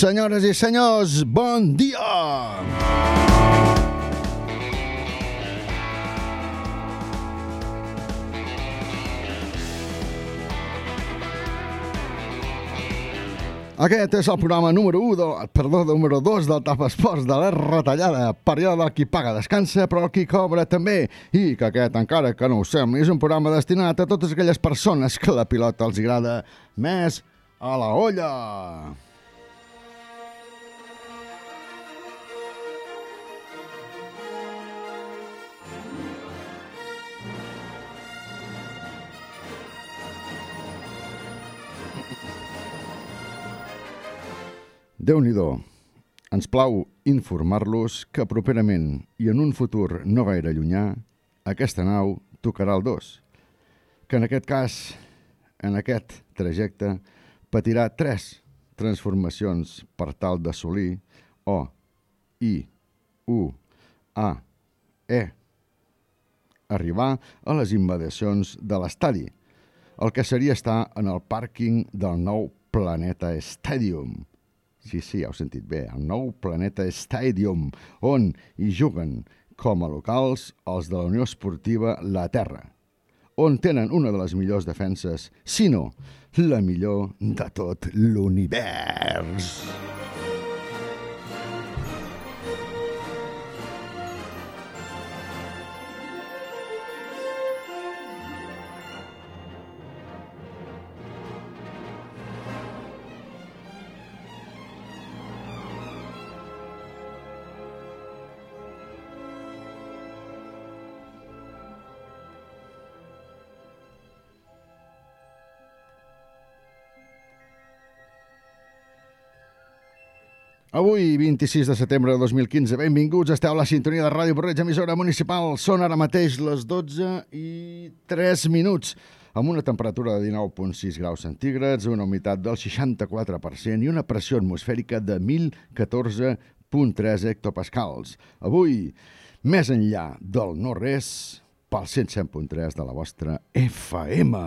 Senyores i senyors, bon dia! Aquest és el programa número 1, de, perdó, número 2 del Tap Esports de la retallada, període qui paga descansa, però el qui cobra també, i que aquest, encara que no ho sembli, és un programa destinat a totes aquelles persones que la pilota els agrada més a la olla. Déu nhi ens plau informar-los que properament i en un futur no gaire llunyà, aquesta nau tocarà el 2, que en aquest cas, en aquest trajecte, patirà tres transformacions per tal d'assolir O, I, U, A, E, arribar a les immediacions de l'estadi, el que seria estar en el pàrquing del nou Planeta Stadium, Sí, sí, heu sentit bé, el nou Planeta Stadium, on hi juguen com a locals els de la Unió Esportiva La Terra, on tenen una de les millors defenses, si no, la millor de tot l'univers. Avui, 26 de setembre de 2015, benvinguts, esteu a la sintonia de Ràdio Porreig, emissora municipal. Són ara mateix les 12 i 3 minuts, amb una temperatura de 19,6 graus centígrads, una humitat del 64% i una pressió atmosfèrica de 1014,3 hectopascals. Avui, més enllà del no-res, pel 107.3 de la vostra FM.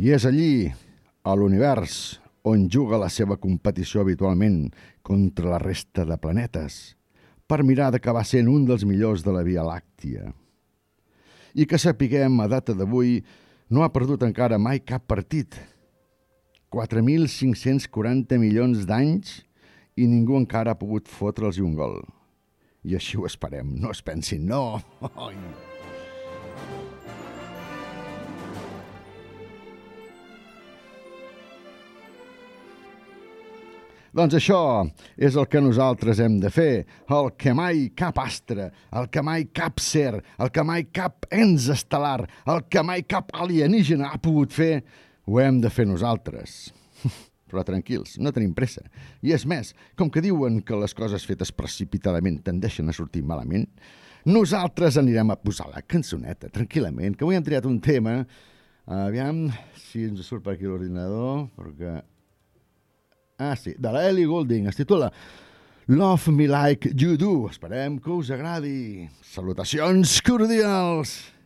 I és allí, a l'univers, on juga la seva competició habitualment contra la resta de planetes, per mirar d'acabar sent un dels millors de la Via Làctia. I que sapiguem, a data d'avui, no ha perdut encara mai cap partit. 4.540 milions d'anys i ningú encara ha pogut fotre'ls un gol. I així ho esperem, no es pensin, no! Oi. Doncs això és el que nosaltres hem de fer, el que mai cap astre, el que mai cap ser, el que mai cap ens estel·lar, el que mai cap alienígena ha pogut fer, ho hem de fer nosaltres. Però tranquils, no tenim pressa. I és més, com que diuen que les coses fetes precipitadament tendeixen a sortir malament, nosaltres anirem a posar la cançoneta tranquil·lament, que avui hem triat un tema, aviam si ens surt per aquí l'ordinador, perquè Ah, sí, de la Ellie. Es titula Love Me Like You Do. Esperem que us agradi. Salutacions cordials!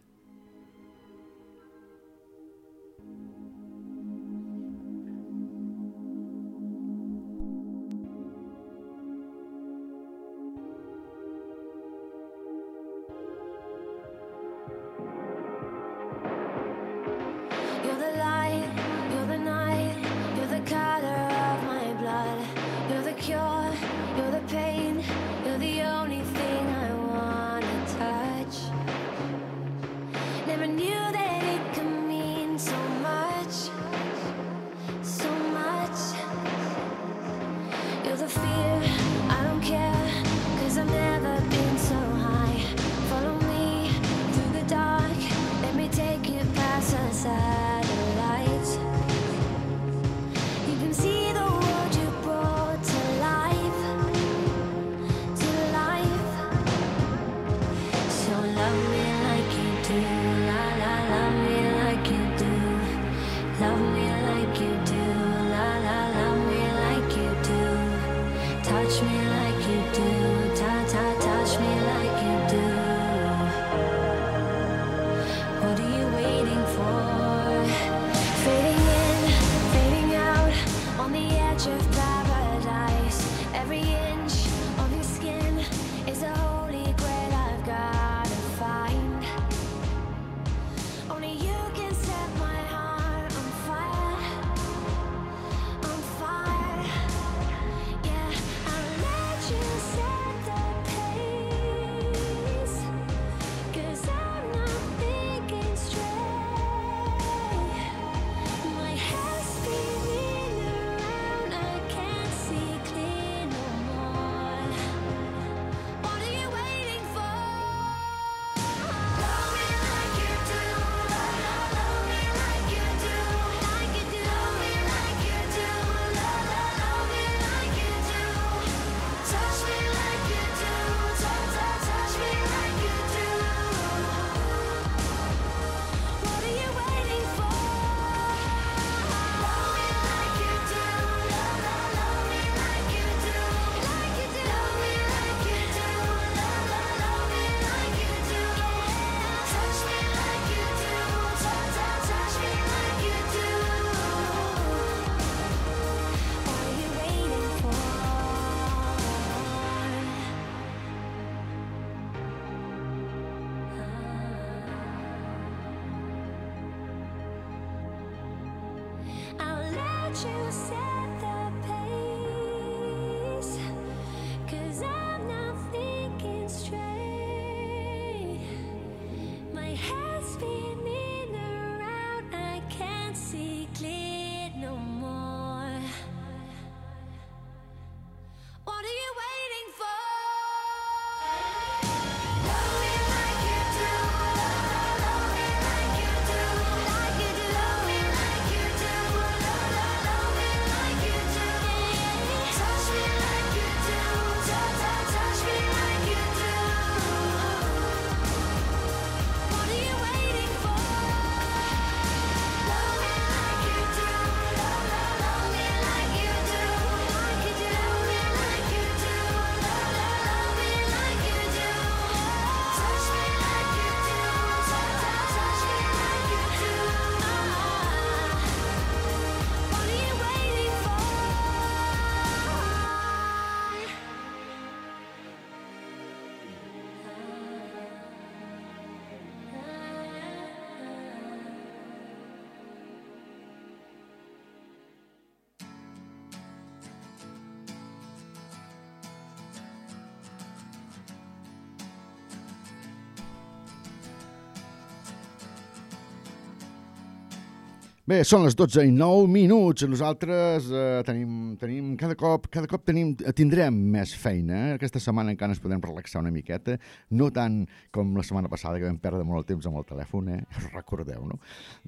Bé, són les 12 i 9 minuts. Nosaltres eh, tenim, tenim cada cop, cada cop tenim, tindrem més feina. Aquesta setmana encara ens podem relaxar una miqueta, no tant com la setmana passada que vam perdre molt el temps amb el telèfon, eh? recordeu, no?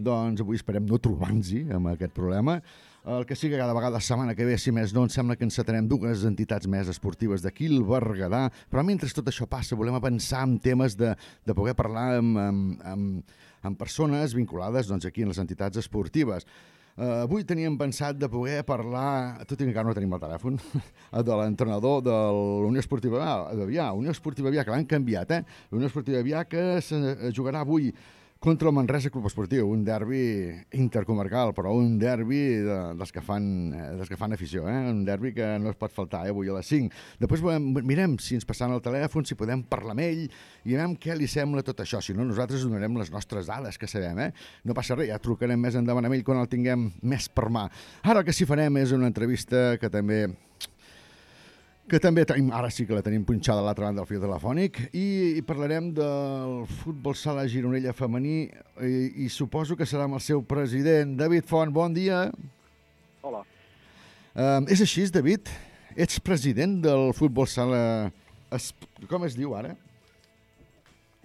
Doncs avui esperem no trobar-nos-hi amb aquest problema. El que sí que cada vegada la setmana que ve, si més no, ens sembla que encetarem dues entitats més esportives d'aquí, el Berguedà, però mentre tot això passa volem avançar en temes de, de poder parlar amb, amb, amb, amb persones vinculades doncs, aquí en les entitats esportives. Uh, avui teníem pensat de poder parlar, tot i que encara no tenim el telèfon, de l'entrenador de l'Unió Esportiva d'Avià, Unió Esportiva Avià, que l'han canviat, eh? L'Unió Esportiva Avià que se eh, jugarà avui contra el Manresa Club Esportiu, un derbi intercomarcal, però un derbi de, dels, que fan, eh, dels que fan afició, eh? un derbi que no es pot faltar eh? avui a les 5. Després mirem si ens passaran el telèfon, si podem parlar amb ell i veurem què li sembla tot això. Si no, nosaltres donarem les nostres dades, que sabem, eh? No passa res, ja trucarem més endavant amb ell quan el tinguem més per mà. Ara el que sí farem és una entrevista que també que també tenim, ara sí que la tenim punxada a l'altra banda del fil telefònic, i, i parlarem del futbol sala Gironella femení i, i suposo que serà amb el seu president. David Font, bon dia. Hola. Um, és així, David? Ets president del futbol sala... Es, com es diu ara?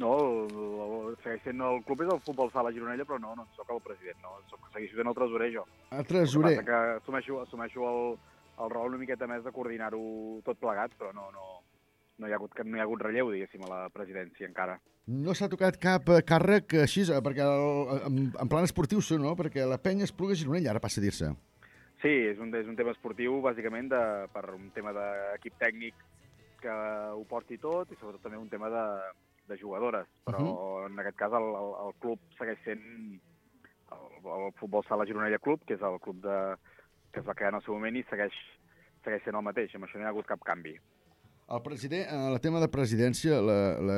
No, el, el, segueix sent el club és el futbol sala Gironella, però no, no sóc el president, no. Soc, segueixo sent el tresorer, jo. El El tresorer. que passa que assumeixo, assumeixo el, el rol una miqueta més de coordinar-ho tot plegat, però no, no, no, hi ha hagut, no hi ha hagut relleu, diguéssim, a la presidència encara. No s'ha tocat cap càrrec així, eh, perquè el, en, en plan esportiu sí, no? Perquè la penya Espluga Gironella, ara passa a dir-se. Sí, és un, és un tema esportiu, bàsicament, de, per un tema d'equip tècnic que ho porti tot i sobretot també un tema de, de jugadores. Però uh -huh. en aquest cas el, el, el club segueix sent el, el Futbol Sala Gironella Club, que és el club de, que es va crear en el seu moment i segueix, segueix sent el mateix. Amb això no hi ha hagut cap canvi. El president, eh, el tema de presidència la, la,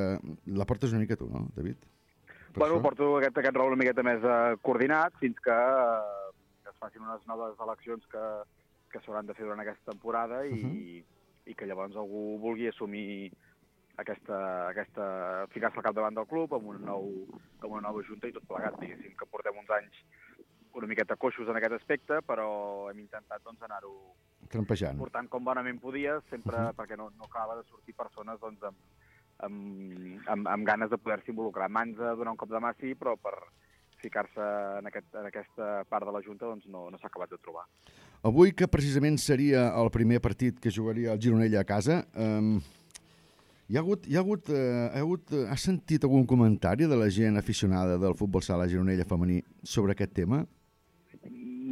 la portes una mica tu, no, David? Per bueno, això? porto aquest, aquest rol una miqueta més eh, coordinat fins que eh, es facin unes noves eleccions que, que s'hauran de fer durant aquesta temporada i, uh -huh. i que llavors algú vulgui assumir aquesta, aquesta ficar-se al capdavant del club amb, un nou, amb una nova junta i tot plegat. Diguéssim que portem uns anys una miqueta coixos en aquest aspecte, però hem intentat doncs, anar-ho Trampejant. portant com bonament podia, sempre Mhm. perquè no, no acaba de sortir persones doncs, amb, amb, amb, amb ganes de poder-s'hi involucrar. Mans a donar un cop de mà sí, però per ficar-se en, aquest, en aquesta part de la Junta doncs, no, no s'ha acabat de trobar. Avui, que precisament seria el primer partit que jugaria el Gironella a casa, um, hi ha hagut, hi ha hagut, uh, hi ha hagut, uh, has sentit algun comentari de la gent aficionada del futbol sala Gironella femení sobre aquest tema?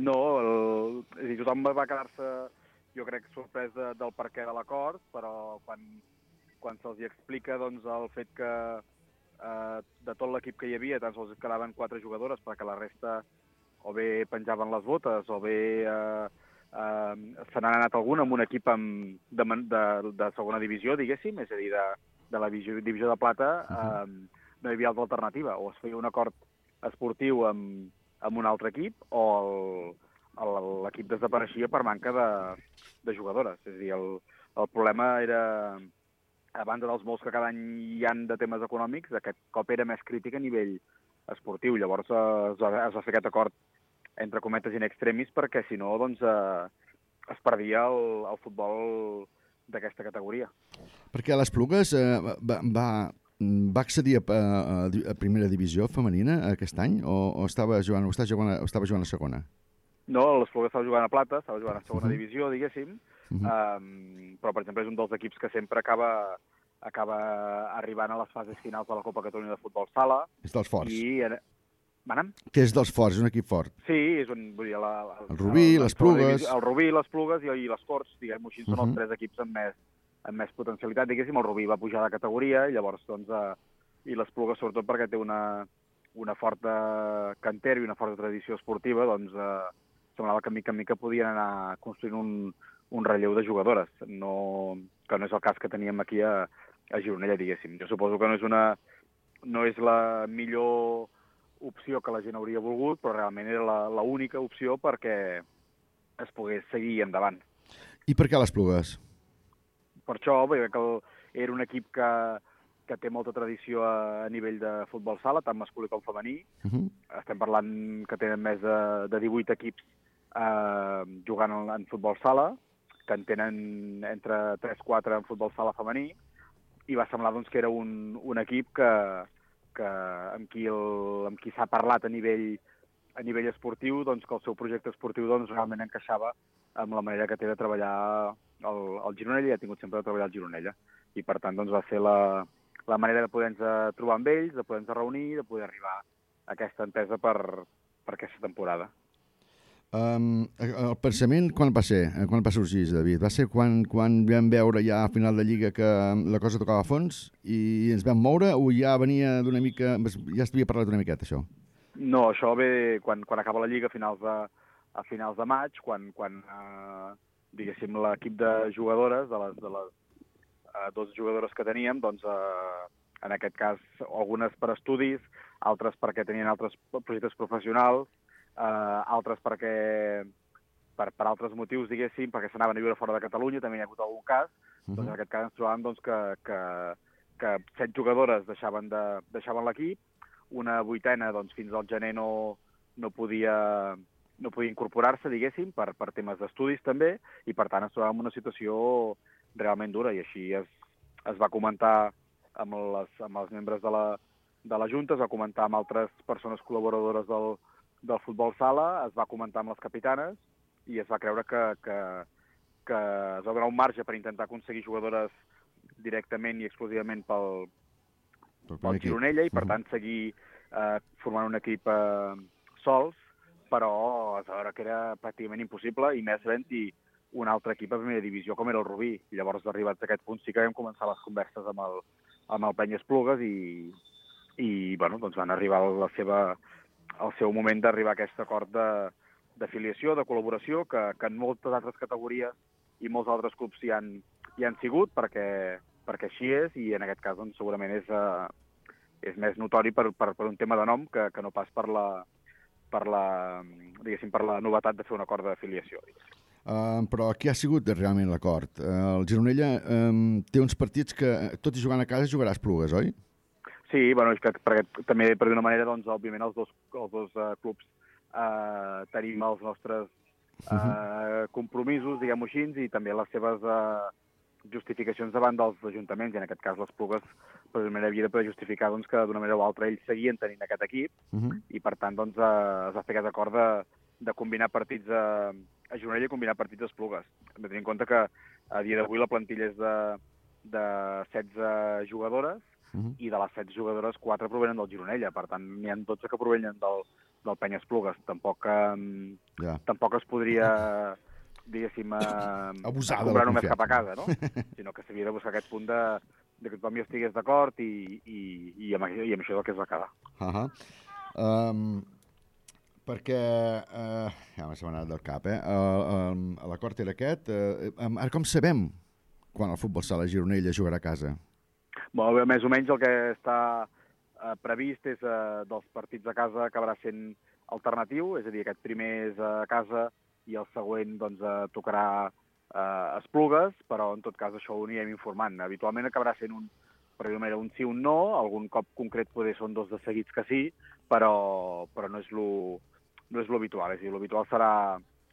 No, el, és dir, tothom va quedar-se, jo crec, sorprès de, del perquè de l'acord, però quan, quan se'ls explica doncs, el fet que eh, de tot l'equip que hi havia tan sols quedaven quatre jugadores perquè la resta o bé penjaven les botes o bé eh, eh, se n'han anat algun amb un equip amb, de, de, de segona divisió, diguéssim, és a dir, de, de la divisió, divisió de plata, eh, no hi havia altra alternativa. O es feia un acord esportiu amb, amb un altre equip o l'equip desapareixia per manca de, de jugadores. És a dir, el, el problema era, a banda dels molts que cada any hi han de temes econòmics, aquest cop era més crític a nivell esportiu. Llavors eh, es va, es va fer aquest acord entre cometes in extremis perquè si no doncs, eh, es perdia el, el futbol d'aquesta categoria. Perquè les Plugues eh, va, va, va accedir a, a, a, primera divisió femenina aquest any o, o estava jugant, o estava jugant, a- o estava jugant a segona? No, l'Espluga estava jugant a Plata, estava jugant a segona Mhm. divisió, diguéssim, Mhm. um, però, per exemple, és un dels equips que sempre acaba, acaba arribant a les fases finals de la Copa Catalunya de Futbol Sala. És dels forts. I... Manem? Que és dels forts, és un equip fort. Sí, és un, vull dir, la, la, El Rubí, la les Plugues. El Rubí, les Plugues i, i les Corts, diguem-ho així, són Mhm. els tres equips amb més, amb més potencialitat. Diguéssim, el Rubí va pujar de categoria i llavors, doncs, eh, i les Plugues, sobretot perquè té una, una forta cantera i una forta tradició esportiva, doncs eh, semblava que mica en mica podien anar construint un, un relleu de jugadores, no, que no és el cas que teníem aquí a, a Gironella, diguéssim. Jo suposo que no és una no és la millor opció que la gent hauria volgut, però realment era la, la única opció perquè es pogués seguir endavant. I per què les Plugues? Per això, bé, que el, era un equip que, que té molta tradició a, a nivell de futbol sala, tant masculí com femení. Uh -huh. Estem parlant que tenen més de, de 18 equips eh, jugant en, en futbol sala, que en tenen entre 3-4 en futbol sala femení, i va semblar doncs, que era un, un equip que, que amb qui, el, amb qui s'ha parlat a nivell, a nivell esportiu, doncs, que el seu projecte esportiu doncs, realment encaixava amb la manera que té de treballar el, el Gironella i ha tingut sempre de treballar el Gironella. I per tant doncs, va ser la, la manera de poder-nos trobar amb ells, de poder-nos reunir, de poder arribar a aquesta entesa per, per aquesta temporada. Um, el pensament quan va ser? Eh, Quan va sorgir, David? Va ser quan, quan vam veure ja a final de Lliga que la cosa tocava fons i ens vam moure o ja venia d'una mica... ja s'havia parlat una miqueta, això? No, això ve quan, quan acaba la Lliga a finals de, a finals de maig, quan, quan eh, diguéssim, l'equip de jugadores, de les, de les eh, 12 jugadores que teníem, doncs, eh, en aquest cas, algunes per estudis, altres perquè tenien altres projectes professionals, eh, altres perquè per, per altres motius, diguéssim, perquè s'anaven a viure fora de Catalunya, també hi ha hagut algun cas, Uh doncs en aquest cas ens trobàvem doncs, que, que, que set jugadores deixaven, de, deixaven l'equip, una vuitena doncs, fins al gener no, no podia, no podia incorporar-se, diguéssim, per, per temes d'estudis també, i per tant ens trobàvem en una situació realment dura, i així es, es va comentar amb, les, amb els membres de la, de la Junta, es va comentar amb altres persones col·laboradores del, del futbol sala, es va comentar amb les capitanes, i es va creure que, que, que es va donar un marge per intentar aconseguir jugadores directament i exclusivament pel, pel Gironella i, per Mhm. tant, seguir eh, formant un equip eh, sols, però es va veure que era pràcticament impossible, i més havent-hi un altre equip a primera divisió com era el Rubí. Llavors, arribats a aquest punt, sí que vam començar les converses amb el, amb el Penya Esplugues i, i bueno, doncs van arribar a la seva, al seu moment d'arribar a aquest acord de d'afiliació, de col·laboració, que, que en moltes altres categories i molts altres clubs hi han, hi han sigut, perquè, perquè així és, i en aquest cas doncs, segurament és, uh, és més notori per, per, per un tema de nom que, que no pas per la, per la, diguéssim, per la novetat de fer un acord d'afiliació. Uh, però aquí ha sigut realment l'acord. Uh, el Gironella um, té uns partits que, tot i jugant a casa, jugaràs plugues, oi? Sí, bueno, és que perquè també, per d'una manera, doncs, òbviament, els dos, els dos uh, clubs uh, tenim els nostres uh, compromisos, diguem-ho així, i també les seves uh, justificacions davant dels ajuntaments, i en aquest cas les Plugues, per d'una manera, havia de poder justificar doncs, que d'una manera o altra ells seguien tenint aquest equip, Uh -huh. i per tant doncs, eh, es va fer aquest acord de, de combinar partits a, a Gironella i combinar partits a Esplugues. Hem de tenir en compte que a dia d'avui la plantilla és de, de 16 jugadores Uh -huh. i de les 16 jugadores 4 provenen del Gironella, per tant n'hi ha 12 que provenen del, del Penya Esplugues. Tampoc, eh, Ja. tampoc es podria diguéssim, eh, Abusar de la només cap a casa, no? sinó que s'havia de buscar aquest punt de, de que tothom hi estigués d'acord i, i, i, amb, i amb això és el que es va quedar. Uh -huh. um, perquè, uh, ja m'ha anat del cap, eh? Uh, um, L'acord era aquest. Uh, um, ara com sabem quan el futbol sala Gironella jugarà a casa? Bueno, bé, més o menys el que està eh, previst és eh, dels partits a casa acabarà sent alternatiu, és a dir, aquest primer és a casa i el següent doncs, eh, tocarà eh, Esplugues, però en tot cas això ho anirem informant. Habitualment acabarà sent un, per manera, un sí, un no, algun cop concret poder són dos de seguits que sí, però, però no és lo, no és lo habitual, és a dir, l'habitual serà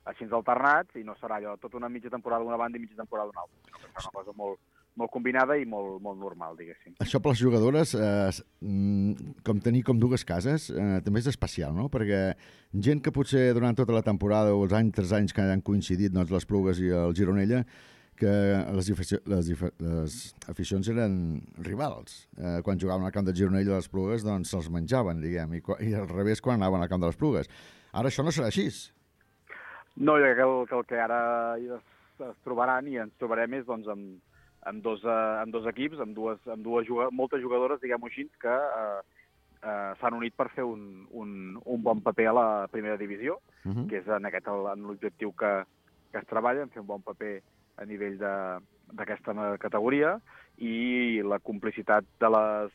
així alternats i no serà allò tota una mitja temporada d'una banda i mitja temporada d'una altra, sinó que serà una cosa molt, molt combinada i molt, molt normal, diguéssim. Això per les jugadores, eh, mm, com tenir com dues cases, eh, també és especial, no? Perquè gent que potser durant tota la temporada o els anys, tres anys que han coincidit, doncs, les Plugues i el Gironella, que les, les, les aficions eren rivals. Eh, quan jugaven al camp del Gironella les Plugues, doncs se'ls menjaven, diguem, i, i al revés quan anaven al camp de les Plugues. Ara això no serà així. No, jo crec que el que, el que ara es, es trobaran i ens trobarem és doncs, amb, amb, dos, eh, amb dos equips, amb, dues, amb dues juga, moltes jugadores, diguem-ho així, que eh, eh, s'han unit per fer un, un, un bon paper a la primera divisió, Uh -huh. que és en aquest l'objectiu que, que es treballa, en fer un bon paper a nivell d'aquesta categoria i la complicitat de les...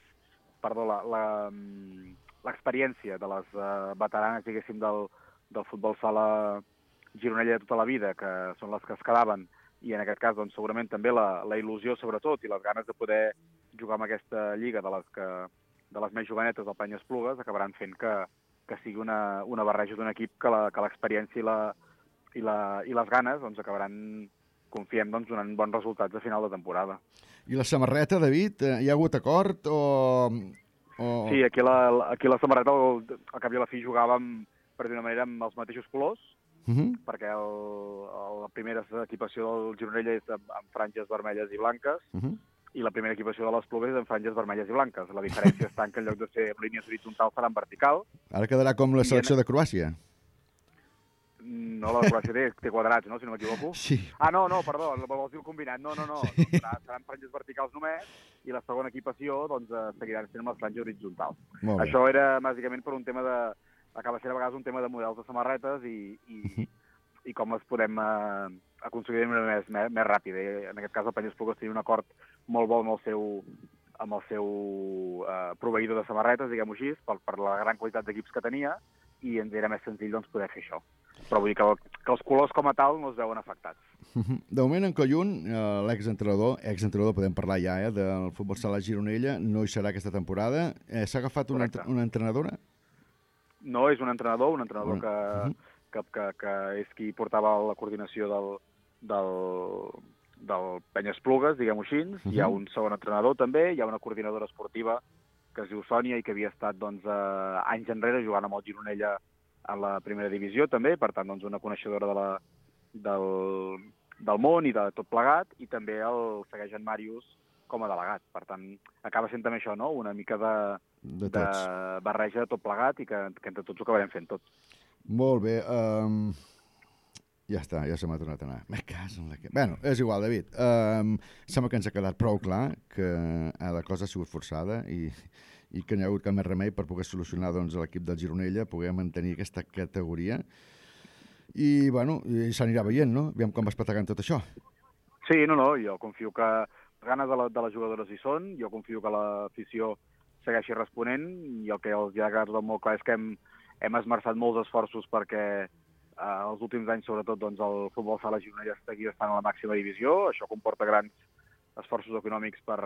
Perdó, mm, l'experiència de les uh, veteranes, diguéssim, del, del futbol sala gironella de tota la vida, que són les que es quedaven, i en aquest cas, doncs, segurament també la, la il·lusió, sobretot, i les ganes de poder jugar amb aquesta lliga de les, que, de les més jovenetes del Penya Esplugues, acabaran fent que, que sigui una, una barreja d'un equip que l'experiència i, la, i, la, i les ganes doncs, acabaran, confiem, doncs, donant bons resultats a final de temporada. I la samarreta, David, eh, hi ha hagut acord o... o... Sí, aquí la, aquí la samarreta, al cap i a la fi, jugàvem, per dir una manera, amb els mateixos colors, Uh -huh. perquè el, el, la primera equipació del Gironella és amb, amb franges vermelles i blanques, Uh -huh. i la primera equipació de les Plugues és amb franges vermelles i blanques. La diferència està en que en lloc de ser amb línies horitzontals en vertical. Ara quedarà com la selecció en- de Croàcia. No, la Croàcia té, té quadrats, no?, si no m'equivoco. Sí. Ah, no, no, perdó, vols dir el combinat. No, no, no, sí. serà, seran franges verticals només i la segona equipació doncs, eh, seguiran sent amb les franges horitzontals. Això era bàsicament per un tema de... acaba sent a vegades un tema de models de samarretes i, i, i com les podem eh, aconseguir de manera més, més, més ràpida. I en aquest cas el Penyes Plugues tenia un acord molt bo amb el seu, amb el seu eh, proveïdor de samarretes, diguem-ho així, per, per la gran qualitat d'equips que tenia, i ens era més senzill doncs, poder fer això. Però vull dir que, que els colors com a tal no es veuen afectats. De moment, en Collún, eh, l'exentrenador, exentrenador, podem parlar ja, eh, del futbol sala Gironella, no hi serà aquesta temporada. Eh, S'ha agafat una, Correcte. una entrenadora? No és un entrenador, un entrenador que, que, que, que és qui portava la coordinació del, del, del Penyes Plugues, diguem-ho així. Hi ha un segon entrenador també, hi ha una coordinadora esportiva que es diu Sònia i que havia estat doncs, eh, anys enrere jugant amb el Gironella a la primera divisió també, per tant doncs, una coneixedora de la, del, del món i de tot plegat, i també el segueix en Màrius com a delegat. Per tant, acaba sent també això, no? una mica de, De de tots. barreja de tot plegat i que, que entre tots ho acabarem fent tot. Molt bé. Um, ja està, ja se m'ha tornat a anar. Me caso en la que... Bueno, és igual, David. Um, sembla que ens ha quedat prou clar que eh, la cosa ha sigut forçada i, i que n'hi ha hagut cap més remei per poder solucionar doncs, l'equip del Gironella, poder mantenir aquesta categoria. I, bueno, i s'anirà veient, no? Aviam com es patagant tot això. Sí, no, no, jo confio que ganes de, la, de les jugadores hi són, jo confio que l'afició segueixi responent i el que els ha quedat molt clar és que hem, hem esmerçat molts esforços perquè eh, els últims anys, sobretot, doncs, el futbol sala gironella estigui estant a la màxima divisió. Això comporta grans esforços econòmics per,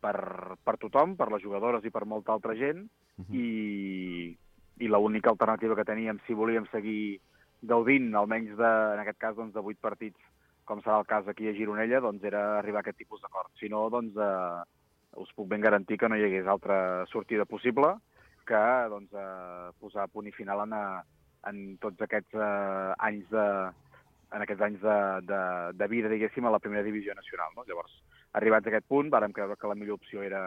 per, per tothom, per les jugadores i per molta altra gent, Mhm. i, i l'única alternativa que teníem, si volíem seguir gaudint, almenys de, en aquest cas, doncs, de vuit partits, com serà el cas aquí a Gironella, doncs era arribar a aquest tipus d'acord. Si no, doncs, eh, us puc ben garantir que no hi hagués altra sortida possible que doncs, eh, posar punt i final en, eh, en tots aquests eh, anys de, en aquests anys de, de, de vida, diguéssim, a la primera divisió nacional. No? Llavors, arribats a aquest punt, vàrem creure que la millor opció era,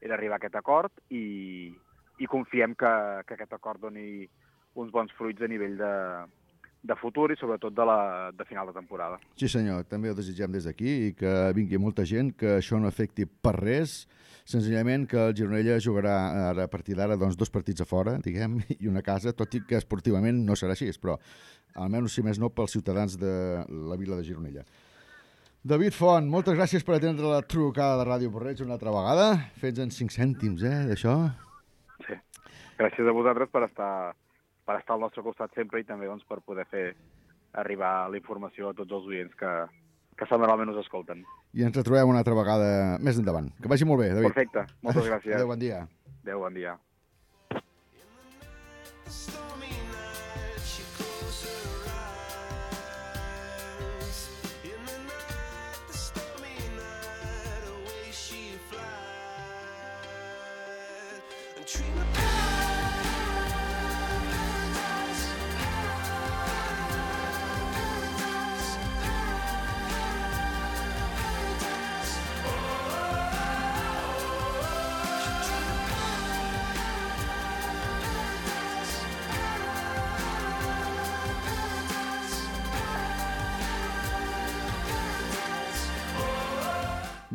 era arribar a aquest acord i, i confiem que, que aquest acord doni uns bons fruits a nivell de, de futur i sobretot de, la, de final de temporada. Sí, senyor, també ho desitgem des d'aquí i que vingui molta gent, que això no afecti per res, senzillament que el Gironella jugarà ara, a partir d'ara doncs, dos partits a fora, diguem, i una casa, tot i que esportivament no serà així, però almenys, si més no, pels ciutadans de la vila de Gironella. David Font, moltes gràcies per atendre la trucada de Ràdio Porreig una altra vegada. Fets en 5 cèntims, eh, d'això. Sí. Gràcies a vosaltres per estar, per estar al nostre costat sempre i també doncs, per poder fer arribar la informació a tots els oients que, que setmanalment us escolten. I ens retrobem una altra vegada més endavant. Que vagi molt bé, David. Perfecte, moltes gràcies. Adéu, bon dia. Adéu, bon dia.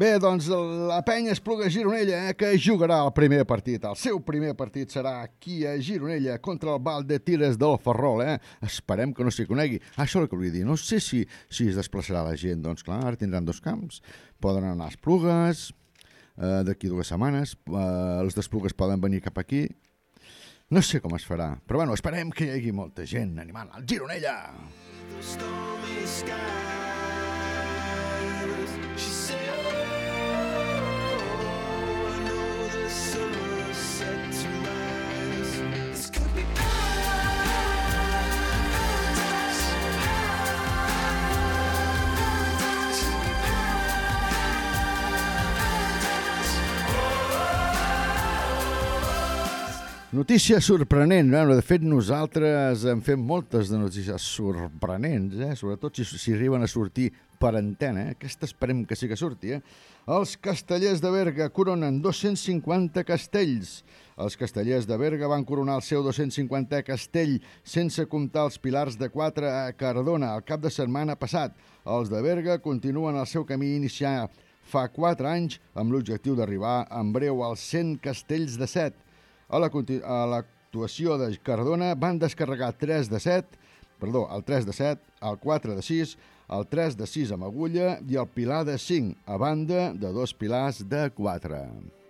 Bé, doncs la penya Espluga Gironella, eh, que jugarà el primer partit. El seu primer partit serà aquí a Gironella contra el Val de Tires del Ferrol. Eh? Esperem que no s'hi conegui. Això és el que vull dir. No sé si, si es desplaçarà la gent. Doncs clar, ara tindran dos camps. Poden anar a Esplugues, eh, d'aquí dues setmanes. Eh, els d'Esplugues poden venir cap aquí. No sé com es farà, però bueno, esperem que hi hagi molta gent animant al Gironella. the skies. Notícia sorprenent, bueno, de fet nosaltres en fem moltes de notícies sorprenents, eh? sobretot si, si arriben a sortir per antena, eh? aquesta esperem que sí que surti. Eh? Els castellers de Berga coronen 250 castells. Els castellers de Berga van coronar el seu 250è castell sense comptar els pilars de 4 a Cardona el cap de setmana passat. Els de Berga continuen el seu camí iniciar fa 4 anys amb l'objectiu d'arribar en breu als 100 castells de 7. A la l'actuació de Cardona van descarregar 3 de 7, perdó, el 3 de 7, el 4 de 6, el 3 de 6 amb agulla i el pilar de 5, a banda de dos pilars de 4.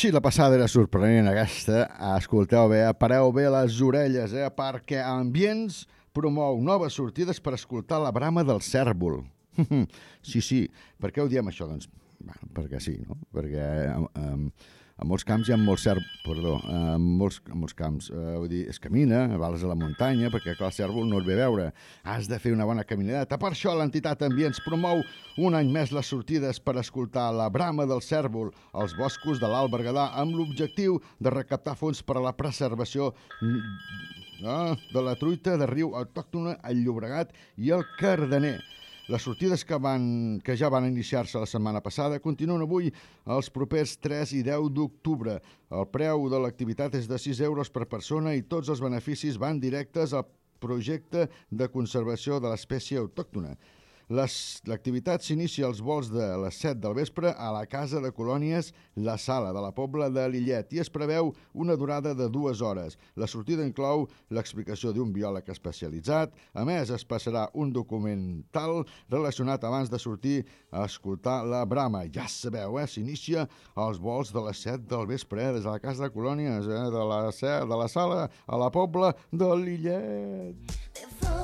Sí, la passada era sorprenent aquesta. Escolteu bé, eh? pareu bé les orelles, eh? perquè Ambients promou noves sortides per escoltar la brama del cèrvol. sí, sí. Per què ho diem això? Doncs bueno, perquè sí, no? Perquè eh, eh, a molts camps hi ha molts cèrvols, perdó, eh, en molts, en molts camps, eh, vull dir, es camina, vals a la muntanya, perquè clar, el cèrvol no et ve veure. Has de fer una bona caminadeta. Per això l'entitat Ambients promou un any més les sortides per escoltar la brama del cèrvol als boscos de l'Alt Berguedà amb l'objectiu de recaptar fons per a la preservació ah, de la truita de riu autòctona al Llobregat i el Cardener. Les sortides que, van, que ja van iniciar-se la setmana passada continuen avui els propers 3 i 10 d'octubre. El preu de l'activitat és de 6 euros per persona i tots els beneficis van directes al projecte de conservació de l'espècie autòctona. L'activitat s'inicia als vols de les 7 del vespre a la Casa de Colònies La Sala de la Pobla de Lillet i es preveu una durada de dues hores. La sortida inclou l'explicació d'un biòleg especialitzat. A més, es passarà un documental relacionat abans de sortir a escoltar la brama. Ja sabeu, eh? S'inicia als vols de les 7 del vespre, eh? des de la Casa de Colònies, eh? de, la, de la Sala a la Pobla de Lillet. Before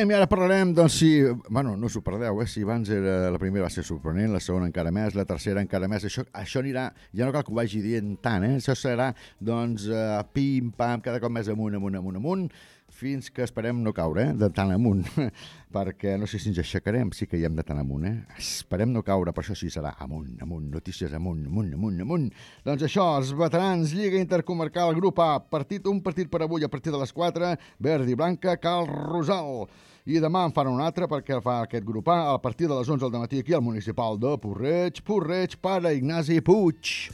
Seguim i ara parlarem, doncs, si... Bueno, no us ho perdeu, eh? Si abans era, la primera va ser sorprenent, la segona encara més, la tercera encara més. Això, això anirà... Ja no cal que ho vagi dient tant, eh? Això serà, doncs, uh, pim-pam, cada cop més amunt, amunt, amunt, amunt, fins que esperem no caure, eh? De tant amunt. Perquè no sé si ens aixecarem, sí que hi hem de tant amunt, eh? Esperem no caure, per això sí serà amunt, amunt, notícies amunt, amunt, amunt, amunt. Doncs això, els veterans, Lliga Intercomarcal, grup A, partit, un partit per avui a partir de les 4, verd i blanca, Cal Rosal. I demà en fan un altre perquè fa aquest grup A a partir de les 11 del matí aquí al municipal de Porreig. Porreig, pare Ignasi Puig.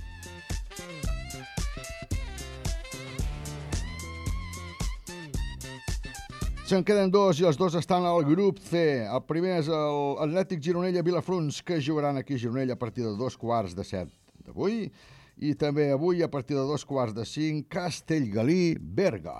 Se'n queden dos i els dos estan al grup C. El primer és el Atlètic Gironella Vilafruns, que jugaran aquí a Gironella a partir de dos quarts de set d'avui. I també avui, a partir de dos quarts de cinc, Castellgalí, Berga.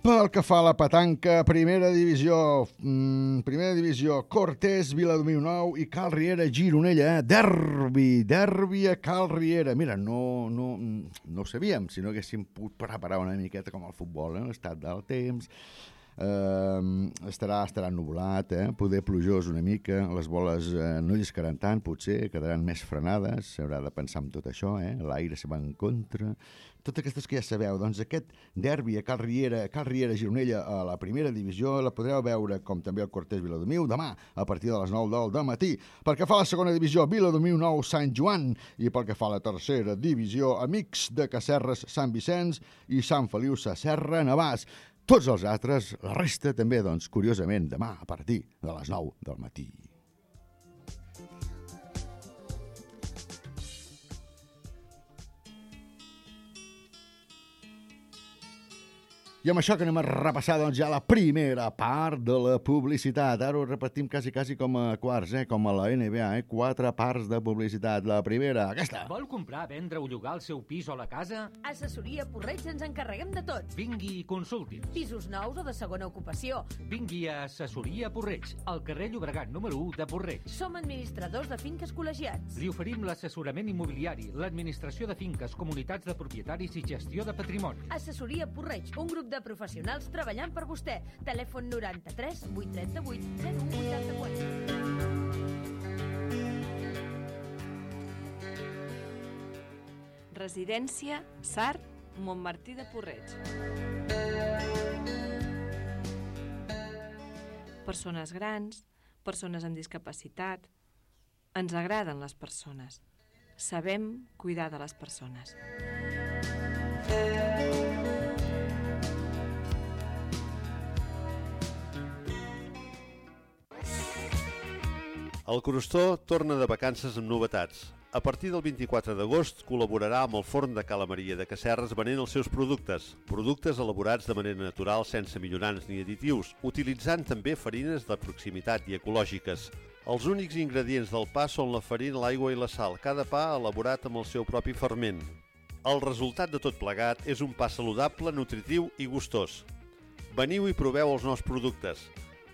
Pel que fa a la petanca, primera divisió, mm, primera divisió, Cortés, Viladomiu Nou i Cal Riera, Gironella, eh? derbi, derbi a Cal Riera. Mira, no, no, no ho sabíem, si no haguéssim pogut preparar una miqueta com el futbol, eh? l'estat del temps, Uh, estarà, estarà nublat, eh? poder plujós una mica, les boles eh, no lliscaran tant, potser quedaran més frenades, s'haurà de pensar en tot això, eh? l'aire se va en contra, totes aquestes que ja sabeu, doncs aquest derbi a Cal Riera, Cal Riera Gironella a la primera divisió la podreu veure, com també el Cortés Viladomiu, demà a partir de les 9 del matí. Pel que fa a la segona divisió, Viladomiu 9 Sant Joan i pel que fa a la tercera divisió, Amics de Cacerres Sant Vicenç i Sant Feliu Sacerra Navàs. Tots els altres, la resta també, doncs, curiosament, demà a partir de les 9 del matí. I amb això que anem a repassar doncs, ja la primera part de la publicitat. Ara ho repetim quasi, quasi com a quarts, eh? com a la NBA, eh? quatre parts de publicitat. La primera, aquesta. Vol comprar, vendre o llogar el seu pis o la casa? Assessoria Porreig ens encarreguem de tot. Vingui i consulti. Pisos nous o de segona ocupació. Vingui a Assessoria Porreig, al carrer Llobregat número 1 de Porreig. Som administradors de finques col·legiats. Li oferim l'assessorament immobiliari, l'administració de finques, comunitats de propietaris i gestió de patrimoni. Assessoria Porreig, un grup de professionals treballant per vostè. Telèfon 93 838 0184. Residència Sart, Montmartí de Porreig. Persones grans, persones amb discapacitat... Ens agraden les persones. Sabem cuidar de les persones. El Crostó torna de vacances amb novetats. A partir del 24 d'agost col·laborarà amb el forn de Cala Maria de Casserres venent els seus productes. Productes elaborats de manera natural sense millorants ni additius, utilitzant també farines de proximitat i ecològiques. Els únics ingredients del pa són la farina, l'aigua i la sal, cada pa elaborat amb el seu propi ferment. El resultat de tot plegat és un pa saludable, nutritiu i gustós. Veniu i proveu els nous productes.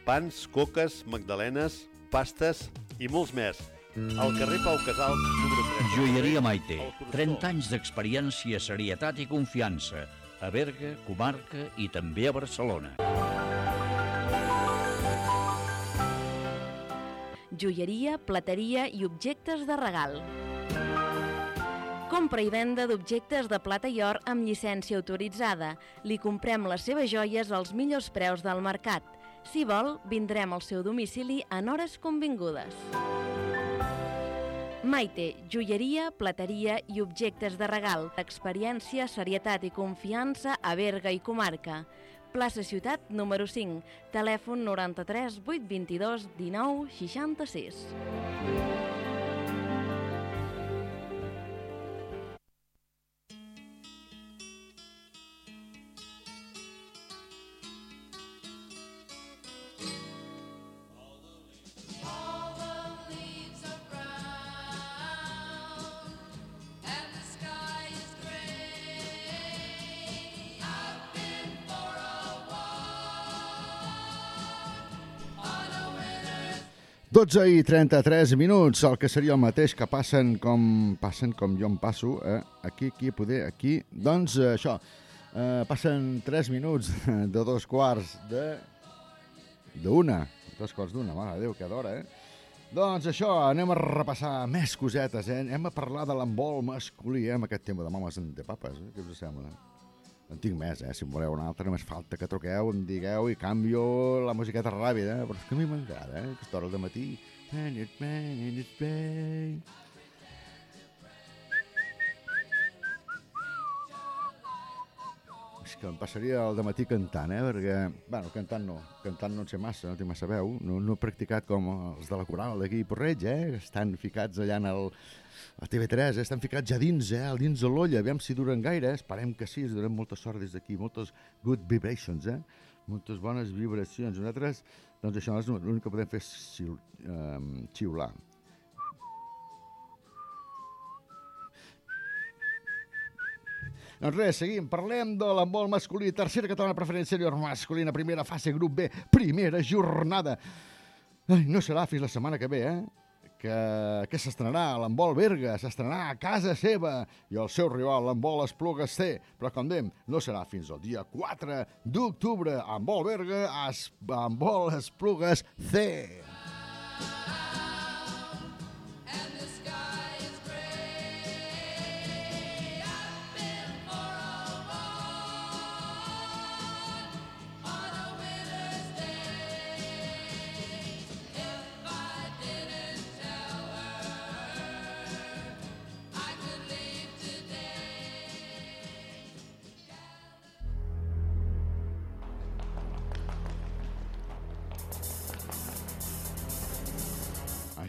Pans, coques, magdalenes, pastes i molts més. Al carrer Pau Casals, número 3. Joieria Maite, El Crostó. 30 anys d'experiència, serietat i confiança. A Berga, comarca i també a Barcelona. joieria, plateria i objectes de regal. Compra i venda d'objectes de plata i or amb llicència autoritzada. Li comprem les seves joies als millors preus del mercat. Si vol, vindrem al seu domicili en hores convingudes. Maite, joieria, plateria i objectes de regal. Experiència, serietat i confiança a Berga i comarca. Plaça Ciutat, número 5. Telèfon 93 822 19 66. 12 i 33 minuts, el que seria el mateix que passen com passen com jo em passo, eh? aquí, aquí, poder, aquí. Doncs eh, això, eh, passen 3 minuts de dos quarts de... d'una, dos quarts d'una, mare Déu, que d'hora, eh? Doncs això, anem a repassar més cosetes, eh? Anem a parlar de l'embol masculí, eh? Amb aquest tema de mames de papes, eh? Què us sembla? En tinc més, eh? Si en voleu una altra, només falta que truqueu, em digueu i canvio la musiqueta ràpida, eh? Però és que a mi m'agrada, eh? Aquesta hora de matí. And it's rain, and it's rain. És que em passaria el matí cantant, eh? Perquè, bueno, cantant no, cantant no en sé massa, no tinc massa veu, no, no he practicat com els de la coral d'aquí Porreig, eh? Estan ficats allà en el, a TV3, eh? estan ficats ja dins, eh? al dins de l'olla, aviam si duren gaire, eh? esperem que sí, ens donem molta sort des d'aquí, moltes good vibrations, eh? moltes bones vibracions. Nosaltres, doncs això l'únic que podem fer és xiu, um, xiular. Doncs res, seguim. Parlem de l'handbol masculí, tercera catalana preferència sènior masculina, primera fase, grup B, primera jornada. Ai, no serà fins la setmana que ve, eh? Que, que s'estrenarà l'handbol Berga, s'estrenarà a casa seva i el seu rival, l'handbol Esplugues C. Però, com dèiem, no serà fins al dia 4 d'octubre. Handbol Berga, es, handbol Esplugues C.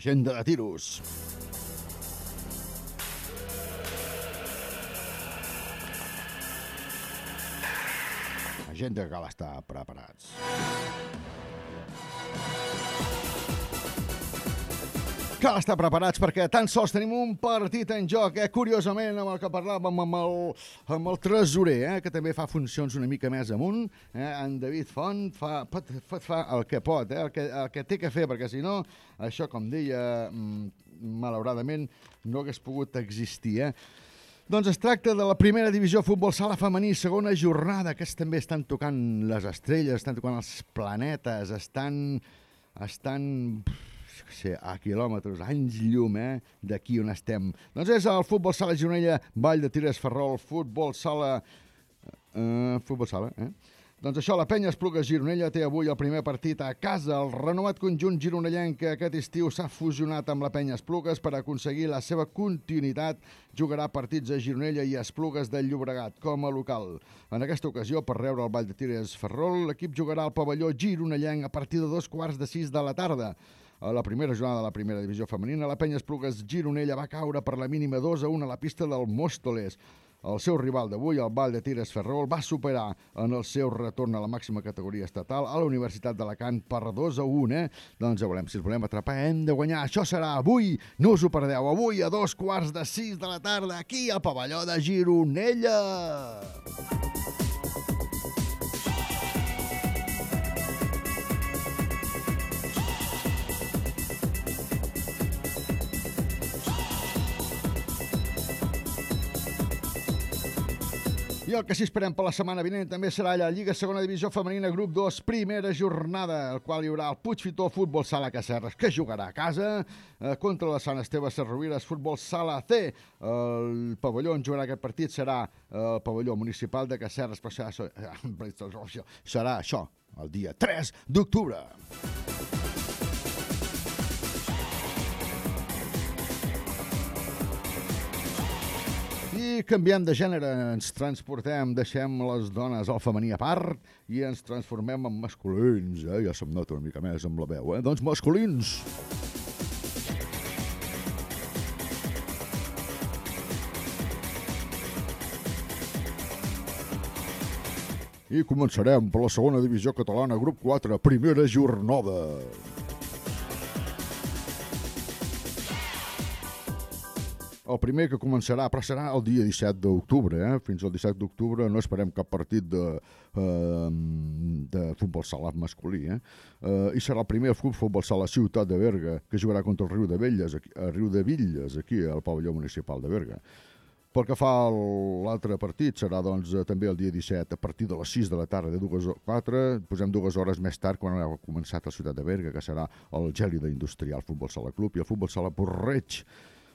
Agenda de tiros. Agenda que cal estar preparats. Cal estar preparats perquè tan sols tenim un partit en joc, eh? curiosament, amb el que parlàvem amb el, amb el tresorer, eh? que també fa funcions una mica més amunt. Eh? En David Font fa, pot, pot, fa el que pot, eh? el, que, el que té que fer, perquè si no, això, com deia, mm, malauradament, no hagués pogut existir. Eh? Doncs es tracta de la primera divisió futbol sala femení, segona jornada. Aquests també estan tocant les estrelles, estan tocant els planetes, estan... estan què sé, a quilòmetres, anys llum, eh, d'aquí on estem. Doncs és el futbol sala Gironella, Vall de Tires Ferrol, futbol sala... Uh, futbol sala, eh? Doncs això, la penya Esplugues Gironella té avui el primer partit a casa. El renovat conjunt gironellenc que aquest estiu s'ha fusionat amb la penya Esplugues per aconseguir la seva continuïtat. Jugarà partits a Gironella i a Esplugues del Llobregat com a local. En aquesta ocasió, per rebre el Vall de Tires Ferrol, l'equip jugarà al pavelló gironellenc a partir de dos quarts de sis de la tarda. A la primera jornada de la primera divisió femenina, la penya Esplugues Gironella va caure per la mínima 2 a 1 a la pista del Móstoles. El seu rival d'avui, el Vall de Tires Ferrol, va superar en el seu retorn a la màxima categoria estatal a la Universitat d'Alacant per 2 a 1, eh? Doncs ja volem, si els volem atrapar, hem de guanyar. Això serà avui, no us ho perdeu, avui a dos quarts de 6 de la tarda, aquí al pavelló de Gironella. I el que sí esperem per la setmana vinent també serà la Lliga Segona Divisió Femenina Grup 2, primera jornada, el qual hi haurà el Puigfitó Futbol Sala Cacerres, que jugarà a casa eh, contra la Sant Esteve Serrovires Futbol Sala C. El pavelló on jugarà aquest partit serà el pavelló municipal de Cacerres, però serà, això- serà això, el dia 3 d'octubre. I canviem de gènere, ens transportem, deixem les dones al femení a part i ens transformem en masculins, eh? Ja se'm nota una mica més amb la veu, eh? Doncs masculins! I començarem per la segona divisió catalana, grup 4, primera jornada. El primer que començarà, però serà el dia 17 d'octubre, eh? fins al 17 d'octubre no esperem cap partit de, eh, de futbol sala masculí. Eh? Eh, I serà el primer fu- futbol sala Ciutat de Berga, que jugarà contra el Riu de Velles, aquí, a Riu de Villes, aquí al pavelló municipal de Berga. Pel que fa a l'altre partit, serà doncs, eh, també el dia 17, a partir de les 6 de la tarda, de 2 a 4, posem dues hores més tard, quan ha començat la ciutat de Berga, que serà el Gèlida Industrial Futbol Sala Club i el Futbol Sala Porreig,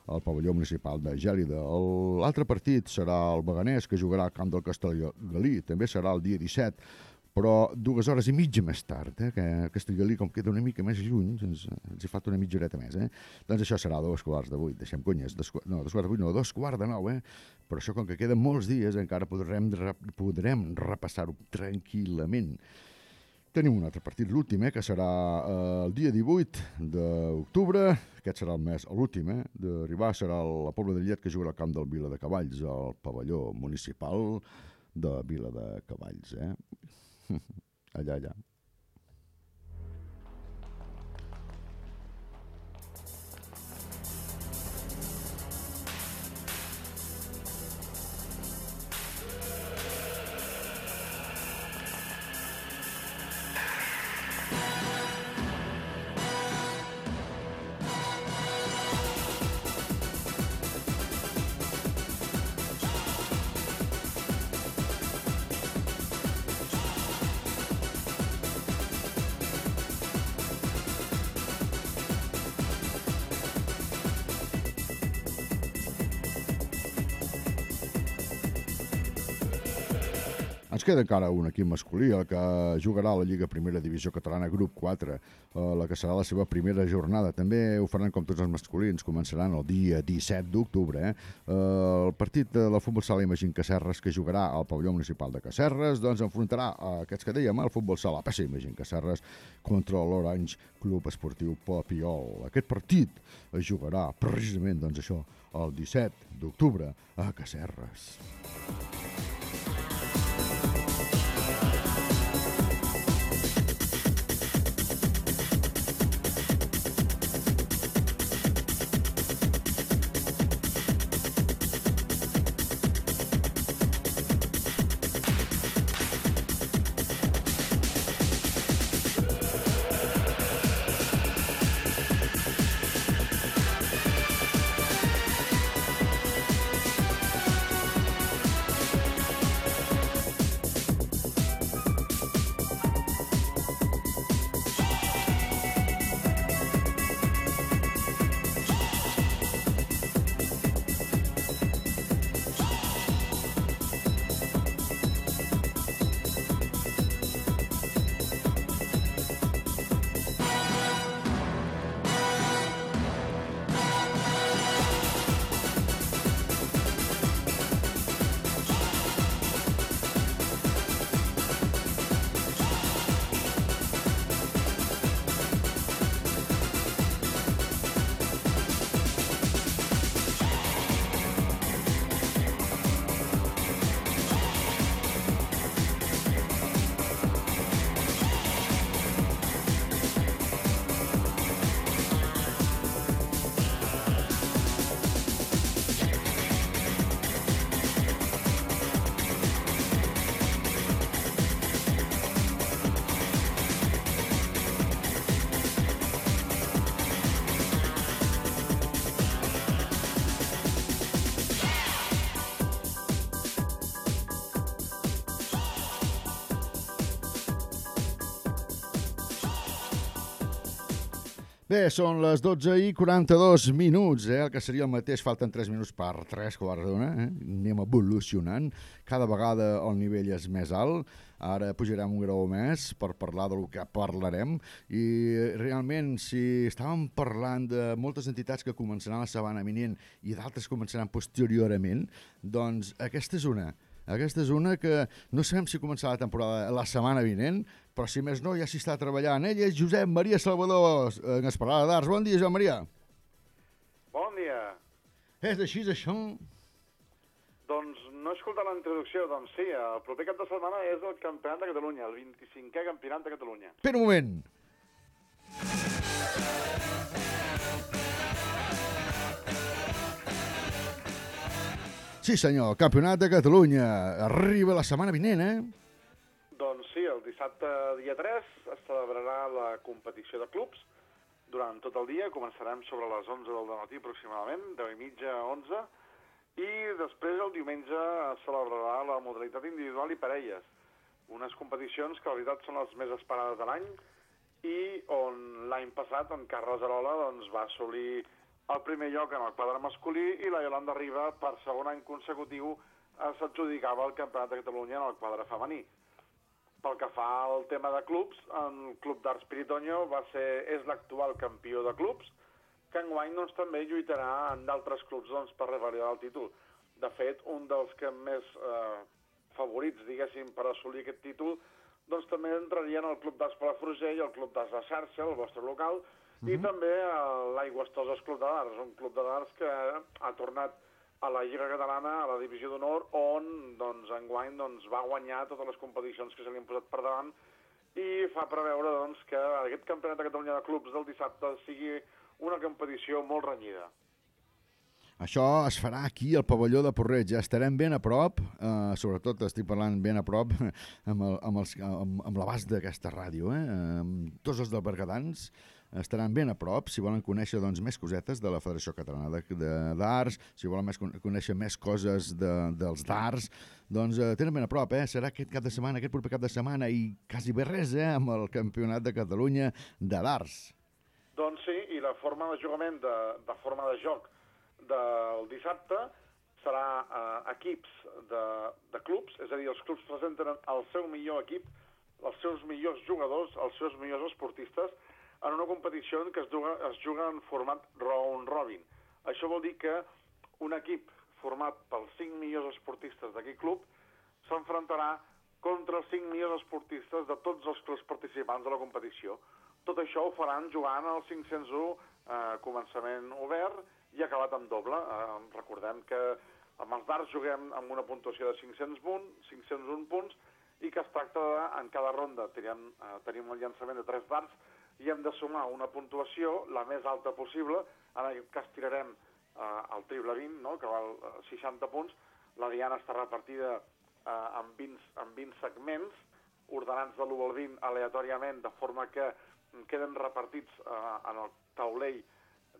al pavelló municipal de Gèlida. L'altre partit serà el Beganès, que jugarà al camp del Castellgalí, també serà el dia 17, però dues hores i mitja més tard, eh, que Castellgalí, com queda una mica més lluny, ens, ens hi falta una mitja horeta més, eh? Doncs això serà dos quarts de vuit, deixem conyes, dos, no, dos quarts de vuit, no, dos quarts de nou, eh? Però això, com que queden molts dies, encara podrem, re- podrem repassar-ho tranquil·lament. Tenim un altre partit, l'últim, eh, que serà eh, el dia 18 d'octubre, aquest serà el mes, l'últim, eh, d'arribar, serà la Pobla de Llet, que jugarà al camp del Vila de Cavalls, al pavelló municipal de Vila de Cavalls, eh? allà, allà. Ens queda encara un equip masculí, el que jugarà a la Lliga Primera Divisió Catalana Grup 4, eh, la que serà la seva primera jornada. També ho faran com tots els masculins, començaran el dia 17 d'octubre. Eh? Eh, el partit de la Futbol Sala Imagín Cacerres, que jugarà al pavelló municipal de Cacerres, doncs enfrontarà a aquests que dèiem, el Futbol Sala PC Imagín Cacerres contra l'Orange Club Esportiu Papiol. Aquest partit es jugarà precisament, doncs això, el 17 d'octubre a Cacerres. Són les 12 i 42 minuts, eh? el que seria el mateix, falten 3 minuts per 3 quarts d'una, eh? anem evolucionant, cada vegada el nivell és més alt, ara pujarem un grau més per parlar del que parlarem, i realment si estàvem parlant de moltes entitats que començaran la setmana vinent i d'altres començaran posteriorment, doncs aquesta és una, aquesta és una que no sabem si començarà la temporada la setmana vinent, però si més no ja s'hi està treballant. Ell és Josep Maria Salvador, en Esparlada d'Arts. Bon dia, Josep Maria. Bon dia. És així, això? Doncs no he escoltat la introducció, doncs sí, el proper cap de setmana és el Campionat de Catalunya, el 25è Campionat de Catalunya. Espera un moment. Sí, senyor, Campionat de Catalunya. Arriba la setmana vinent, eh? Doncs sí, el dissabte dia 3 es celebrarà la competició de clubs durant tot el dia. Començarem sobre les 11 del matí aproximadament, 10 i mitja a 11, i després el diumenge es celebrarà la modalitat individual i parelles. Unes competicions que en veritat són les més esperades de l'any i on l'any passat en Carles Arola doncs, va assolir el primer lloc en el quadre masculí i la Yolanda Riba per segon any consecutiu s'adjudicava el Campionat de Catalunya en el quadre femení. Pel que fa al tema de clubs, el Club d'Arts Piritoño va ser, és l'actual campió de clubs, que enguany doncs, també lluitarà en d'altres clubs doncs, per revalidar el títol. De fet, un dels que més eh, favorits, diguéssim, per assolir aquest títol, doncs també entrarien el Club d'Arts Palafrugell, el Club d'Arts de Xarxa, el vostre local, i també eh, l'Aigües Toses Club de Darts, un club de darts que ha tornat a la Lliga Catalana, a la Divisió d'Honor, on doncs, enguany doncs, va guanyar totes les competicions que se li han posat per davant i fa preveure doncs, que aquest Campionat de Catalunya de Clubs del dissabte sigui una competició molt renyida. Això es farà aquí al pavelló de Porreig. Ja estarem ben a prop, eh, sobretot estic parlant ben a prop amb, el, amb, els, amb, amb l'abast d'aquesta ràdio. Eh? Amb tots els del Bergadans estaran ben a prop si volen conèixer doncs, més cosetes de la Federació Catalana d'Arts, si volen més, con- conèixer més coses de, dels d'arts, doncs eh, tenen ben a prop, eh? serà aquest cap de setmana, aquest proper cap de setmana i quasi bé res eh? amb el Campionat de Catalunya de d'Arts. Doncs sí, i la forma de jugament, de, de forma de joc del dissabte serà eh, equips de, de clubs, és a dir, els clubs presenten el seu millor equip, els seus millors jugadors, els seus millors esportistes, en una competició què es juga, es juga en format round robin. Això vol dir que un equip format pels cinc millors esportistes d'aquell club s'enfrontarà contra els cinc millors esportistes de tots els clubs participants de la competició. Tot això ho faran jugant al 501, eh, començament obert i acabat amb doble. Eh, recordem que amb els darts juguem amb una puntuació de 500 punts, 501 punts i que es tracta de, en cada ronda tenim, eh, tenim un llançament de 3 darts i hem de sumar una puntuació la més alta possible, en aquest cas tirarem eh, el triple 20, no? que val eh, 60 punts, la diana està repartida eh, en, 20, en 20 segments, ordenats de l'1 al 20 aleatòriament, de forma que queden repartits eh, en el taulell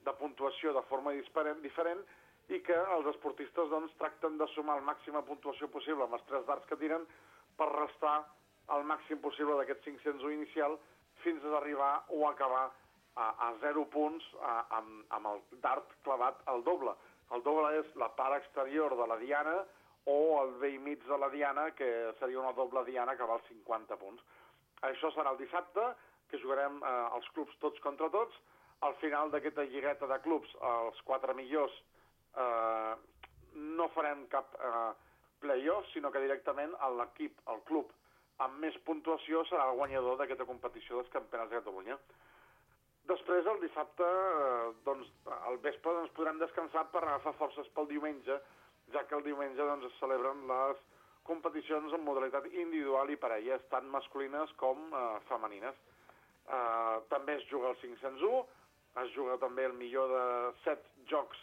de puntuació de forma diferent, diferent i que els esportistes doncs, tracten de sumar el màxima puntuació possible amb els tres darts que tiren per restar el màxim possible d'aquest 501 inicial fins a arribar o acabar a, a 0 punts a, amb, amb el dart clavat al doble. El doble és la part exterior de la diana o el vell mig de la diana, que seria una doble diana que val 50 punts. Això serà el dissabte, que jugarem eh, els clubs tots contra tots. Al final d'aquesta lligueta de clubs, els quatre millors eh, no farem cap eh, play-off, sinó que directament l'equip, el club amb més puntuació serà el guanyador d'aquesta competició dels campionats de Catalunya. Després, el dissabte, eh, doncs, al vespre, doncs, podrem descansar per agafar forces pel diumenge, ja que el diumenge doncs, es celebren les competicions en modalitat individual i parelles, tant masculines com eh, femenines. Eh, també es juga el 501, es juga també el millor de 7 jocs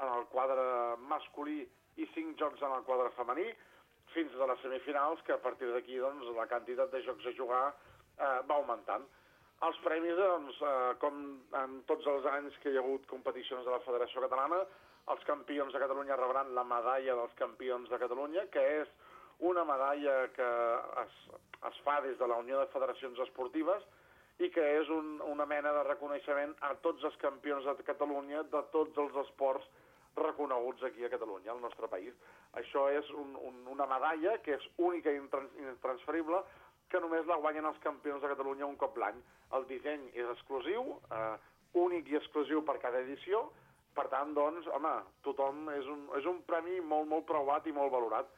en el quadre masculí i 5 jocs en el quadre femení, fins a les semifinals, que a partir d'aquí doncs, la quantitat de jocs a jugar eh, va augmentant. Els premis, doncs, eh, com en tots els anys que hi ha hagut competicions de la Federació Catalana, els campions de Catalunya rebran la medalla dels campions de Catalunya, que és una medalla que es, es fa des de la Unió de Federacions Esportives i que és un, una mena de reconeixement a tots els campions de Catalunya de tots els esports reconeguts aquí a Catalunya, al nostre país. Això és un, un, una medalla que és única i intrans, intransferible, que només la guanyen els campions de Catalunya un cop l'any. El disseny és exclusiu, eh, únic i exclusiu per cada edició, per tant, doncs, home, tothom és un, és un premi molt, molt preuat i molt valorat.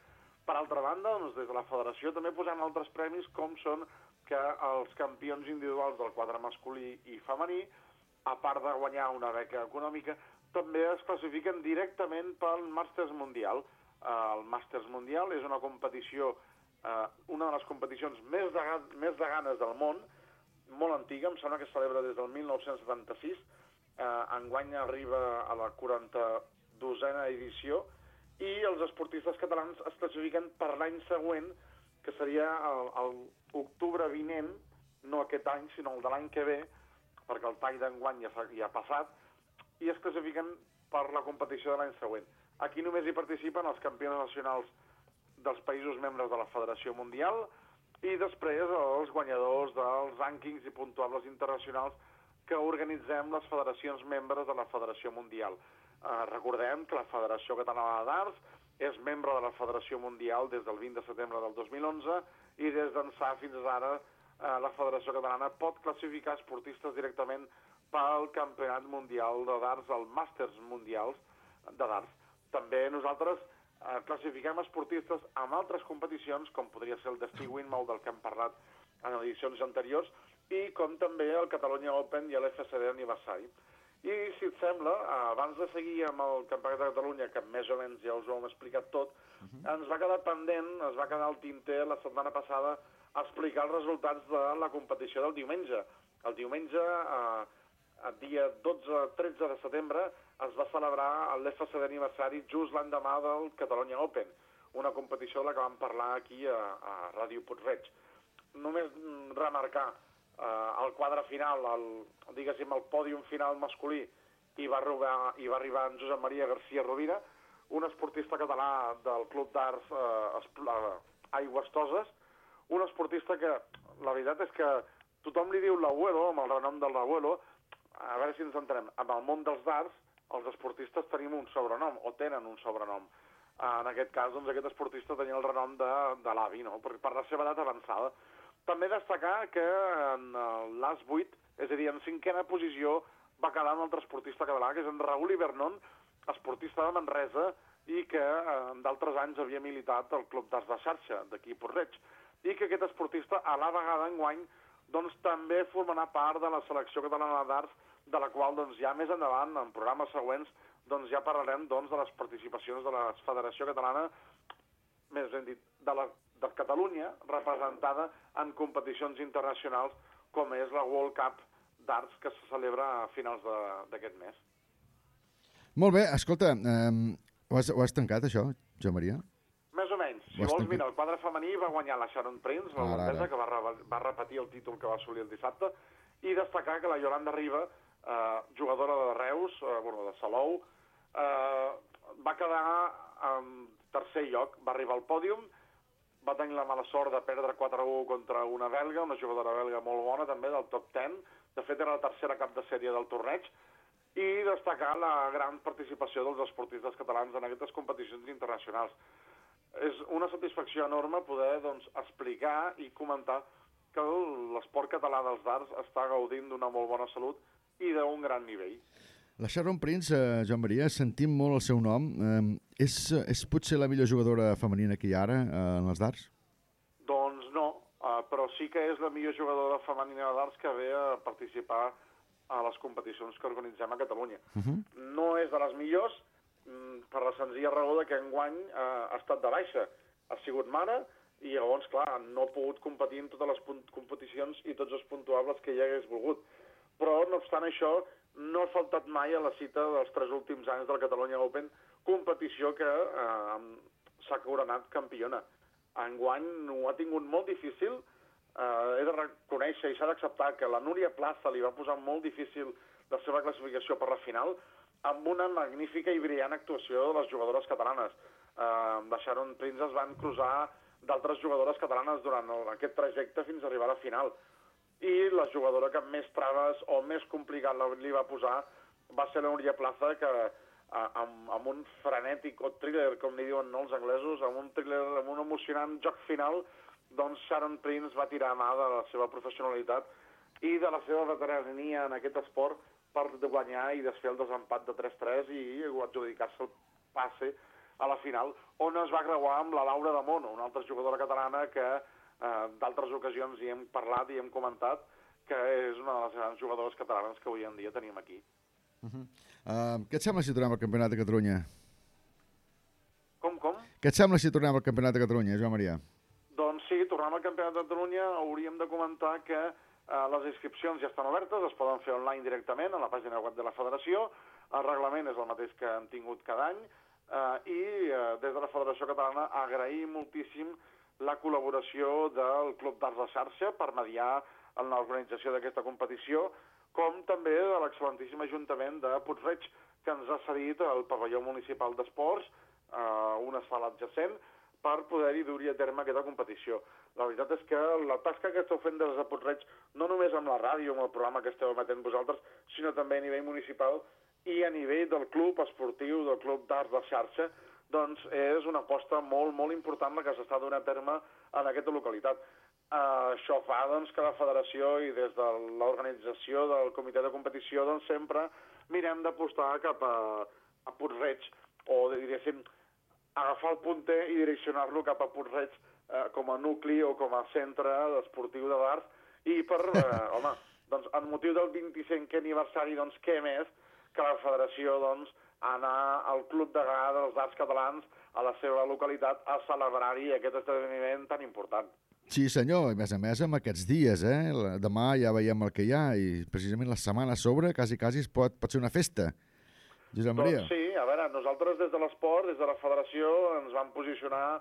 Per altra banda, doncs, des de la federació també posem altres premis com són que els campions individuals del quadre masculí i femení, a part de guanyar una beca econòmica, també es classifiquen directament pel Màsters Mundial. Eh, el Màsters Mundial és una competició, eh, una de les competicions més de, més de ganes del món, molt antiga, em sembla que es celebra des del 1976, eh, enguany arriba a la 42a edició i els esportistes catalans es classifiquen per l'any següent, que seria el, el octubre vinent, no aquest any, sinó el de l'any que ve, perquè el tall d'enguany ja, ja ha passat, i es classifiquen per la competició de l'any següent. Aquí només hi participen els campions nacionals dels països membres de la Federació Mundial i després els guanyadors dels rànquings i puntuables internacionals que organitzem les federacions membres de la Federació Mundial. Eh, recordem que la Federació Catalana Darts és membre de la Federació Mundial des del 20 de setembre del 2011 i des d'ençà fins ara eh, la Federació Catalana pot classificar esportistes directament pel Campionat Mundial de Darts, el Màsters Mundials de Darts. També nosaltres eh, classifiquem esportistes amb altres competicions, com podria ser el Destí Winmau, del que hem parlat en edicions anteriors, i com també el Catalunya Open i l'FCD aniversari. I, si et sembla, abans de seguir amb el Campionat de Catalunya, que més o menys ja us ho hem explicat tot, ens va quedar pendent, es va quedar al tinter la setmana passada explicar els resultats de la competició del diumenge. El diumenge, eh, el dia 12-13 de setembre, es va celebrar l'FCD aniversari just l'endemà del Catalunya Open, una competició de la que vam parlar aquí a, a Ràdio Puigreig. Només mm, remarcar eh, el quadre final, el, diguéssim, el pòdium final masculí, hi va, arribar, hi va arribar en Josep Maria García Rovira, un esportista català del Club d'Arts eh, eh, Aigües Toses, un esportista que la veritat és que tothom li diu l'abuelo, amb el renom del l'abuelo, a veure si ens entenem, amb el món dels darts, els esportistes tenim un sobrenom, o tenen un sobrenom. En aquest cas, doncs, aquest esportista tenia el renom de, de l'avi, no? per, per la seva edat avançada. També destacar que en l'AS 8, és a dir, en cinquena posició, va quedar un altre esportista català, que és en Raül Ibernon, esportista de Manresa, i que eh, en d'altres anys havia militat al Club d'Arts de Xarxa, d'aquí a i que aquest esportista, a la vegada enguany, doncs també formarà part de la selecció catalana d'arts, de la qual doncs, ja més endavant, en programes següents, doncs ja parlarem doncs, de les participacions de la Federació Catalana, més ben dit, de, la, de Catalunya, representada en competicions internacionals, com és la World Cup d'Arts, que se celebra a finals d'aquest mes. Molt bé, escolta, eh, ho, has, ho has tancat, això, Joan Maria? Més o menys. Si vols, mira, el quadre femení va guanyar la Sharon Prince, la holandesa, que va, re- va repetir el títol que va assolir el dissabte, i destacar que la Yolanda Riba, eh, jugadora de Reus, eh, bueno, de Salou, eh, va quedar en tercer lloc, va arribar al pòdium, va tenir la mala sort de perdre 4-1 contra una belga, una jugadora belga molt bona també, del top 10, de fet era la tercera cap de sèrie del torneig, i destacar la gran participació dels esportistes catalans en aquestes competicions internacionals. És una satisfacció enorme poder doncs, explicar i comentar que l'esport català dels darts està gaudint d'una molt bona salut i d'un gran nivell. La Sharon Prince, eh, Joan Maria, sentim molt el seu nom. Eh, és, és potser la millor jugadora femenina que hi ha ara eh, en els darts? Doncs no, uh, però sí que és la millor jugadora femenina de darts que ve a participar a les competicions que organitzem a Catalunya. Uh -huh. no és de les millors per la senzilla raó de que enguany eh, ha estat de baixa. Ha sigut mare i llavors, clar, no ha pogut competir en totes les competicions i tots els puntuables que hi hagués volgut. Però, no obstant això, no ha faltat mai a la cita dels tres últims anys del Catalunya Open, competició que eh, s'ha coronat campiona. Enguany ho ha tingut molt difícil, eh, he de reconèixer i s'ha d'acceptar que la Núria Plaza li va posar molt difícil la seva classificació per la final amb una magnífica i brillant actuació de les jugadores catalanes. Eh, Sharon Prince es van cruzar d'altres jugadores catalanes durant el, aquest trajecte fins a arribar a la final. I la jugadora que més traves o més complicat li va posar va ser la Núria Plaza, que eh, amb, amb un frenètic o thriller, com li diuen no, els anglesos, amb un thriller, amb un emocionant joc final, doncs Sharon Prince va tirar mà de la seva professionalitat i de la seva veterania en aquest esport per guanyar i desfer el desempat de 3-3 i adjudicar-se el passe a la final, on es va creuar amb la Laura de Mono, una altra jugadora catalana que eh, d'altres ocasions hi hem parlat i hem comentat que és una de les grans jugadores catalanes que avui en dia tenim aquí. Uh -huh. uh, què et sembla si tornem al Campionat de Catalunya? Com, com? Què et sembla si tornem al Campionat de Catalunya, Joan Maria? Doncs sí, tornem al Campionat de Catalunya, hauríem de comentar que les inscripcions ja estan obertes, es poden fer online directament a la pàgina web de la federació, el reglament és el mateix que hem tingut cada any, eh, i eh, des de la Federació Catalana agrair moltíssim la col·laboració del Club d'Arts de Xarxa per mediar en l'organització d'aquesta competició, com també de l'excel·lentíssim Ajuntament de Puigreig, que ens ha cedit el pavelló municipal d'esports, eh, una sala adjacent, per poder-hi dur-hi a terme aquesta competició. La veritat és que la tasca que esteu fent des de Puigreig, no només amb la ràdio, amb el programa que esteu emetent vosaltres, sinó també a nivell municipal i a nivell del club esportiu, del club d'arts de xarxa, doncs és una aposta molt, molt important la que s'està donant a terme en aquesta localitat. Uh, això fa doncs, que la federació i des de l'organització del comitè de competició doncs, sempre mirem d'apostar cap a, a Puigreig o, diguéssim, agafar el punter i direccionar-lo cap a Puigreig eh, com a nucli o com a centre esportiu de l'art i per, eh, home, doncs, en motiu del 25è aniversari, doncs, què més que la federació, doncs, anar al Club de Gà dels Arts Catalans a la seva localitat a celebrar-hi aquest esdeveniment tan important. Sí, senyor, i a més a més amb aquests dies, eh? Demà ja veiem el que hi ha i precisament la setmana a sobre quasi, quasi es pot, pot ser una festa. Josep Maria. Doncs sí, a veure, nosaltres des de l'esport, des de la federació, ens vam posicionar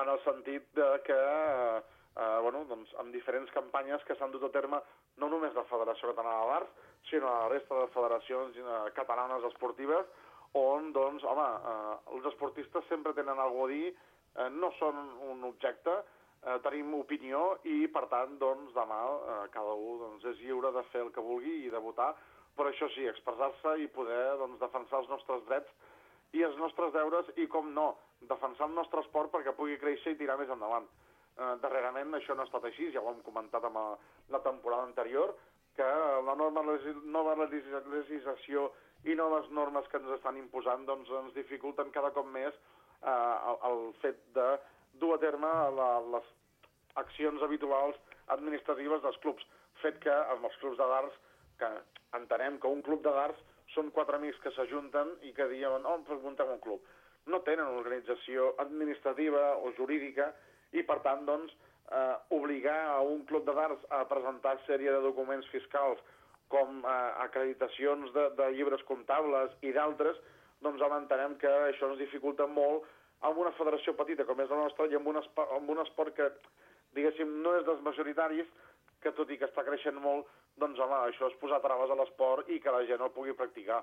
en el sentit de que, eh, eh, bueno, doncs, amb diferents campanyes que s'han dut a terme no només la Federació Catalana de l'Art, sinó la resta de federacions eh, catalanes esportives, on, doncs, home, eh, els esportistes sempre tenen alguna a dir, eh, no són un objecte, eh, tenim opinió i, per tant, doncs, demà eh, cada un doncs, és lliure de fer el que vulgui i de votar, però això sí, expressar-se i poder doncs, defensar els nostres drets i els nostres deures i, com no, defensar el nostre esport perquè pugui créixer i tirar més endavant. Eh, darrerament això no ha estat així, ja ho hem comentat amb la temporada anterior, que la norma, nova legis- legislació i noves normes que ens estan imposant doncs, ens dificulten cada cop més eh, el, el fet de dur a terme la, les accions habituals administratives dels clubs. Fet que amb els clubs de darts, que entenem que un club de darts són quatre amics que s'ajunten i que diuen, oh, doncs muntem un club. No tenen una organització administrativa o jurídica i, per tant, doncs, eh, obligar a un club de darts a presentar sèrie de documents fiscals com eh, acreditacions de, de llibres comptables i d'altres, doncs home, entenem que això ens dificulta molt amb una federació petita com és la nostra i amb un, espo- amb un esport que, diguéssim, no és dels majoritaris, que tot i que està creixent molt, doncs home, això és posar traves a l'esport i que la gent el pugui practicar.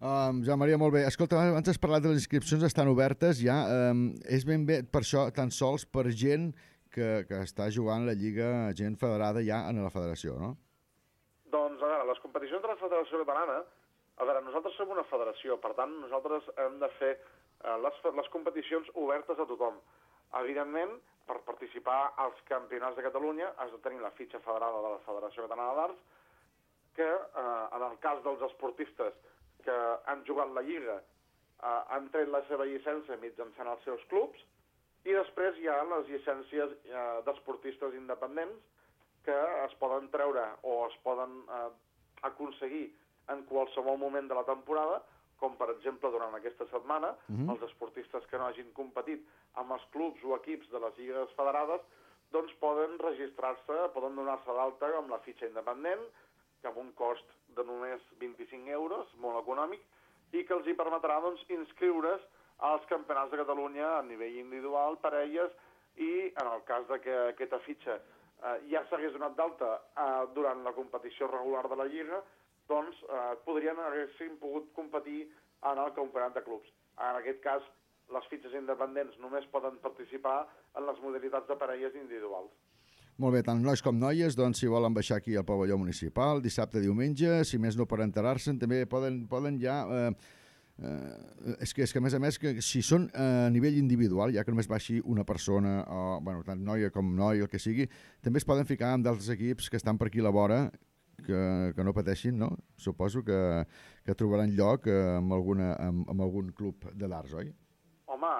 Um, Joan Maria, molt bé. Escolta, abans has parlat de les inscripcions, estan obertes ja. Um, és ben bé per això, tan sols per gent que, que està jugant la Lliga, gent federada ja en la federació, no? Doncs, a veure, les competicions de la Federació Catalana, a veure, nosaltres som una federació, per tant, nosaltres hem de fer eh, les, les competicions obertes a tothom. Evidentment, per participar als campionats de Catalunya has de tenir la fitxa federada de la Federació Catalana d'Arts, que eh, en el cas dels esportistes que han jugat la Lliga eh, han tret la seva llicència mitjançant els seus clubs, i després hi ha les llicències eh, d'esportistes independents que es poden treure o es poden eh, aconseguir en qualsevol moment de la temporada, com per exemple durant aquesta setmana, Mhm. els esportistes que no hagin competit amb els clubs o equips de les lligues federades, doncs poden registrar-se, poden donar-se d'alta amb la fitxa independent, que amb un cost de només 25 euros, molt econòmic, i que els hi permetrà doncs, inscriure's als campionats de Catalunya a nivell individual, parelles, i en el cas de que aquesta fitxa eh, ja s'hagués donat d'alta eh, durant la competició regular de la Lliga, doncs eh, podrien haguessin pogut competir en el campionat de clubs. En aquest cas, les fitxes independents només poden participar en les modalitats de parelles individuals. Molt bé, tant nois com noies, doncs, si volen baixar aquí al pavelló municipal, dissabte, diumenge, si més no per enterar-se'n, també poden, poden ja... Eh, eh, és, que, és que, a més a més, que si són eh, a nivell individual, ja que només baixi una persona, o, bueno, tant noia com noi, el que sigui, també es poden ficar amb d'altres equips que estan per aquí a la vora, que, que no pateixin, no? Suposo que, que trobaran lloc eh, amb, alguna, amb, amb algun club de l'Arts, oi? Home,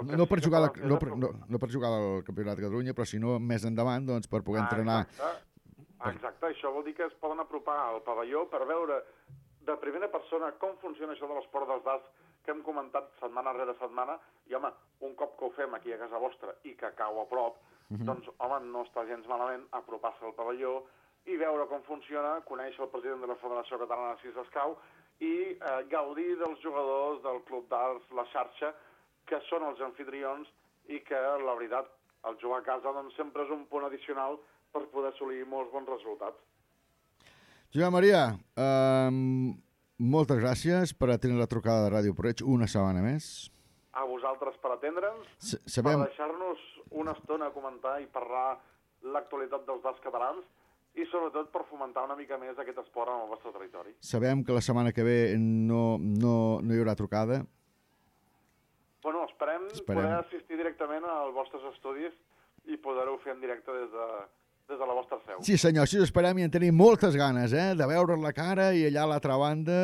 el No per, jugar la, no, per, no, no per jugar al Campionat de Catalunya, però si no més endavant, doncs, per poder entrenar. Exacte. Exacte, això vol dir que es poden apropar al pavelló per veure de primera persona com funciona això de l'esport dels darts que hem comentat setmana rere setmana, i home, un cop que ho fem aquí a casa vostra i que cau a prop, Mhm. doncs, home, no està gens malament apropar-se al pavelló i veure com funciona, conèixer el president de la Federació Catalana de Sis Escau i eh, gaudir dels jugadors del Club d'Arts La Xarxa, que són els anfitrions i que, la veritat, el jugar a casa doncs, sempre és un punt addicional per poder assolir molts bons resultats. Joan Maria, um, moltes gràcies per atendre la trucada de Ràdio Porreig una setmana més. A vosaltres per atendre'ns, sabem- per deixar-nos una estona a comentar i parlar l'actualitat dels bars catalans i sobretot per fomentar una mica més aquest esport en el vostre territori. Sabem que la setmana que ve no, no, no hi haurà trucada. Bueno, esperem, Esperem. poder assistir directament als vostres estudis i poder-ho fer en directe des de, des de la vostra seu. Sí, senyor, sí, esperem i en tenim moltes ganes, eh, de veure's la cara i allà a l'altra banda,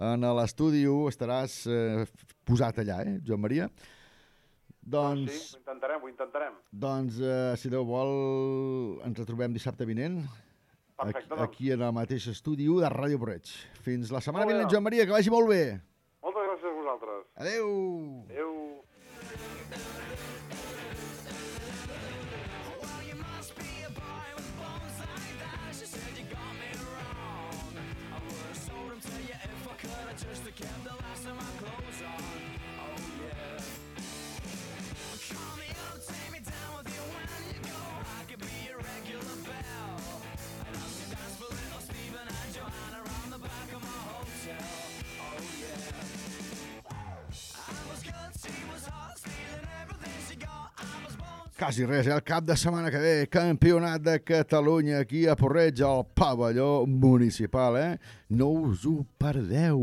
en l'estudi estaràs eh, posat allà, eh, Joan Maria? Doncs, Sí, ho intentarem, ho intentarem. doncs eh, si Déu vol, ens retrobem dissabte vinent. Perfecte, aquí, doncs. aquí en el mateix estudi de Ràdio Porreig. Fins la setmana vinent, doncs. Joan Maria, que vagi molt bé. Moltes gràcies a vosaltres. Adeu. Quasi res, eh? El cap de setmana que ve, campionat de Catalunya aquí a Porreig, al pavelló municipal, eh? No us ho perdeu.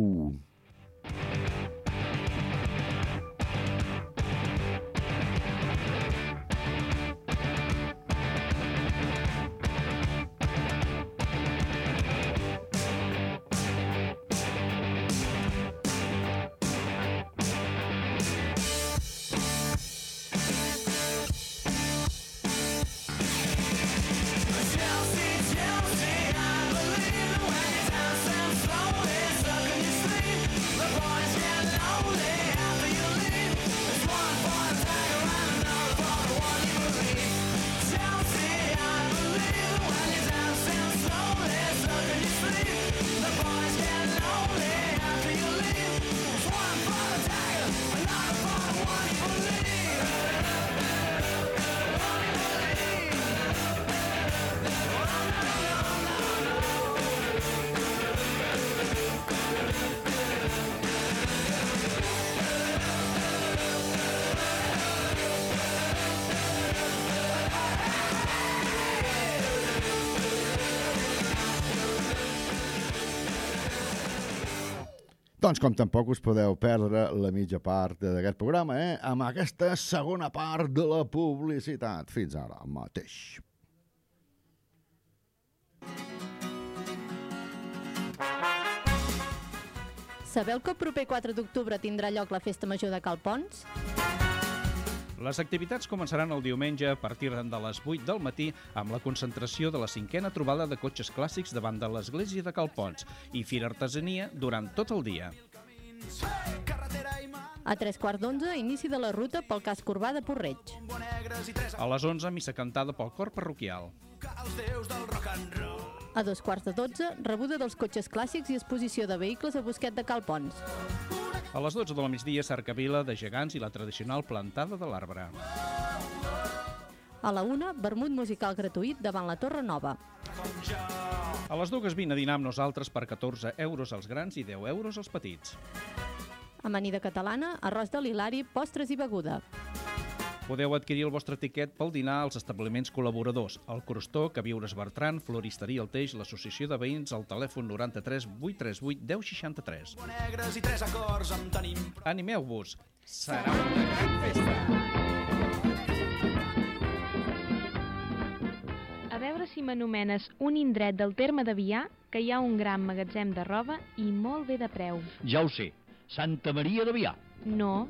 Doncs com tampoc us podeu perdre la mitja part d'aquest programa, eh? amb aquesta segona part de la publicitat. Fins ara mateix. Sabeu que el proper 4 d'octubre tindrà lloc la Festa Major de Calpons? Les activitats començaran el diumenge a partir de les 8 del matí amb la concentració de la cinquena trobada de cotxes clàssics davant de l'església de Calpons i Fira Artesania durant tot el dia. A tres quarts d'onze, inici de la ruta pel casc urbà de Porreig. A les 11, missa cantada pel cor parroquial. A dos quarts de dotze, rebuda dels cotxes clàssics i exposició de vehicles a Busquet de Calpons. A les 12 del migdia, cercavila de gegants i la tradicional plantada de l'arbre. A la una, vermut musical gratuït davant la Torre Nova. A les dues vine a dinar amb nosaltres per 14 euros als grans i 10 euros als petits. Amanida catalana, arròs de l'Hilari, postres i beguda. Podeu adquirir el vostre tiquet pel dinar als establiments col·laboradors, el Crostó, Caviures Bertran, Floristeria El Teix, l'Associació de Veïns, al telèfon 93 838 1063. Negres i tres acords en tenim. Animeu-vos! Serà una gran festa! A veure si m'anomenes un indret del terme de Vià que hi ha un gran magatzem de roba i molt bé de preu. Ja ho sé. Santa Maria de Vià. No,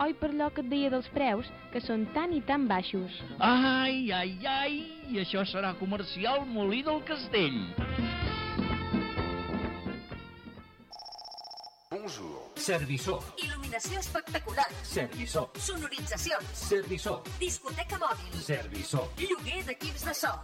Oi per allò que et deia dels preus, que són tan i tan baixos. Ai, ai, ai, i això serà comercial Molí del Castell. Bonjour. Serviçó. Il·luminació espectacular. Serviçó. Sonoritzacions. Serviçó. Discoteca mòbil. Serviçó. Lloguer d'equips de so.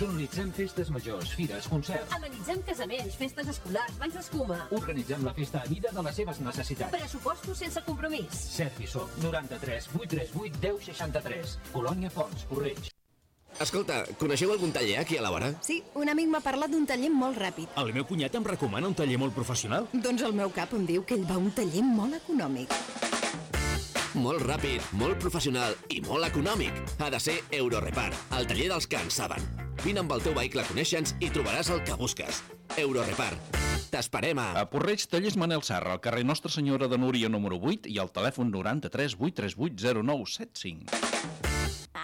Sonoritzem festes majors, fires, concerts. Amenitzem casaments, festes escolars, banys d'escuma. Organitzem la festa a mida de les seves necessitats. Pressupostos sense compromís. Serviçó. 93 838 1063. Colònia Fons, Correig. Escolta, coneixeu algun taller aquí a la vora? Sí, un amic m'ha parlat d'un taller molt ràpid. El meu cunyat em recomana un taller molt professional. Doncs el meu cap em diu que ell va a un taller molt econòmic. Molt ràpid, molt professional i molt econòmic. Ha de ser Eurorepar, el taller dels que en saben. Vine amb el teu vehicle a conèixer-nos i trobaràs el que busques. Eurorepar. T'esperem a... A Porreig, tallers Manel Serra, al carrer Nostra Senyora de Núria número 8 i al telèfon 93 838 0975.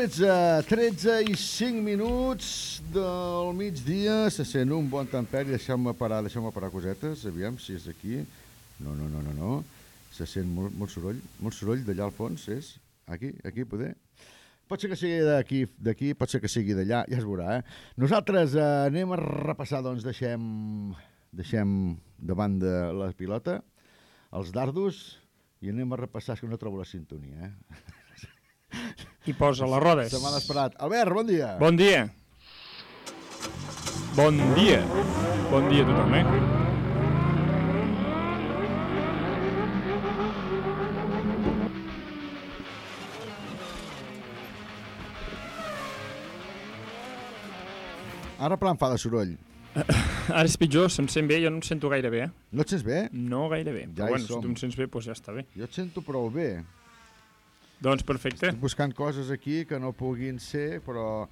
13, 13 i 5 minuts del migdia, se sent un bon temperi, deixeu-me parar, deixeu-me parar cosetes, aviam si és aquí. No, no, no, no, no. Se sent molt, molt soroll, molt soroll d'allà al fons, és? Aquí, aquí, poder? Pot ser que sigui d'aquí, d'aquí, pot ser que sigui d'allà, ja es veurà, eh? Nosaltres eh, anem a repassar, doncs deixem, deixem de la pilota els dardos i anem a repassar, és que no trobo la sintonia, eh? I posa les rodes. Se m'ha esperat. Albert, bon dia. Bon dia. Bon dia. Bon dia a tothom, eh? Ara plan fa de soroll. Ara és pitjor, se'm sent bé, jo no em sento gaire bé, eh? No et sents bé? No gaire bé, Ja però bueno, si som. tu em sents bé, doncs ja està bé. Jo et sento prou bé. Doncs perfecte. Estic buscant coses aquí que no puguin ser, però...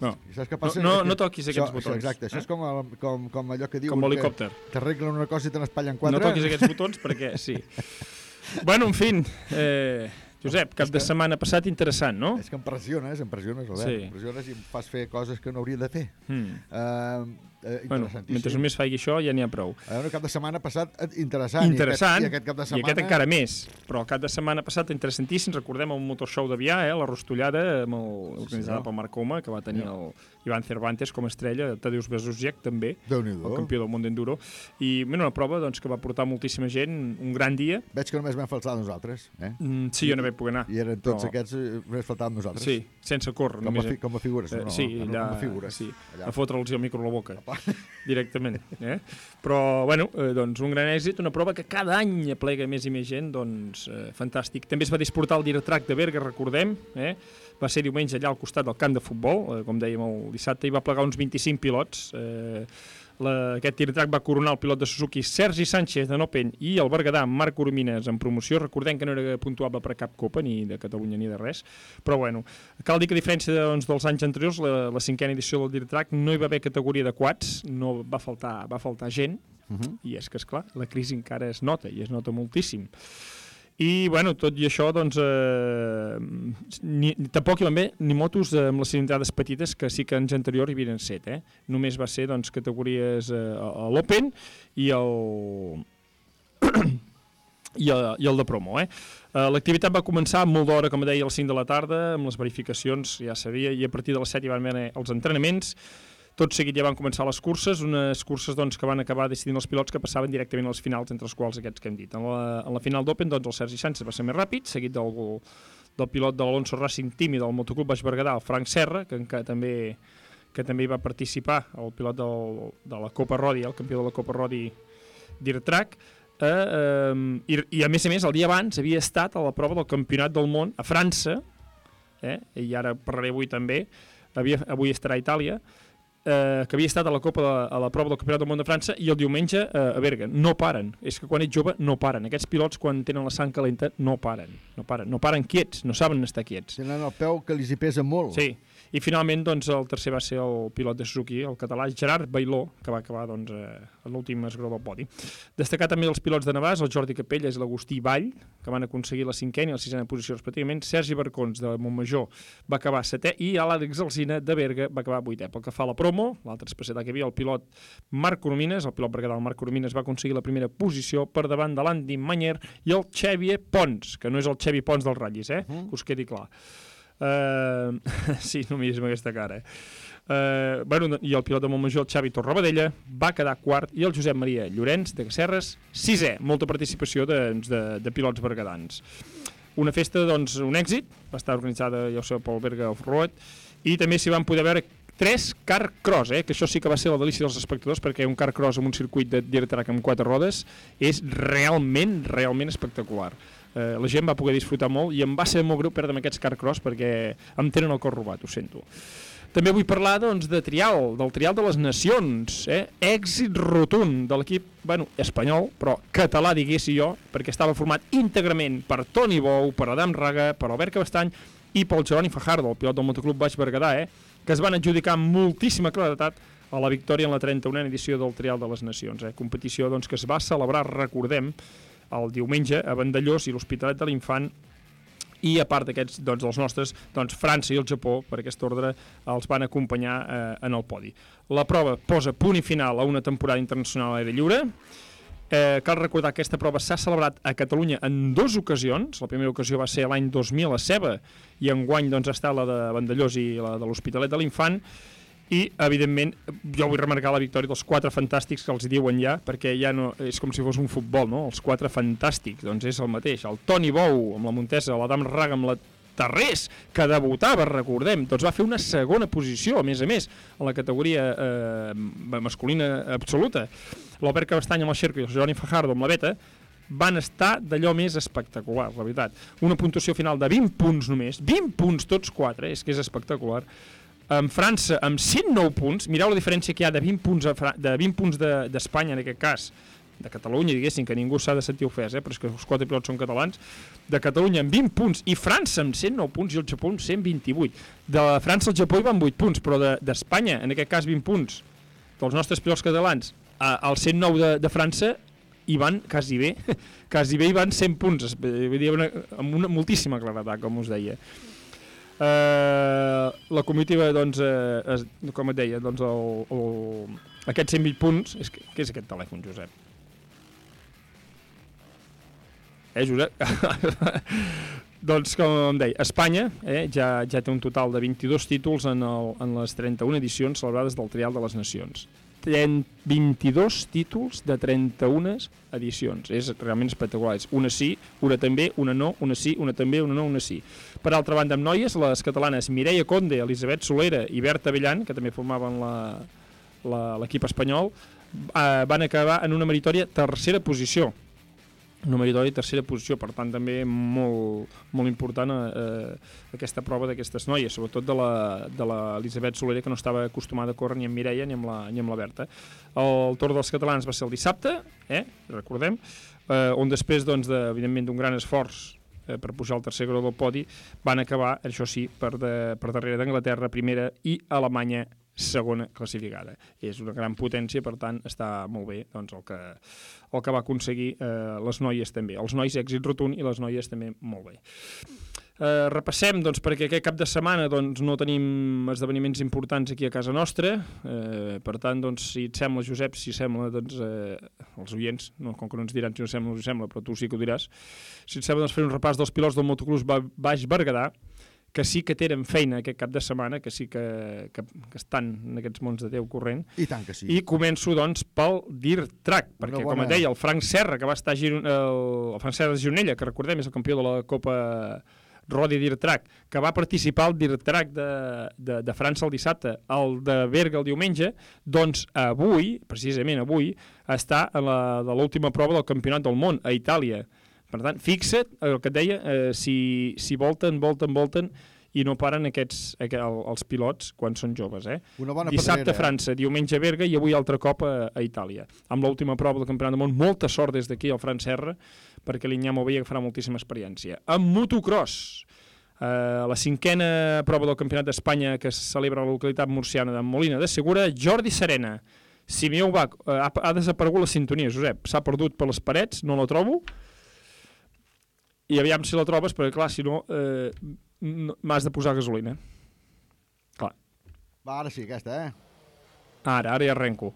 No. Saps què No- passa? no- Que- no toquis aquests això, botons, Això, exacte, això eh? és com, el, com, com allò que diuen Com l'helicòpter. que t'arreglen una cosa i te n'espatllen quatre. No toquis aquests botons perquè sí. bueno, en fi, eh, Josep, cap de setmana passat interessant, no? És que em pressiones, em pressiones, Albert. Sí. Em pressiones i em fas fer coses que no hauria de fer. Mm. Uh, eh, Bueno, mentre només faci això ja n'hi ha prou. A veure, cap de setmana passat eh, interessant. Interessant, I aquest, i aquest cap de setmana... i aquest encara més. Però el cap de setmana passat interessantíssim, recordem el motor show d'Avià, eh, la Rostollada, amb el, organitzada senyor. pel Marc Coma, que va tenir Sí. el Ivan Cervantes com a estrella, Tadeusz Bezusiek també, el campió del món d'enduro, i bueno, una prova doncs, que va portar moltíssima gent, un gran dia. Veig que només vam faltar nosaltres. Eh? Mm, sí, jo no vaig poder anar. I eren tots però- aquests, eh, només faltàvem nosaltres. Sí, sense córrer. Com a, només- fi, com a figures, Eh, no? sí, no, allà, com a figures. sí, allà. a fotre'ls el micro a la boca, directament. Eh? Però, bueno, eh, doncs un gran èxit, una prova que cada any aplega més i més gent, doncs eh, fantàstic. També es va disputar el Diretrack de Berga, recordem, eh? Va ser diumenge allà al costat del camp de futbol, eh, com dèiem el dissabte, i va plegar uns 25 pilots, eh, La, aquest tir track va coronar el pilot de Suzuki Sergi Sánchez de Nopen i el Berguedà Marc Coromines en promoció. Recordem que no era puntuable per cap copa, ni de Catalunya ni de res. Però bueno, cal dir que a diferència doncs, dels anys anteriors, la, la cinquena edició del tir track no hi va haver categoria de quads, no va faltar, va faltar gent, Uh -huh. i és que, és clar la crisi encara es nota, i es nota moltíssim. I, bueno, tot i això, doncs, eh, ni, tampoc hi van bé ni motos amb les cilindrades petites, que sí que anys anterior hi havien set, eh? Només va ser, doncs, categories eh, a a l'Open i el... i, el, i el de promo, eh? Eh, L'activitat va començar molt d'hora, com deia, a les 5 de la tarda, amb les verificacions, ja sabia, i a partir de les 7 hi van haver els entrenaments, tot seguit ja van començar les curses, unes curses doncs, que van acabar decidint els pilots que passaven directament als finals, entre els quals aquests que hem dit. En la, en la final d'Open, doncs, el Sergi Sánchez va ser més ràpid, seguit del, del pilot de l'Alonso Racing Team i del Motoclub Baix Berguedà, el Frank Serra, que, que també que també hi va participar, el pilot del, de la Copa Rodi, el campió de la Copa Rodi Dirt Track, eh, eh, i, i a més a més el dia abans havia estat a la prova del Campionat del Món a França, eh, i ara parlaré avui també, havia, avui estarà a Itàlia, eh, que havia estat a la Copa de, a la prova del Campionat del Món de França i el diumenge eh, a Berga. No paren. És que quan ets jove no paren. Aquests pilots quan tenen la sang calenta no paren. No paren, no paren quiets, no saben estar quiets. Tenen el peu que els hi pesa molt. Sí, i finalment doncs, el tercer va ser el pilot de Suzuki, el català Gerard Bailó, que va acabar doncs, eh, a l'últim esgró del podi. Destacar també els pilots de Navàs, el Jordi Capelles i l'Agustí Vall, que van aconseguir la cinquena i la sisena posició respectivament. Sergi Barcons, de Montmajor, va acabar setè i l'Àlex Alsina, de Berga, va acabar vuitè. Pel que fa a la promo, l'altre especialitat que hi havia, el pilot Marc Coromines, el pilot berguedà, el Marc Coromines, va aconseguir la primera posició per davant de l'Andy Manyer i el Xavier Pons, que no és el Xavi Pons dels ratllis, eh? que us quedi clar. Uh, sí, no miris amb aquesta cara. Uh, bueno, I el pilot de Montmajor, el Xavi Torrabadella, va quedar quart i el Josep Maria Llorenç de Casserres, sisè. Molta participació de, de, de pilots berguedans. Una festa, doncs, un èxit, va estar organitzada, ja ho sé, pel Berga Off-Road, i també s'hi van poder veure tres car cross, eh? que això sí que va ser la delícia dels espectadors perquè un car cross amb un circuit de dirt track amb quatre rodes és realment, realment espectacular. Eh, la gent va poder disfrutar molt i em va ser molt greu perdre'm aquests car cross perquè em tenen el cor robat, ho sento. També vull parlar doncs, de trial, del trial de les nacions, eh? èxit rotund de l'equip bueno, espanyol, però català, diguéssi jo, perquè estava format íntegrament per Toni Bou, per Adam Raga, per Albert Cabestany i pel Jeroni Fajardo, el pilot del motoclub Baix Berguedà, eh? que es van adjudicar amb moltíssima claretat a la victòria en la 31a edició del Trial de les Nacions. Eh? Competició doncs, que es va celebrar, recordem, el diumenge a Vandellós i l'Hospitalet de l'Infant i a part d'aquests, doncs, dels nostres, doncs, França i el Japó, per aquest ordre, els van acompanyar eh, en el podi. La prova posa punt i final a una temporada internacional a l'aire lliure. Eh, cal recordar que aquesta prova s'ha celebrat a Catalunya en dues ocasions. La primera ocasió va ser l'any 2000 a Ceba i enguany doncs, està la de Vandellós i la de l'Hospitalet de l'Infant i, evidentment, jo vull remarcar la victòria dels quatre fantàstics que els diuen ja, perquè ja no és com si fos un futbol, no? Els quatre fantàstics, doncs és el mateix. El Toni Bou amb la Montesa, l'Adam Raga amb la Tarrés, que debutava, recordem, doncs va fer una segona posició, a més a més, en la categoria eh, masculina absoluta. L'Albert Cabestany amb el Xerco i el Jordi Fajardo amb la Beta, van estar d'allò més espectacular, la veritat. Una puntuació final de 20 punts només, 20 punts tots quatre, és que és espectacular. En França, amb 109 punts, mireu la diferència que hi ha de 20 punts, a de 20 punts de- d'Espanya, de, en aquest cas, de Catalunya, diguéssim, que ningú s'ha de sentir ofès, eh, però és que els quatre pilots són catalans, de Catalunya amb 20 punts, i França amb 109 punts, i el Japó amb 128. De França al Japó hi van 8 punts, però de- d'Espanya, de, en aquest cas 20 punts, dels nostres pilots catalans, al 109 de, de França, hi van quasi bé, quasi bé hi van 100 punts, es- vull dir, una, amb una moltíssima claretat, com us deia. Uh, la comitiva, doncs, uh, es, com et deia, doncs el, el, aquests 120 punts, és que, què és aquest telèfon, Josep? Eh, Josep? doncs, com em deia, Espanya eh, ja, ja té un total de 22 títols en, el, en les 31 edicions celebrades del Trial de les Nacions. 30, 22 títols de 31 edicions. És realment espectacular. És una sí, una també, una no, una sí, una també, una no, una sí. Per altra banda, amb noies, les catalanes Mireia Conde, Elisabet Solera i Berta Bellan, que també formaven l'equip espanyol, eh, van acabar en una meritòria tercera posició. Numeritori i tercera posició, per tant també molt, molt important eh, aquesta prova d'aquestes noies, sobretot de l'Elisabet Solera, que no estava acostumada a córrer ni amb Mireia ni amb la, ni amb la Berta. El Tour dels Catalans va ser el dissabte, eh, recordem, eh, on després, doncs, de, evidentment, d'un gran esforç eh, per pujar al tercer grau del podi, van acabar, això sí, per, de, per darrere d'Anglaterra, primera, i Alemanya, segona classificada. És una gran potència, per tant, està molt bé doncs, el, que, el que va aconseguir eh, les noies també. Els nois èxit rotund i les noies també molt bé. Eh, repassem, doncs, perquè aquest cap de setmana doncs, no tenim esdeveniments importants aquí a casa nostra, eh, per tant, doncs, si et sembla, Josep, si sembla, doncs, eh, els oients, no, com que no ens diran si no sembla no sembla, però tu sí que ho diràs, si et sembla, doncs, fer un repàs dels pilots del motoclús Ba- Baix Berguedà, que sí que tenen feina aquest cap de setmana, que sí que, que, que estan en aquests mons de Déu corrent. I tant que sí. I començo, doncs, pel Dirt Track, perquè, Una com bona- et deia, el Frank Serra, que va estar a Giron... el, el Frank Serra de Gironella, que recordem és el campió de la Copa Rodi Dirt Track, que va participar al Dirt Track de, de, de França el dissabte, el de Berga el diumenge, doncs avui, precisament avui, està a la, de l'última prova del Campionat del Món, a Itàlia. Per tant, fixa't el que et deia, eh, si, si volten, volten, volten, i no paren aquests, aqu- el, els pilots quan són joves. Eh? Una bona Dissabte pedrera, eh? França, diumenge Berga i avui altre cop a, a Itàlia. Amb l'última prova del Campionat del Món, molta sort des d'aquí al Fran Serra, perquè l'Inyamo Vella farà moltíssima experiència. Amb motocross, eh, la cinquena prova del Campionat d'Espanya que es celebra a la localitat murciana de Molina de Segura, Jordi Serena. Simeó Bach, eh, ha, ha desaparegut la sintonia, Josep. S'ha perdut per les parets, no la trobo. I aviam si la trobes, perquè clar, si no, eh, no- m'has de posar gasolina. Clar. Va, ara sí, aquesta, eh? Ara, ara ja arrenco.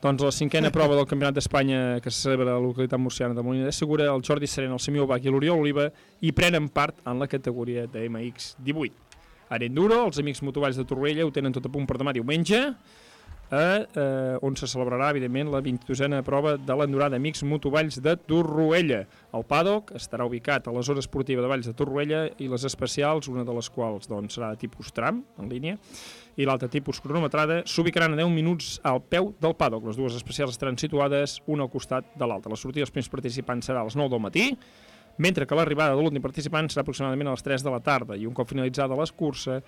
Doncs la cinquena prova del Campionat d'Espanya que se celebra a la localitat murciana de Molina de Segura, el Jordi Serena, el Simeó Bach i l'Oriol Oliva hi prenen part en la categoria de MX18. A Enduro, els amics motovalls de Torroella ho tenen tot a punt per demà diumenge, eh, eh, on se celebrarà, evidentment, la 22a prova de l'endurada Amics Motovalls de Torroella. El paddock estarà ubicat a la zona esportiva de Valls de Torroella i les especials, una de les quals doncs, serà de tipus tram, en línia, i l'altre tipus cronometrada, s'ubicaran a 10 minuts al peu del paddock. Les dues especials estaran situades una al costat de l'altra. La sortida dels primers participants serà a les 9 del matí, mentre que l'arribada de l'últim participant serà aproximadament a les 3 de la tarda i un cop finalitzada la cursa,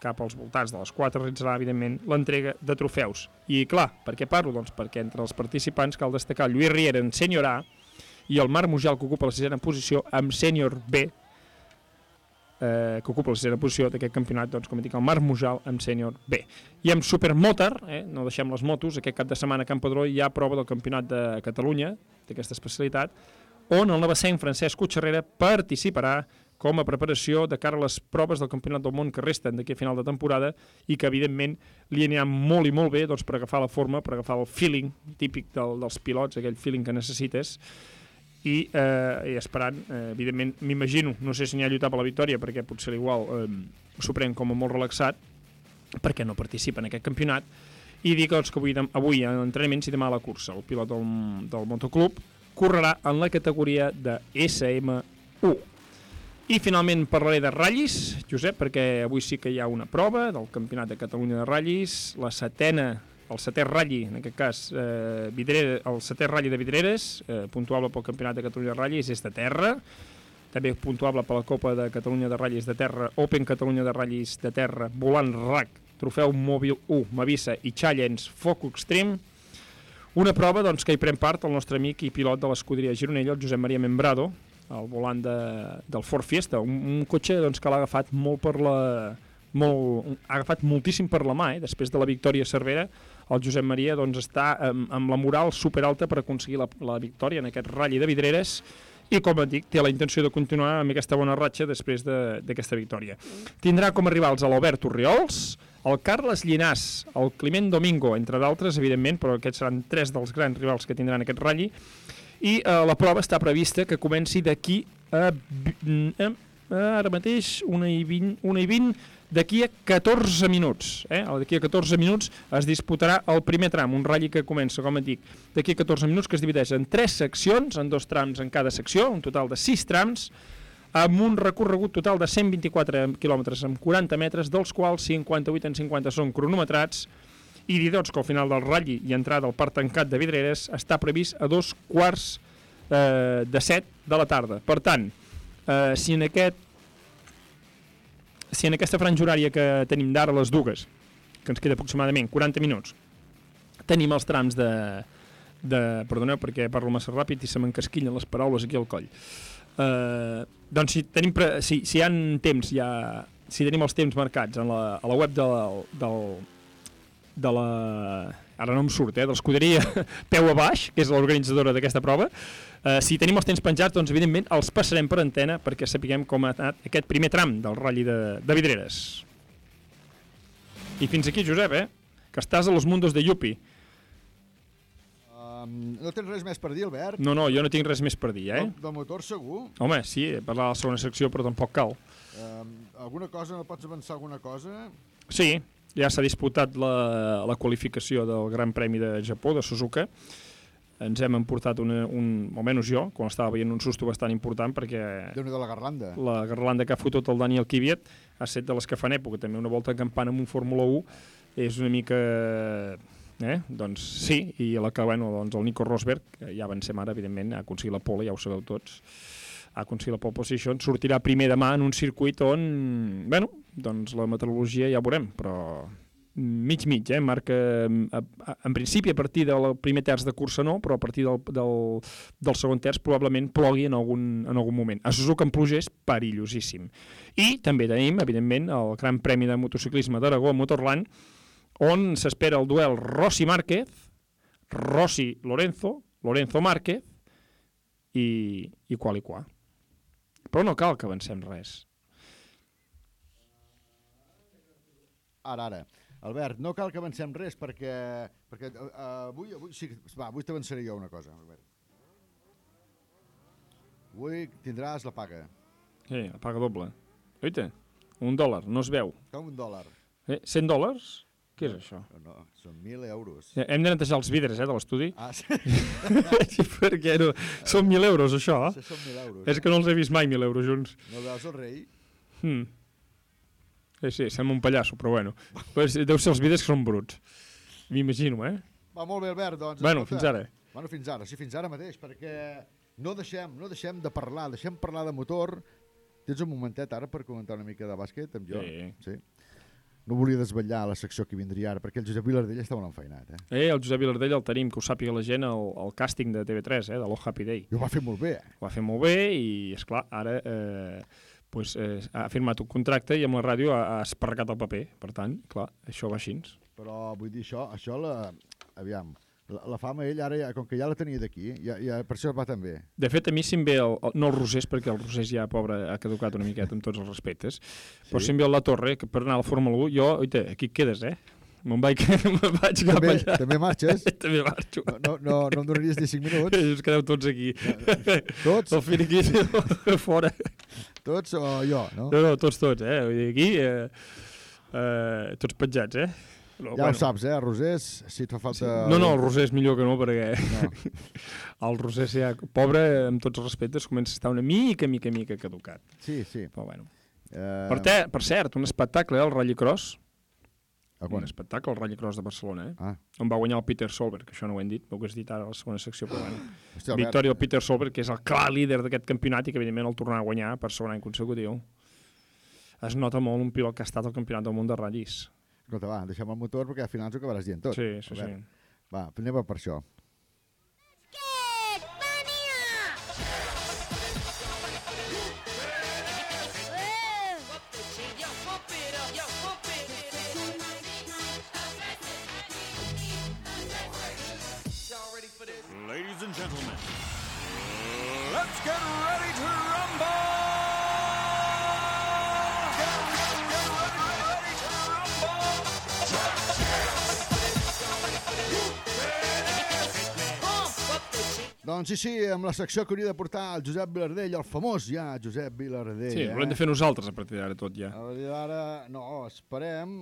cap als voltants de les 4 realitzarà, evidentment, l'entrega de trofeus. I clar, per què parlo? Doncs perquè entre els participants cal destacar Lluís Riera en sènior A i el Marc Mujal, que ocupa la sisena posició, amb sènior B, eh, que ocupa la sisena posició d'aquest campionat, doncs, com dic, el Marc Mujal amb sènior B. I amb Supermotor, eh, no deixem les motos, aquest cap de setmana a Campadró hi ha prova del campionat de Catalunya, d'aquesta especialitat, on el navassenc Francesc Cotxarrera participarà com a preparació de cara a les proves del Campionat del Món que resten d'aquí a final de temporada i que, evidentment, li anirà molt i molt bé doncs, per agafar la forma, per agafar el feeling típic del, dels pilots, aquell feeling que necessites, i, eh, i esperant, eh, evidentment, m'imagino, no sé si n'hi ha lluitat per la victòria, perquè potser igual eh, s'ho pren com a molt relaxat, perquè no participa en aquest campionat, i dic doncs, que avui, avui en entrenaments i demà a la cursa. El pilot del, del motoclub correrà en la categoria de SM1. I finalment parlaré de ratllis, Josep, perquè avui sí que hi ha una prova del Campionat de Catalunya de ratllis, la setena, el setè ratlli, en aquest cas, eh, Vidrera, el setè ratlli de Vidreres, eh, puntuable pel Campionat de Catalunya de ratllis, és de terra, també puntuable per la Copa de Catalunya de ratllis de terra, Open Catalunya de ratllis de terra, Volant RAC, Trofeu Mòbil 1, Mavisa i Challenge Foco Extreme, una prova doncs, que hi pren part el nostre amic i pilot de l'escuderia Gironella, el Josep Maria Membrado, al volant de, del Ford Fiesta, un, un cotxe doncs, que l'ha agafat molt per la, molt, ha agafat moltíssim per la mà, eh? després de la victòria a Cervera, el Josep Maria doncs, està amb, amb la moral superalta per aconseguir la, la victòria en aquest ratll de Vidreres i, com et dic, té la intenció de continuar amb aquesta bona ratxa després de- d'aquesta victòria. Tindrà com a rivals a l'Albert Oriols, el Carles Llinàs, el Climent Domingo, entre d'altres, evidentment, però aquests seran tres dels grans rivals que tindran aquest ratlli, i eh, la prova està prevista que comenci d'aquí a, eh, ara mateix, una i 20, una i 20 d'aquí a 14 minuts. Eh? D'aquí a 14 minuts es disputarà el primer tram, un ratll que comença, com et dic, d'aquí a 14 minuts, que es divideix en tres seccions, en dos trams en cada secció, un total de 6 trams, amb un recorregut total de 124 quilòmetres amb 40 metres, dels quals 58 en 50 són cronometrats, i dir doncs, que al final del ratlli i entrada al parc tancat de Vidreres està previst a dos quarts eh, de 7 de la tarda. Per tant, eh, si en aquest si en aquesta franja horària que tenim d'ara les dues, que ens queda aproximadament 40 minuts, tenim els trams de... de perdoneu perquè parlo massa ràpid i se m'encasquillen les paraules aquí al coll. Eh, doncs si tenim pre, si, si hi ha temps ja, si tenim els temps marcats en la, a la web del, del, de la ara no em surt, eh, de l'escuderia Peu a Baix, que és l'organitzadora d'aquesta prova, eh, si tenim els temps penjats, doncs evidentment els passarem per antena perquè sapiguem com ha anat aquest primer tram del Rally de, de Vidreres. I fins aquí, Josep, eh? Que estàs a los mundos de Yupi. Um, no tens res més per dir, Albert? No, no, jo no tinc res més per dir, eh? Del, del motor segur? Home, sí, parlar de la segona secció, però tampoc cal. Um, alguna cosa, no pots avançar alguna cosa? Sí, ja s'ha disputat la, la qualificació del Gran Premi de Japó, de Suzuka. Ens hem emportat una, un, almenys jo, quan estava veient un susto bastant important, perquè déu nhi de la garlanda. la garlanda que ha fotut el Daniel Kvyat ha set de les que fan època. També una volta campana amb un Fórmula 1 és una mica... Eh? Doncs sí, i la que, bueno, doncs el Nico Rosberg, que ja avancem ara, evidentment, ha aconseguit la pole, ja ho sabeu tots, aconseguit la pole position, sortirà primer demà en un circuit on, bueno, doncs la meteorologia ja ho veurem, però mig mig, eh? marca a, a, en principi a partir del primer terç de cursa no, però a partir del, del, del segon terç probablement plogui en algun, en algun moment. A Suzuka en pluja és perillosíssim. I també tenim, evidentment, el Gran Premi de Motociclisme d'Aragó a Motorland, on s'espera el duel Rossi Márquez, Rossi Lorenzo, Lorenzo Márquez i, i qual i qual. Però no cal que avancem res. Ara, ara. Albert, no cal que avancem res perquè, perquè uh, avui, avui, sí, va, avui t'avançaré jo una cosa, Albert. Avui tindràs la paga. Sí, la paga doble. Oita, un dòlar, no es veu. Com un dòlar. Eh, 100 dòlars? Què és això? No, no, són 1.000 euros. Eh, Hem de netejar els vidres, eh, de l'estudi. Ah, sí. sí, perquè no... Són 1.000 euros, això. Sí, són 1.000 euros. És que no els he vist mai, 1.000 euros junts. No veus el rei? Hmm. Sí, sí, sembla un pallasso, però bueno. Pues, deu ser els vidres que són bruts. M'imagino, eh? Va molt bé, Albert, doncs. Bueno, escolta. fins ara. Bueno, fins ara, sí, fins ara mateix, perquè no deixem, no deixem de parlar, deixem parlar de motor. Tens un momentet ara per comentar una mica de bàsquet amb jo? Sí. sí. No volia desvetllar la secció que vindria ara, perquè el Josep Vilardell està molt enfeinat, eh? Eh, el Josep Vilardell el tenim, que ho sàpiga la gent, el, el càsting de TV3, eh, de l'All Happy Day. I ho va fer molt bé. Ho va fer molt bé i, és clar ara eh, pues, eh, ha firmat un contracte i amb la ràdio ha, ha esparracat el paper. Per tant, clar, això va així. Però vull dir, això, això la... Aviam, la, la fama ell ara, ja, com que ja la tenia d'aquí, ja, ja, per això va tan bé. De fet, a mi si em ve, el, el, no el Rosés, perquè el Rosés ja, pobre, ha caducat una miqueta amb tots els respectes, sí. però si em ve el La Torre, que per anar a la Fórmula 1, jo, oita, aquí et quedes, eh? Me'n vaig, me vaig cap També, allà. també marxes? també marxo. No, no, no, no em donaries ni 5 minuts? Us quedeu tots aquí. Tots? El finiquito fora. Tots o jo, no? No, no, tots, tots, eh? Vull dir, aquí, eh, eh, tots penjats, eh? No, Ja ho saps, eh, Rosés, si et fa falta... No, no, el Roser és millor que no, perquè no. el Roser, ja, pobre, amb tots els respectes, comença a estar una mica, mica, mica caducat. Sí, sí. Però bueno. Eh, Per, te, per cert, un espectacle, eh, el Rallycross. A quan? Un espectacle, el Rallycross de Barcelona, eh? Ah. On va guanyar el Peter Solberg, que això no ho hem dit, ho hagués dit ara a la segona secció, però bueno. Hòstia. Victòria del Peter Solberg, que és el clar líder d'aquest campionat i que evidentment el tornarà a guanyar per segon any consecutiu. Es nota molt un pilot que ha estat al campionat del món de ratllis. Escolta, va, deixem el motor perquè al final ens ho acabaràs dient tot. Sí, sí, sí. Va, anem per això. Doncs sí, sí, amb la secció que hauria de portar el Josep Vilardell, el famós ja Josep Vilardell. Sí, eh? ho hem de fer nosaltres a partir d'ara tot ja. A partir d'ara, no, esperem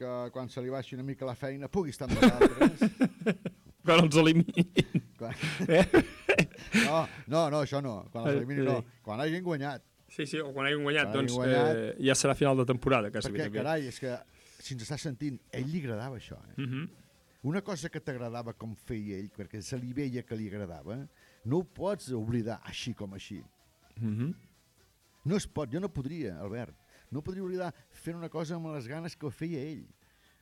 que quan se li baixi una mica la feina pugui estar amb nosaltres. Quan els eliminin. Quan... Eh? No, no, no, això no. Quan els elimini, no. Quan hagin guanyat. Sí, sí, o quan hagin guanyat, Quan hagin doncs guanyat. Eh, ja serà final de temporada, quasi. Perquè, carai, és que si ens està sentint, ell li agradava això. Eh? Mhm. Una cosa que t'agradava com feia ell, perquè se li veia que li agradava, No ho pots oblidar així com així. Mhm. No es pot, jo no podria, Albert. No podria oblidar fent una cosa amb les ganes que ho feia ell.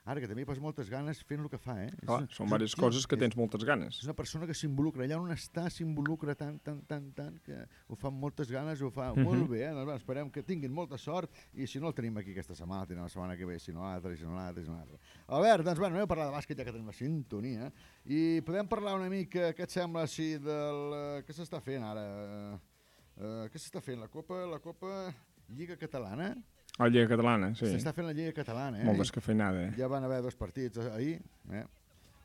Ara, que també hi posa moltes ganes fent el que fa, eh? Clar, són és un diverses coses que tens moltes ganes. És una persona que s'involucra. Allà on està s'involucra tant, tant, tant, tant, que ho fa amb moltes ganes, ho fa Mhm. molt bé. Eh? Doncs, esperem que tinguin molta sort i si no el tenim aquí aquesta setmana, el tindrem la setmana que ve, si no l'altra, i si no l'altra, i si no l'altra. Albert, doncs bueno, anem a parlar de bàsquet ja que tenim la sintonia i podem parlar una mica, què et sembla, així, del... eh, què s'està fent ara? Uh, què s'està fent? La Copa, la Copa Lliga Catalana? La Lliga Catalana, sí. S'està fent la Lliga Catalana, eh? Molt descafeinada, eh? Ja van haver dos partits eh, ahir, eh?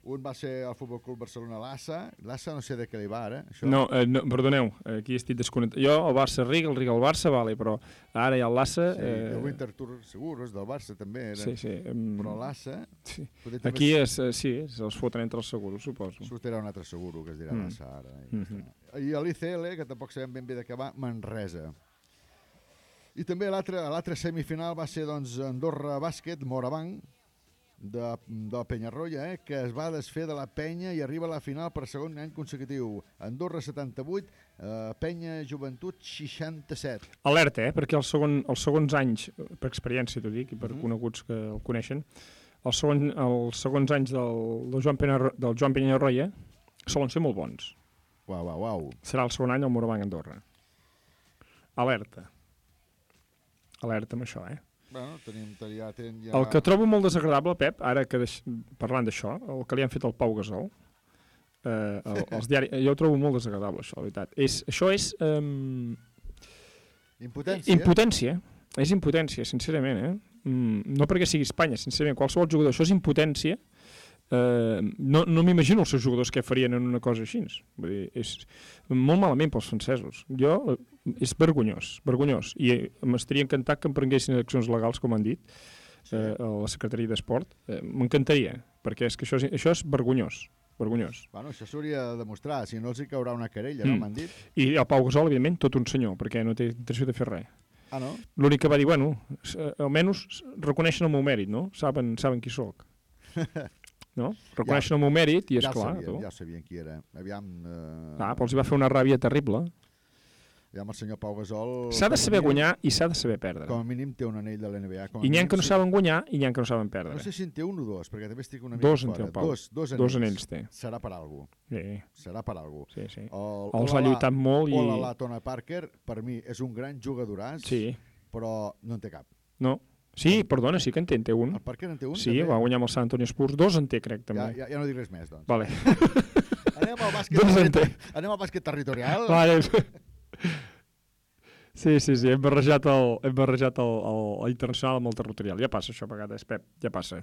Un va ser el Futbol Club Barcelona Lassa. Lassa no sé de què li va ara, això. No, eh, no, perdoneu, aquí estic desconnectat. Jo, el Barça Riga, el Riga el Barça, vale, però ara hi ha el Lassa... Sí, eh, el Winter Tour Seguros del Barça també era. Sí, sí. Però l'Assa... Sí. Aquí és, eh, sí, se'ls foten entre els seguros, suposo. Sortirà un altre seguro que es dirà Mm. Lassa ara. I, Mhm. I a l'ICL, que tampoc sabem ben bé de què va, Manresa. I també l'altre semifinal va ser doncs, Andorra Bàsquet, Morabanc, de, de Penyarroia, eh, que es va desfer de la penya i arriba a la final per segon any consecutiu. Andorra 78, eh, penya Joventut 67. Alerta, eh? perquè els, segon, els segons anys, per experiència t'ho dic, i per coneguts que el coneixen, els, segon, els segons anys del, del, Joan Penyarro, del Joan Penyarroia solen ser molt bons. Uau, uau, uau. Serà el segon any al Morabanc Andorra. Alerta. Alerta amb això, eh? Bueno, tenim, ja, tenim ja... El que trobo molt desagradable, Pep, ara que deix... parlant d'això, el que li han fet al Pau Gasol, eh, el, els diaris, jo ho trobo molt desagradable, això, la veritat. És, això és... Um, Impotència. Impotència. És impotència, sincerament, eh? Mm, no perquè sigui Espanya, sincerament, qualsevol jugador, això és impotència. Eh, no no m'imagino els seus jugadors què farien en una cosa així. Vull dir, és molt malament pels francesos. Jo, eh, és vergonyós, vergonyós. I eh, m'estaria encantat que em prenguessin accions legals, com han dit, eh, a la Secretaria d'Esport. Eh, M'encantaria, perquè és que això és, això és vergonyós, vergonyós. Bueno, això s'hauria de demostrar, si no els hi caurà una querella, no Mm. m'han dit? I el Pau Gasol, evidentment, tot un senyor, perquè no té intenció de fer res. Ah, no? L'únic que va dir, bueno, eh, almenys reconeixen el meu mèrit, no? Saben, saben qui sóc. No? Reconeixen el meu mèrit i, és ja clar, sabien, tu. Ja sabien qui era. Aviam... Eh, Ah, però els va fer una ràbia terrible. aviam el senyor Pau Gasol... S'ha de saber mínim- guanyar i s'ha de saber perdre. Com a mínim té un anell de l'NBA. I n'hi ha que no saben guanyar i n'hi ha que no saben perdre. No sé si en té un o dos, perquè també estic una mica Dos en té fora. el Pau. Dos, dos, Dos anells té. Serà per alguna Sí. Serà per alguna Sí, sí. El, Els ha lluitat molt i- Olala, Tona Parker, per mi, és un gran jugadoràs, Sí. però no en té cap. No. Sí, perdona, sí que en té, en té un. El Parker en té un, Sí, també? va guanyar amb el Sant Antoni Spurs. Dos en té, crec, també. Ja, ja, ja no dic res més, doncs. Vale. Anem al bàsquet, Dos en territori- té. anem al bàsquet territorial. Vale. Sí, sí, sí, hem barrejat el, hem barrejat el, el, el internacional amb el territorial. Ja passa això a vegades, Pep, ja passa.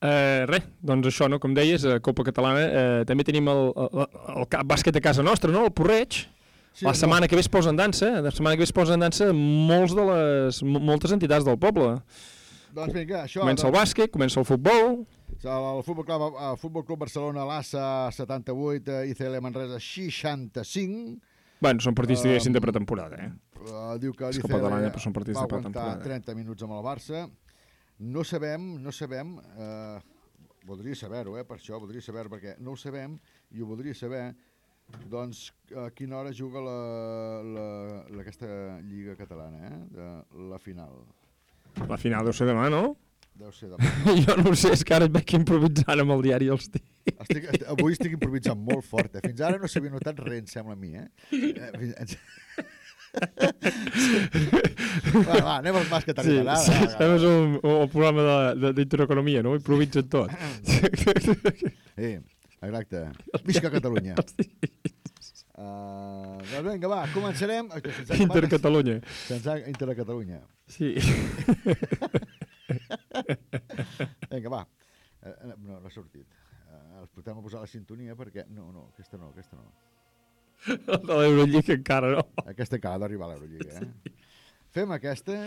Eh, res, doncs això, no? com deies, a Copa Catalana eh, també tenim el, el, el, ca- bàsquet a casa nostra, no? el Porreig. Sí, la no. setmana que ve es posa en dansa, la setmana que ve es posa en dansa molts de les, mo- moltes entitats del poble. Doncs vinga, això... Comença el doncs, bàsquet, comença el futbol, El Futbol Club, el Futbol Club Barcelona, l'ASA 78, eh, ICL Manresa 65. Bueno, són partits, Um, diguéssim, de pretemporada, eh? Uh, diu que l'ICL va aguantar pretemporada. 30 minuts amb el Barça. No sabem, no sabem, eh, voldria saber-ho, eh, per això, voldria saber perquè no ho sabem i ho voldria saber, doncs, a quina hora juga la, la, la, aquesta Lliga Catalana, eh, de la final. La final deu ser demà, no? Deu ser demà. jo no sé, és que ara et veig improvisant amb el diari els dies. Estic, est- avui estic improvisant molt fort, eh? Fins ara no s'havia notat res, em sembla a mi, eh? eh fins... va, va, anem al bàsquet Sí, territorial. sí, va, va, un, un programa de- de- d'intereconomia, no? Improvisa tot. Sí, exacte. Visca Catalunya. Uh, doncs vinga, va, començarem. Intercatalunya. Se'ns ha... Intercatalunya. Sí. vinga, va. Uh, no, no ha sortit. Uh, els portem a posar la sintonia perquè... No, no, aquesta no, aquesta no. De l'Eurolliga encara no. Aquesta encara ha d'arribar a l'Eurolliga, eh? Fem aquesta.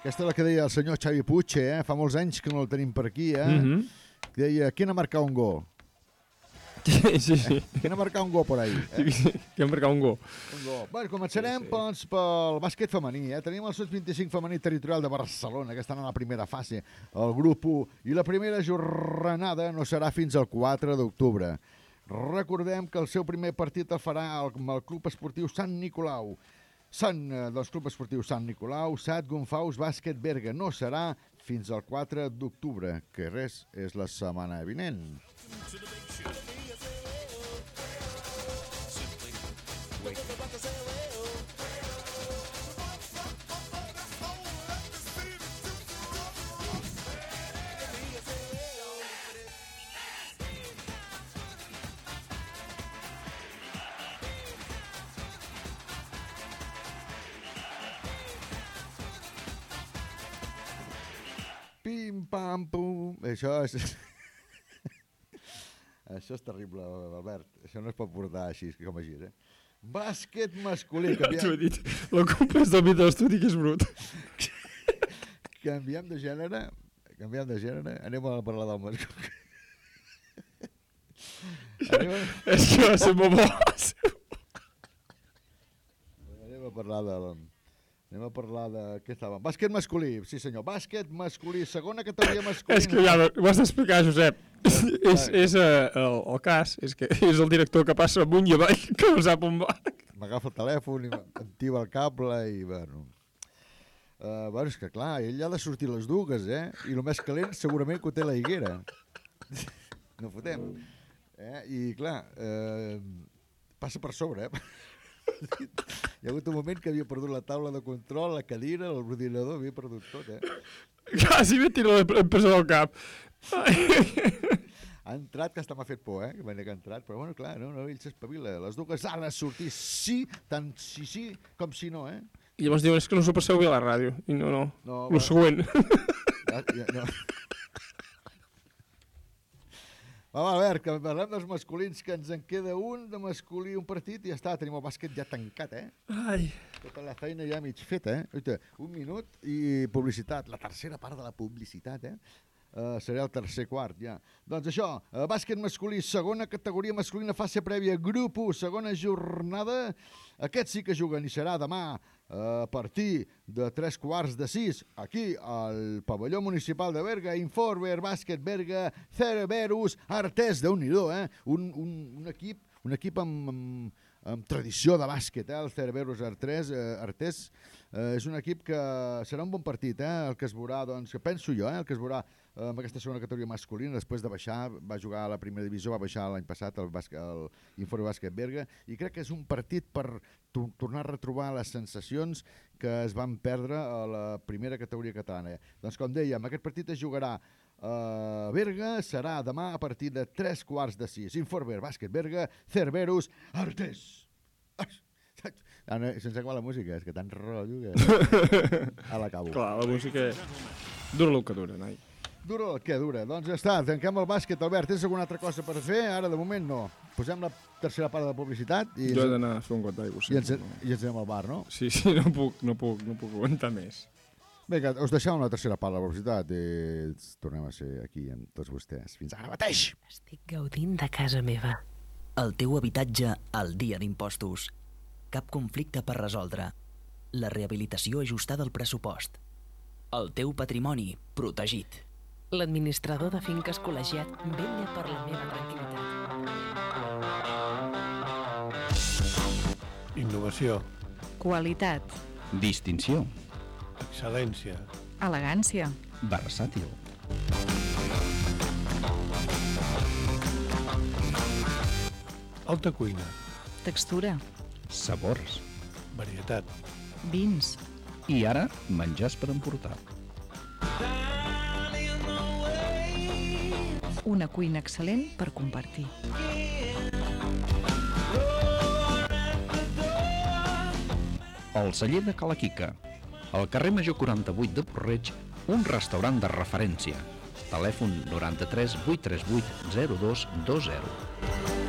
Aquesta és la que deia el senyor Xavi Puig, eh? Fa molts anys que no el tenim per aquí, eh? Mhm. Que deia, qui n'ha marcat un gol? Sí, sí, sí. Qui n'ha marcat un gol per ahí? Eh? Sí, sí, hem marcat un gol. Un gol. Bueno, començarem doncs, pel bàsquet femení. Eh? Tenim el Sub-25 femení territorial de Barcelona, que estan en la primera fase, el grup 1, i la primera jornada no serà fins al 4 d'octubre. Recordem que el seu primer partit el farà amb el Club Esportiu Sant Nicolau. Sant eh, dels Club Esportiu Sant Nicolau, Sat Gonfaus Bàsquet Berga. No serà fins al 4 d'octubre, que res és la setmana vinent. Pim, pam, pum... Això és... Això és terrible, Albert. Això no es pot portar així, com a gir, eh? Bàsquet masculí. Ja t'ho he dit. La culpa és del Vita d'estudi, que és brut. Canviem de gènere. Canviem de gènere. Anem a parlar del masculí. Anem a... És que va ser molt bo. Anem a parlar del... A parlar de... Què estàvem? Bàsquet masculí, sí senyor. Bàsquet masculí, segona categoria masculina. És que ja ho has d'explicar, Josep. és és uh, el, el cas, és que és el director que passa amunt i avall que no sap on va. M'agafa el telèfon i em tiba el cable i, bueno... Uh, bueno, és que clar, ell ha de sortir les dues, eh? I el més calent segurament que ho té la higuera. no fotem. Eh? I clar, eh, passa per sobre, eh? Hi ha hagut un moment que havia perdut la taula de control, la cadira, l'ordinador, havia perdut tot, eh? Quasi me tiro la peça del cap. Ha entrat, que hasta m'ha fet por, eh? Que que ha entrat, però bueno, clar, no, no, ell s'espavila. Les dues han de sortir sí, tant si sí com si no, eh? I llavors diuen, és que no s'ho passeu bé a la ràdio. I no, no. No, va. següent. Ja, ja, no. Va, va, Albert, que parlem dels masculins, que ens en queda un de masculí, un partit, i ja està, tenim el bàsquet ja tancat, eh? Ai. Tota la feina ja mig feta, eh? Oita, un minut i publicitat, la tercera part de la publicitat, eh? Uh, serà el tercer quart, ja. Doncs això, uh, bàsquet masculí, segona categoria masculina, fase prèvia, grup 1, segona jornada. Aquest sí que juguen i serà demà a partir de tres quarts de sis, aquí al pavelló municipal de Berga, Informer, Bàsquet Berga, Cerberus, Artés, déu nhi eh? Un, un, un equip, un equip amb, amb, amb tradició de bàsquet, eh? el Cerberus Artés, eh, Artés eh, és un equip que serà un bon partit, eh? el que es veurà, doncs, penso jo, eh? el que es veurà amb aquesta segona categoria masculina, després de baixar, va jugar a la primera divisió, va baixar l'any passat el Informe Bàsquet Berga, i crec que és un partit per to tornar a retrobar les sensacions que es van perdre a la primera categoria catalana. Doncs com dèiem, aquest partit es jugarà a Berga, serà demà a partir de 3 quarts de 6. Informer, Bàsquet Berga, Cerberus, Artés. Ah, no, sense acabar la música, és que tan rotllo que... A l'acabo. Clar, la música... Dura el que dura, noi. Dura el que dura. Doncs ja està, tanquem el bàsquet. Albert, tens alguna altra cosa per fer? Ara, de moment, no. Posem la tercera part de la publicitat i, Jo he d'anar a fer un got d'aigua. i, ens, i ens anem al bar, no? Sí, sí, no puc, no puc, no puc aguantar més. Vinga, us deixem la tercera part de la publicitat i tornem a ser aquí amb tots vostès. Fins ara mateix! Estic gaudint de casa meva. El teu habitatge al dia d'impostos. Cap conflicte per resoldre. La rehabilitació ajustada al pressupost. El teu patrimoni protegit. L'administrador de finques col·legiat vella per la meva tranquil·litat. Innovació, Qualitat. Distinció. excel·lència, Elegància. Versàtil. alta cuina, Textura. Sabors. varietat, Vins. I ara, menjars per emportar. Una cuina excel·lent per compartir. El celler de Calaquica. Al carrer Major 48 de Porreig, un restaurant de referència. Telèfon 93 838 0220.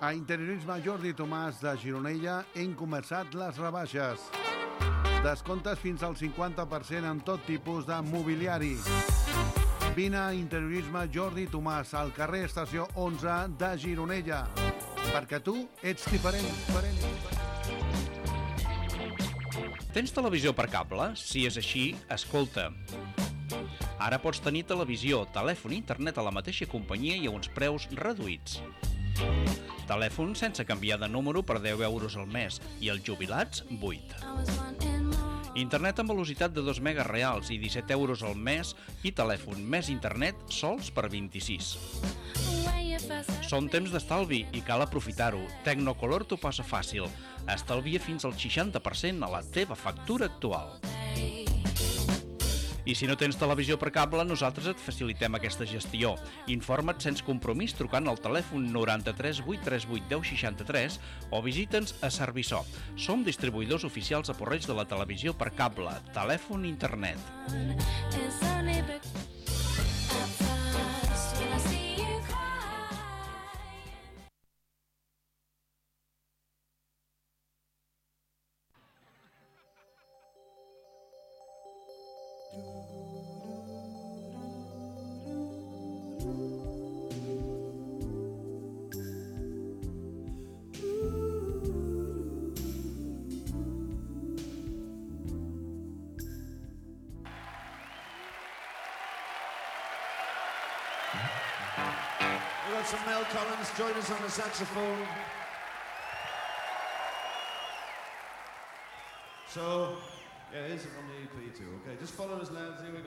A Interiorisme Jordi Tomàs de Gironella hem començat les rebaixes. Descomptes fins al 50% en tot tipus de mobiliari. Vine a Interiorisme Jordi Tomàs al carrer Estació 11 de Gironella. Perquè tu ets diferent, diferent. Tens televisió per cable? Si és així, escolta. Ara pots tenir televisió, telèfon i internet a la mateixa companyia i a uns preus reduïts. Telèfon sense canviar de número per 10 euros al mes i els jubilats 8. Internet amb velocitat de 2 megas reals i 17 euros al mes i telèfon més internet sols per 26. Són temps d'estalvi i cal aprofitar-ho. Tecnocolor t'ho passa fàcil. Estalvia fins al 60% a la teva factura actual. I si no tens televisió per cable, nosaltres et facilitem aquesta gestió. Informa't sense compromís trucant al telèfon 93 838 1063 o visita'ns a Serviçó. Som distribuïdors oficials a Porreig de la televisió per cable, telèfon i internet. We've Collins join us on the saxophone. So, yeah, it on the EP too. Okay, just follow us, lads. Here we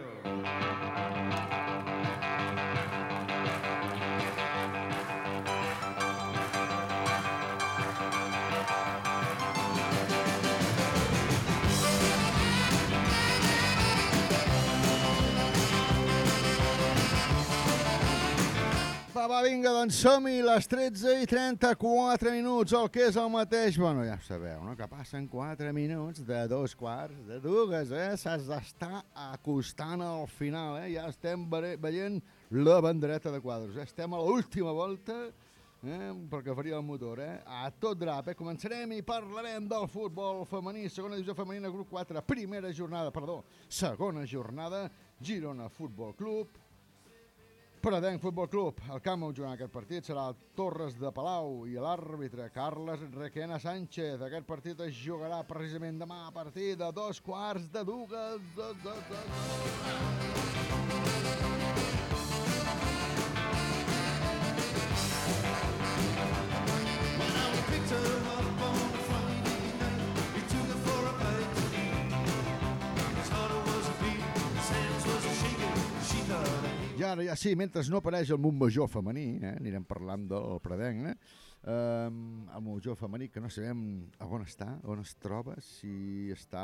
go. Va, vinga, doncs som-hi, les 13 i 34 minuts, el que és el mateix. Bueno, ja sabeu, no?, que passen 4 minuts de dos quarts de dues, eh? S'has d'estar acostant al final, eh? Ja estem veient la bandereta de quadros, eh? Estem a l'última volta, eh? pel que faria el motor, eh? A tot drap, eh? Començarem i parlarem del futbol femení, segona divisió femenina, grup 4, primera jornada, perdó, segona jornada, Girona Futbol Club, Pradenc Futbol Club, el camp on jugarà aquest partit serà el Torres de Palau i l'àrbitre Carles Requena Sánchez. Aquest partit es jugarà precisament demà a partir de dos quarts de dues. Up I ara ja sí, mentre no apareix el Montmajor femení, eh? anirem parlant del Pradenc, eh? Um, el Montmajor femení, que no sabem a on està, on es troba, si està...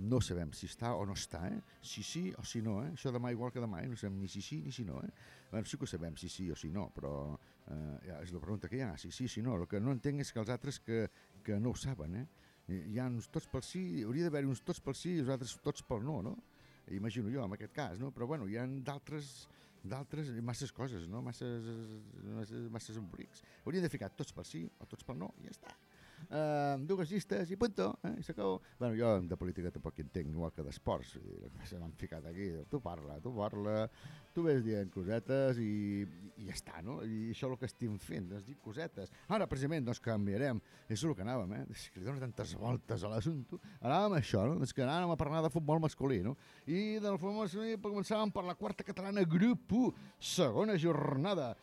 No sabem si està o no està, eh? Si sí o si no, eh? Això demà igual que demà, eh? No sabem ni si sí ni si no, eh? Bueno, sí que sabem, si sí o si no, però eh, és la pregunta que hi ha, si sí, si no. El que no entenc és que els altres que, que no ho saben, eh? Hi ha uns tots pel sí, hauria d'haver uns tots pel sí i els altres tots pel no, no? Imagino jo, en aquest cas, no? Però bueno, hi ha d'altres d'altres, masses coses, no? Masses, masses, masses embolics. Hauríem de ficar tots pel sí o tots pel no, i ja està. Uh, dues llistes i punto, eh? i s'acabó. Bueno, jo de política tampoc hi entenc, igual que d'esports. Se m'han ficat aquí, tu parla, tu parla, tu ves dient cosetes i, i ja està, no? I això és el que estem fent, és dir cosetes. Ara, precisament, doncs canviarem. És el que anàvem, eh? És que li dono tantes voltes a l'assumpte. Anàvem a això, no? És que anàvem a parlar de futbol masculí, no? I del futbol masculí començàvem per la quarta catalana, grup 1, segona jornada.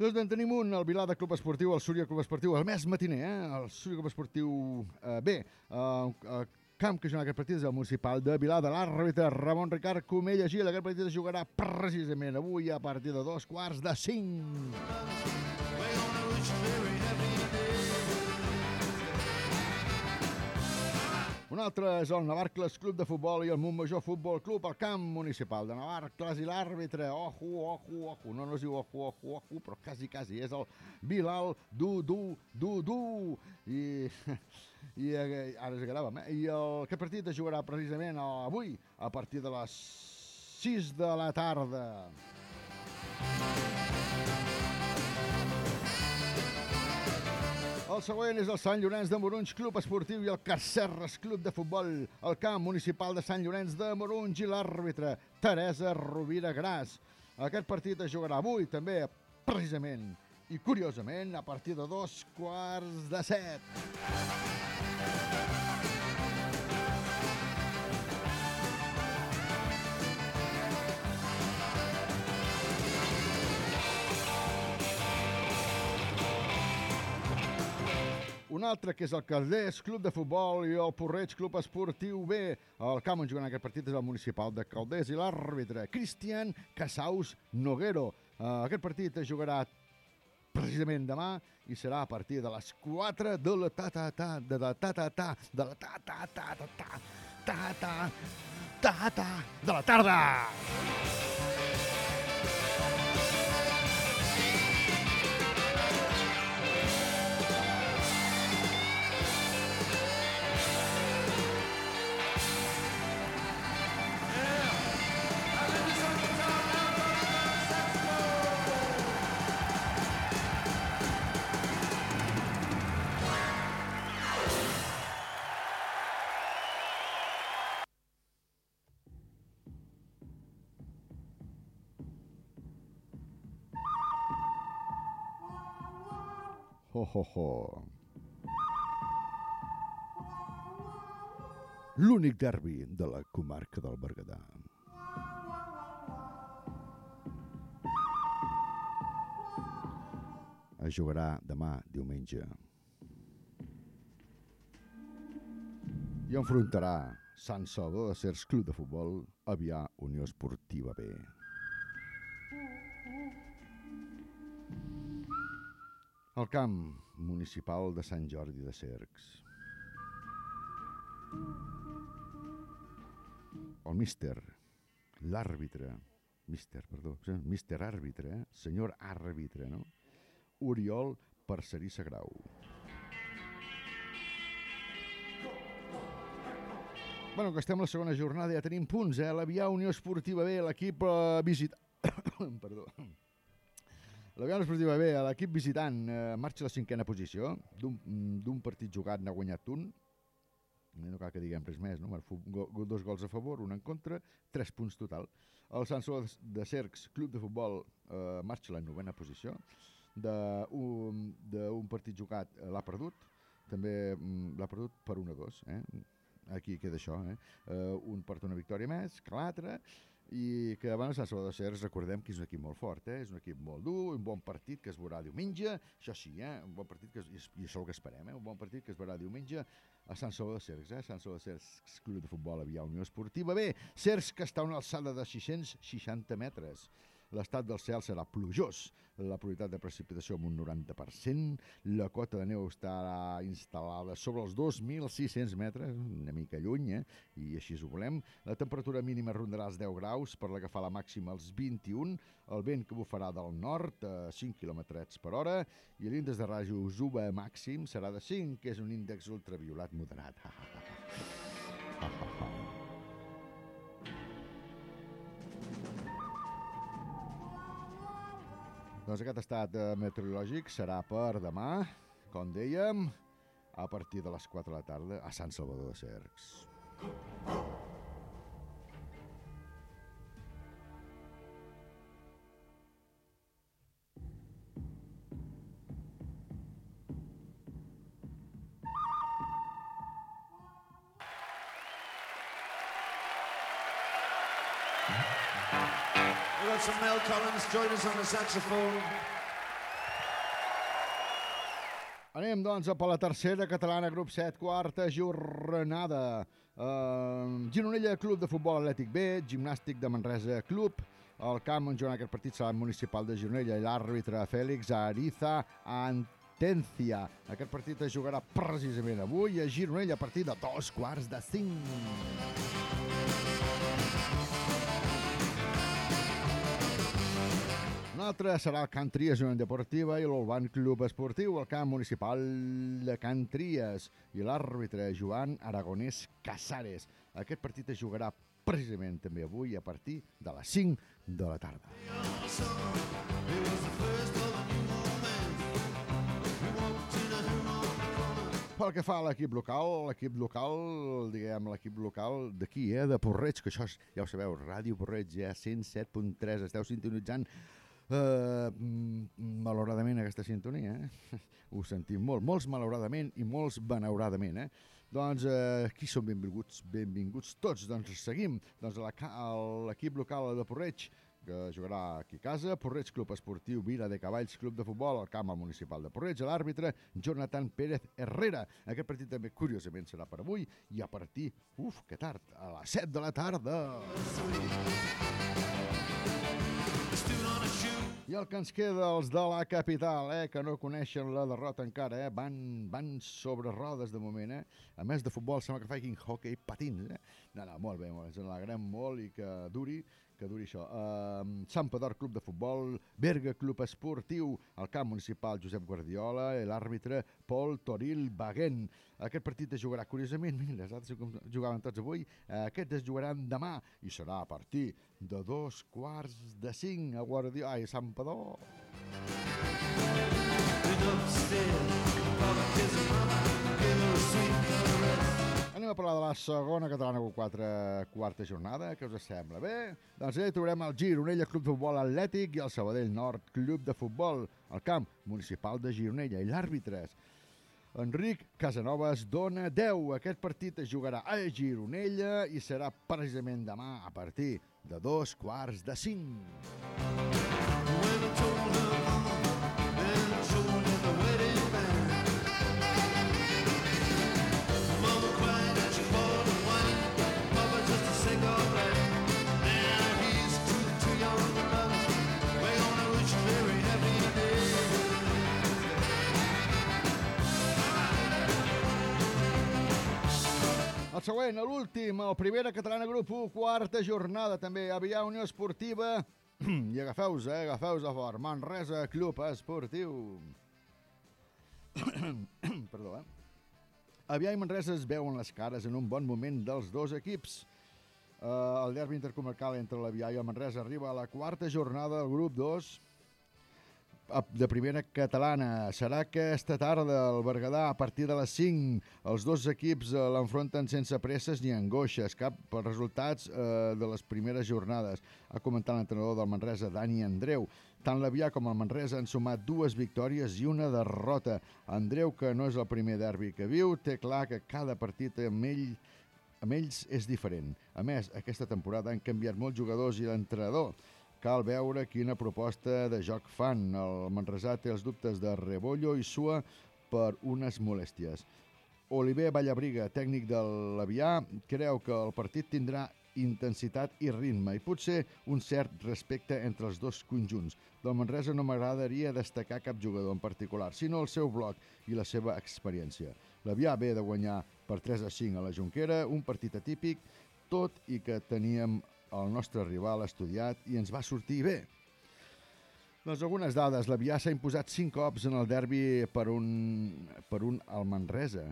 Doncs en tenim un, el Vilada Club Esportiu, el Súria Club Esportiu, el més matiner, eh? el Súria Club Esportiu eh, B. Eh, el camp que jugarà aquest partit és el municipal de Vilada. L'àrbitre Ramon Ricard Comella Gil. Aquest partit es jugarà precisament avui a partir de dos quarts de cinc. Un altre és el Navarcles Club de Futbol i el Montmajor Futbol Club, el camp municipal de Navarcles i l'àrbitre, ojo, ojo, ojo, no, no es diu ojo, ojo, ojo, però quasi, quasi, és el Bilal Du, Du, Du, Du, i, i ara es gravem, eh? I el, aquest partit es jugarà precisament avui, a partir de les 6 de la tarda. El següent és el Sant Llorenç de Morunys Club Esportiu i el Cacerres Club de Futbol, el camp municipal de Sant Llorenç de Morunys i l'àrbitre Teresa Rovira Gras. Aquest partit es jugarà avui també, precisament, i curiosament, a partir de dos quarts de set. Un altre que és el Calders Club de Futbol i el Porreig Club Esportiu B. El camp on juguen aquest partit és el municipal de Calders i l'àrbitre Cristian Casaus Noguero. Uh, aquest partit es jugarà precisament demà i serà a partir de les 4 de la ta ta ta de la ta ta ta de la ta ta ta ta ta ta ta ta de la tarda. Ho, ho. L'únic derbi de la comarca del Berguedà. Es jugarà demà, diumenge. I enfrontarà Sant Salvador de Cers Club de Futbol, Avià Unió Esportiva B. El camp municipal de Sant Jordi de Cercs. El míster, l'àrbitre, míster, perdó, míster àrbitre, eh? senyor àrbitre, no? Oriol Parcerissa Grau. Bueno, que estem a la segona jornada, ja tenim punts, eh? L'Avià Unió Esportiva B, l'equip eh, visit... Perdó. L'Avià Unió Esportiva B, l'equip visitant, eh, marxa a la cinquena posició. D'un d'un partit jugat n'ha guanyat un. No cal que diguem res més, no? Dos gols a favor, un en contra, tres punts total. El Sant Salvador de Cercs, club de futbol, eh, marxa a la novena posició. D'un partit jugat eh, l'ha perdut, també mm, l'ha perdut per 1 a 2. Eh? Aquí queda això. Eh? Uh, un porta una victòria més que l'altre i que abans Sant Salvador de Cercs recordem que és un equip molt fort, eh? és un equip molt dur, un bon partit que es veurà diumenge, això sí, eh? un bon partit que es, i això el que esperem, eh? un bon partit que es veurà diumenge a Sant Salvador de Cercs, eh? Sant Salvador de Cercs Club de Futbol Avià Unió Esportiva B, Cercs que està a una alçada de 660 metres, l'estat del cel serà plujós, la probabilitat de precipitació amb un 90%, la cota de neu estarà instal·lada sobre els 2.600 metres, una mica lluny, eh? i així ho volem. La temperatura mínima rondarà els 10 graus, per la que fa la màxima els 21, el vent que bufarà del nord a 5 km per hora, i l'índex de rajos UVA màxim serà de 5, que és un índex ultraviolat moderat. Ha, ha, ha, ha. Ha, ha, Doncs aquest estat eh, meteorològic serà per demà, com dèiem, a partir de les 4 de la tarda a Sant Salvador de Cercs. We've Collins join us on the saxophone. Anem, doncs, per la tercera catalana, grup 7, quarta jornada. Uh, Gironella, Club de Futbol Atlètic B, Gimnàstic de Manresa, Club. El camp on jugarà aquest partit serà el municipal de Gironella i l'àrbitre Fèlix Ariza Antencia. Aquest partit es jugarà precisament avui a Gironella a partir de dos quarts de cinc. Altre serà el Can Tries Unió Deportiva i l'Urban Club Esportiu, el camp municipal de Can Tries i l'àrbitre Joan Aragonès Casares. Aquest partit es jugarà precisament també avui a partir de les 5 de la tarda. Pel que fa a l'equip local, l'equip local, diguem, l'equip local d'aquí, eh, de Porreig, que això és, ja ho sabeu, Ràdio Porreig, ja 107.3, esteu sintonitzant Uh, malauradament aquesta sintonia, eh? ho sentim molt, molts malauradament i molts benauradament, eh? Doncs uh, aquí són benvinguts, benvinguts tots, doncs seguim, doncs l'equip local de Porreig que jugarà aquí a casa, Porreig Club Esportiu Vila de Cavalls Club de Futbol al camp al municipal de Porreig, l'àrbitre Jonathan Pérez Herrera. Aquest partit també, curiosament, serà per avui i a partir, uf, que tard, a les 7 de la tarda. I el que ens queda, els de la capital, eh, que no coneixen la derrota encara, eh, van, van sobre rodes de moment. Eh. A més de futbol, sembla que facin hockey patins. Eh. No, no, molt bé, molt ens n'alegrem molt i que duri, que duri això. Uh, Sant Pedor Club de Futbol, Berga Club Esportiu, el camp municipal Josep Guardiola, l'àrbitre Pol Toril Baguent. Aquest partit es jugarà, curiosament, mira, els altres jugaven tots avui, eh, aquest es jugaran demà i serà a partir de dos quarts de cinc a Guardiola, ai, Sant Pedor. Anem a parlar de la segona catalana Q4 quarta jornada, què us sembla? Bé, doncs allà hi trobarem el Gironella Club de Futbol Atlètic i el Sabadell Nord Club de Futbol al camp municipal de Gironella i l'àrbitres. Enric Casanovas dona 10. Aquest partit es jugarà a Gironella i serà precisament demà a partir de dos quarts de cinc. El següent, l'últim, el primera catalana grup 1, quarta jornada també. Avià Unió Esportiva i agafeu-vos, eh, agafeu-vos a fort. Manresa Club Esportiu. Perdó, eh? Avià i Manresa es veuen les cares en un bon moment dels dos equips. Uh, el derbi intercomarcal entre l'Avià i el Manresa arriba a la quarta jornada del grup 2 de primera catalana. Serà aquesta tarda el Berguedà a partir de les 5. Els dos equips eh, l'enfronten sense presses ni angoixes, cap pels resultats eh, de les primeres jornades. Ha comentat l'entrenador del Manresa, Dani Andreu. Tant l'Avià com el Manresa han sumat dues victòries i una derrota. Andreu, que no és el primer derbi que viu, té clar que cada partit amb ell amb ells és diferent. A més, aquesta temporada han canviat molts jugadors i l'entrenador. Cal veure quina proposta de joc fan. El Manresà té els dubtes de Rebollo i Sua per unes molèsties. Oliver Vallabriga, tècnic de l'Avià, creu que el partit tindrà intensitat i ritme i potser un cert respecte entre els dos conjunts. Del Manresa no m'agradaria destacar cap jugador en particular, sinó el seu bloc i la seva experiència. L'Avià ve de guanyar per 3 a 5 a la Junquera, un partit atípic, tot i que teníem el nostre rival estudiat i ens va sortir bé. Doncs algunes dades. L'Avià s'ha imposat 5 cops en el derbi per un, per un al Manresa.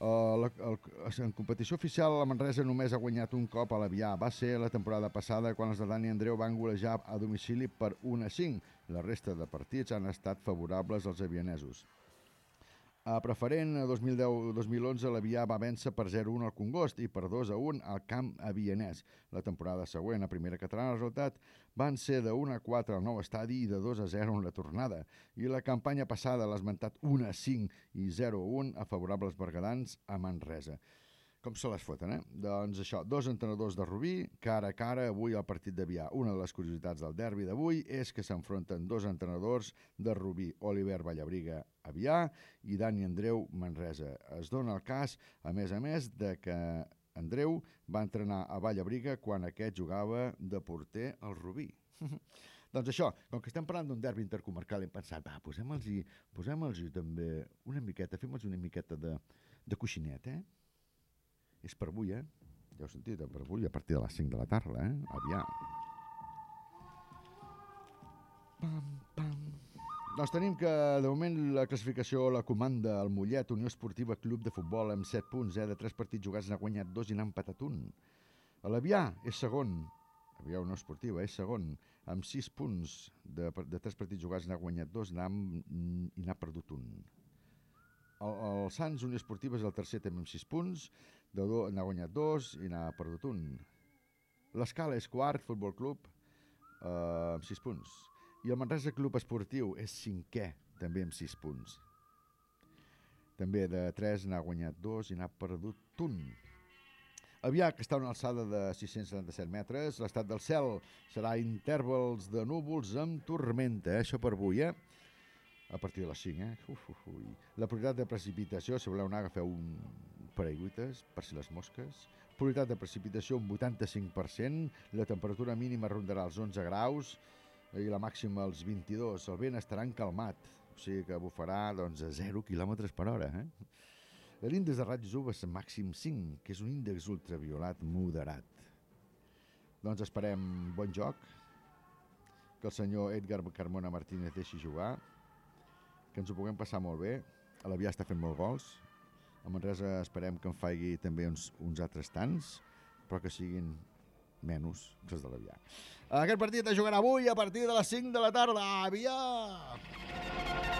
Uh, la, el, en competició oficial, la Manresa només ha guanyat un cop a l'Avià. Va ser la temporada passada quan els de Dani Andreu van golejar a domicili per 1 a 5. La resta de partits han estat favorables als avianesos. A preferent 2010-2011 l'Avià va vèncer per 0-1 al Congost i per 2-1 al camp avianès. La temporada següent, a primera catalana, el resultat van ser de 1-4 al nou estadi i de 2-0 en la tornada. I la campanya passada l'ha esmentat 1-5 i 0-1 a favorables bergadans a Manresa. Com se les foten, eh? Doncs això, dos entrenadors de Rubí, cara a cara, avui al partit d'Avià. Una de les curiositats del derbi d'avui és que s'enfronten dos entrenadors de Rubí, Oliver Vallabriga, Avià, i Dani Andreu, Manresa. Es dona el cas, a més a més, de que Andreu va entrenar a Vallabriga quan aquest jugava de porter al Rubí. doncs això, com que estem parlant d'un derbi intercomarcal, hem pensat, va, posem-los posem també una miqueta, fem-los una miqueta de, de coixinet, eh? És per avui, eh? Ja heu sentit, per avui, a partir de les 5 de la tarda, eh? Aviam. Pam, pam. Doncs tenim que, de moment, la classificació la comanda el Mollet, Unió Esportiva Club de Futbol, amb 7 punts, eh? De 3 partits jugats n'ha guanyat 2 i n'ha empatat un. L'Avià és segon, Avià Unió Esportiva és segon, amb 6 punts, de, de 3 partits jugats n'ha guanyat 2 n'ha, i n'ha perdut un. El, el Sants Unió Esportiva és el tercer també amb 6 punts, n'ha guanyat 2 i n'ha perdut un. L'Escala és quart, Futbol Club, eh, amb 6 punts. I el Manresa Club Esportiu és cinquè, també amb 6 punts. També de 3 n'ha guanyat 2 i n'ha perdut un. Avià, que està a una alçada de 677 metres, l'estat del cel serà intervals de núvols amb tormenta, eh? això per avui, eh? A partir de les 5, eh? Uf, uf, ui. La probabilitat de precipitació, si voleu anar, agafeu un paraigüites, per si les mosques. Probabilitat de precipitació un 85%, la temperatura mínima rondarà els 11 graus i la màxima els 22. El vent estarà encalmat, o sigui que bufarà doncs, a 0 km per hora, eh? L'índex de raigs UV és màxim 5, que és un índex ultraviolat moderat. Doncs esperem bon joc, que el senyor Edgar Carmona Martínez deixi jugar, que ens ho puguem passar molt bé. A l'Avià està fent molts gols. A Manresa esperem que en faci també uns, uns altres tants, però que siguin menys que els de l'Avià. Aquest partit es jugarà avui a partir de les 5 de la tarda. Avià! Today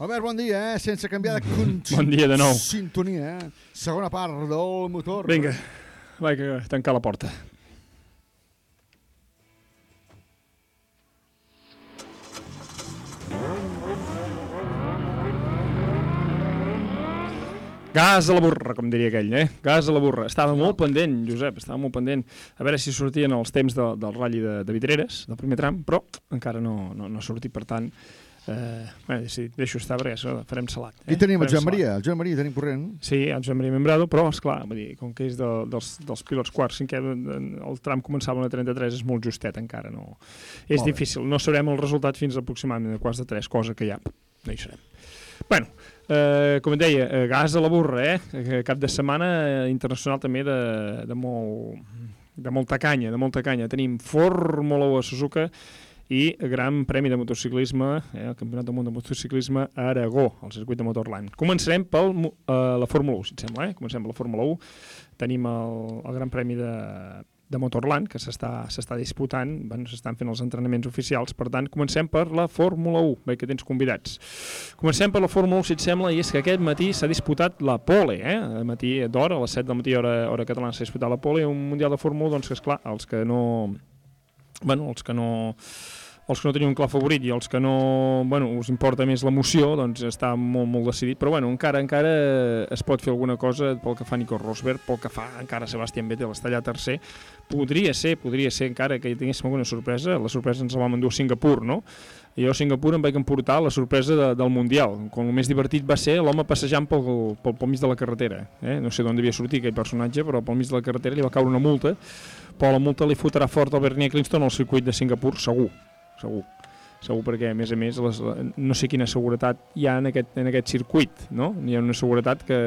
Albert, bon dia, eh? Sense canviar de con- Bon dia de nou. sintonia, eh? Segona part del motor. Vinga, vaig a tancar la porta. Gas a la burra, com diria aquell, eh? Gas a la burra. Estava molt pendent, Josep, estava molt pendent a veure si sortien els temps de, del ratll de, de Vitreres, del primer tram, però encara no, no, no ha sortit, per tant, eh, bé, sí, deixo estar perquè això farem salat. Aquí tenim el Farem Joan salat. Maria, el Joan Maria tenim corrent. Sí, el Joan Maria Membrado, però, esclar, vull dir, com que és de, dels, dels pilots quarts, cinquè, el tram començava a 33, és molt justet encara, no... És Molt bé. difícil, no sabrem el resultat fins aproximadament a quarts de 3, cosa que ja no hi serem. Bueno, eh, com et deia, eh, gas a la burra, eh? Eh, Cap de setmana eh, internacional també de, de, molt, de molta canya, de molta canya. Tenim Fórmula 1 a Suzuka i Gran Premi de Motociclisme, eh, el Campionat del Món de Motociclisme a Aragó, al circuit de Motorland. Començarem pel, uh, la Fórmula 1, si et sembla, eh? Comencem per la Fórmula 1. Tenim el, el Gran Premi de, de Motorland, que s'està disputant, bueno, s'estan fent els entrenaments oficials, per tant, comencem per la Fórmula 1, bé que tens convidats. Comencem per la Fórmula 1, si et sembla, i és que aquest matí s'ha disputat la pole, eh? A matí d'hora, a les 7 del matí, hora, hora catalana, s'ha disputat la pole, un Mundial de Fórmula 1, doncs que, esclar, els que no... Bueno, els que no els que no teniu un clar favorit i els que no, bueno, us importa més l'emoció, doncs està molt, molt decidit, però bueno, encara encara es pot fer alguna cosa pel que fa Nico Rosberg, pel que fa encara Sebastián Vettel, està allà tercer, podria ser, podria ser encara que hi tinguéssim alguna sorpresa, la sorpresa ens la vam endur a Singapur, no? I jo a Singapur em vaig emportar la sorpresa de, del Mundial, quan el més divertit va ser l'home passejant pel, pel, pel mig de la carretera, eh? no sé d'on devia sortir aquell personatge, però pel mig de la carretera li va caure una multa, però la multa li fotrà fort al Bernie Eccleston al circuit de Singapur, segur, segur segur perquè a més a més les, no sé quina seguretat hi ha en aquest, en aquest circuit no? hi ha una seguretat que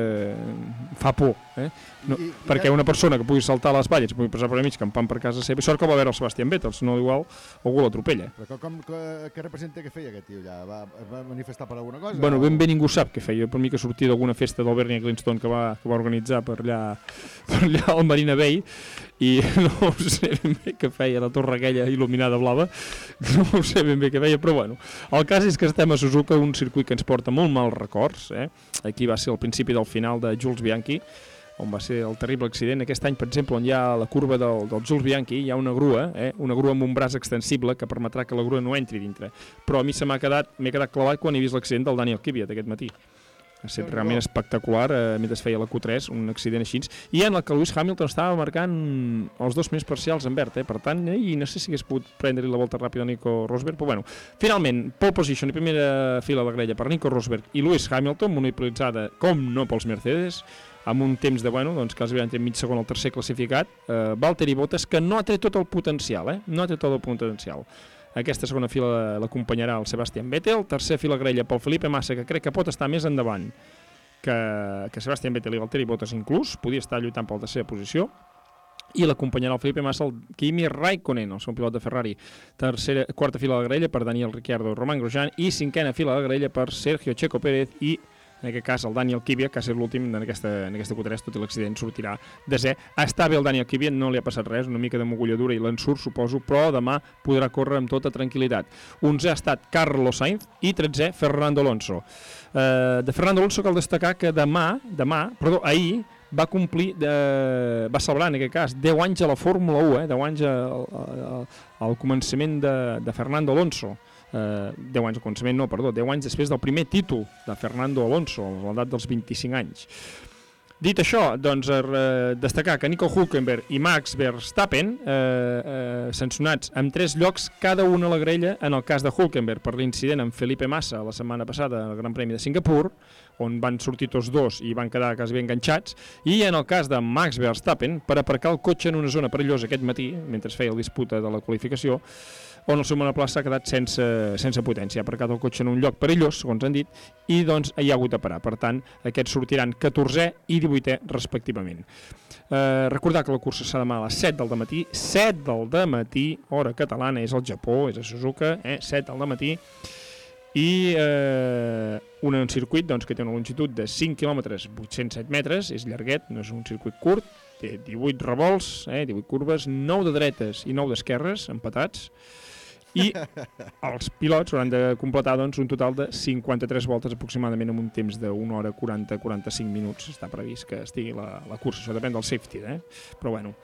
fa por eh? no, I- i- perquè una persona que pugui saltar les valles pugui passar per mig campant per casa seva i sort que va veure el Sebastián Vettel si no igual algú l'atropella Però com, com, què representa que feia aquest tio allà? Va, va manifestar per alguna cosa? Bueno, ben bé ningú sap què feia, per mi que sortia d'alguna festa del Bernie Eccleston que va, que va organitzar per allà, per allà al Marina Bay i no ho sé ben bé què feia la torre aquella il·luminada blava, no ho sé ben bé què feia, però bueno, el cas és que estem a Suzuka, un circuit que ens porta molt mals records, eh? aquí va ser el principi del final de Jules Bianchi, on va ser el terrible accident. Aquest any, per exemple, on hi ha la curva del, del Jules Bianchi, hi ha una grua, eh? una grua amb un braç extensible que permetrà que la grua no entri dintre. Però a mi se m'ha quedat, m'he quedat clavat quan he vist l'accident del Daniel Kvyat aquest matí. Ha estat realment espectacular eh, mentre feia la Q3, un accident així. I en el que Lewis Hamilton estava marcant els dos més parcials en verd, eh? per tant, eh, i no sé si hagués pogut prendre la volta ràpida a Nico Rosberg, però bueno, finalment, pole position i primera fila de grella per Nico Rosberg i Lewis Hamilton, monopolitzada com no pels Mercedes, amb un temps de, bueno, doncs quasi entre mig segon al tercer classificat, eh, Valtteri Bottas, que no ha tret tot el potencial, eh? no ha tret tot el potencial. Aquesta segona fila l'acompanyarà el Sebastián Vettel, tercera fila grella pel Felipe Massa, que crec que pot estar més endavant que, que Sebastián Vettel i Valtteri Bottas inclús, podia estar lluitant per la tercera posició, i l'acompanyarà el Felipe Massa, el Kimi Raikkonen, el segon pilot de Ferrari. Tercera, quarta fila de grella per Daniel Ricciardo i Romain Grosjean i cinquena fila de grella per Sergio Checo Pérez i en aquest cas el Daniel Kvyat, que ha estat l'últim en aquesta, en aquesta Q3, tot i l'accident sortirà desè. Està bé el Daniel Kvyat, no li ha passat res, una mica de mogulladura i l'ensurt, suposo, però demà podrà córrer amb tota tranquil·litat. 11 ha estat Carlos Sainz i 13è Fernando Alonso. Eh, de Fernando Alonso cal destacar que demà, demà, perdó, ahir, va complir, de, va celebrar en aquest cas 10 anys a la Fórmula 1, eh? 10 anys al, al, al començament de, de Fernando Alonso. Eh, 10 anys al començament, no, perdó, 10 anys després del primer títol de Fernando Alonso, a l'edat dels 25 anys. Dit això, doncs, eh, destacar que Nico Hulkenberg i Max Verstappen, eh, eh, sancionats amb tres llocs, cada una a la grella, en el cas de Hulkenberg per l'incident amb Felipe Massa la setmana passada al Gran Premi de Singapur, on van sortir tots dos i van quedar quasi ben enganxats, i en el cas de Max Verstappen, per aparcar el cotxe en una zona perillosa aquest matí, mentre feia la disputa de la qualificació, on el seu monoplaça ha quedat sense, sense potència. Ha aparcat el cotxe en un lloc perillós, segons han dit, i doncs hi ha hagut de parar. Per tant, aquests sortiran 14è i 18è respectivament. Eh, recordar que la cursa serà demà a les 7 del matí, 7 del matí, hora catalana, és al Japó, és a Suzuka, eh, 7 del matí, i eh, un, un circuit doncs, que té una longitud de 5 km 807 metres, és llarguet, no és un circuit curt, té 18 revolts, eh, 18 curves, 9 de dretes i 9 d'esquerres, empatats, i els pilots hauran de completar doncs, un total de 53 voltes aproximadament amb un temps 1 hora 40-45 minuts. Està previst que estigui la, la cursa, això depèn del safety, eh? però bueno.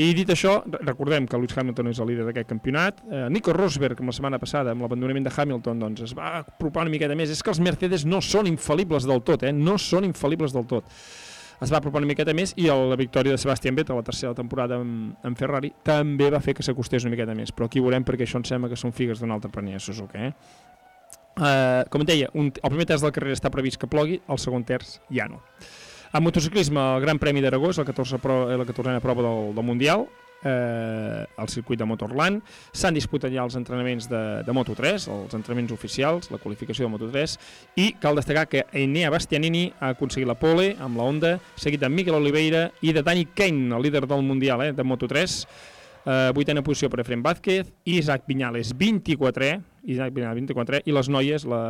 I dit això, re- recordem que Lewis Hamilton és el líder d'aquest campionat. Eh, Nico Rosberg, com la setmana passada, amb l'abandonament de Hamilton, doncs, es va apropar una miqueta més. És que els Mercedes no són infal·libles del tot, eh? no són infal·libles del tot. Es va apropar una miqueta més i la victòria de Sebastian Vettel, la tercera temporada amb, amb Ferrari, també va fer que s'acostés una miqueta més. Però aquí veurem perquè això em sembla que són figues d'un altre paner a Suzuka, eh? Uh, com et deia, un, el primer terç de la carrera està previst que plogui, el segon terç ja no. En motociclisme, el Gran Premi d'Aragó és la 14 pro, la 14a prova del, del Mundial, eh, al circuit de Motorland. S'han disputat ja els entrenaments de, de Moto3, els entrenaments oficials, la qualificació de Moto3, i cal destacar que Enea Bastianini ha aconseguit la pole amb la Honda, seguit de Miquel Oliveira i de Dani Kane, el líder del Mundial eh, de Moto3, eh, vuitena posició per Efrem Vázquez, Isaac Viñales 24è, Isaac Viñales 24è, i les noies, la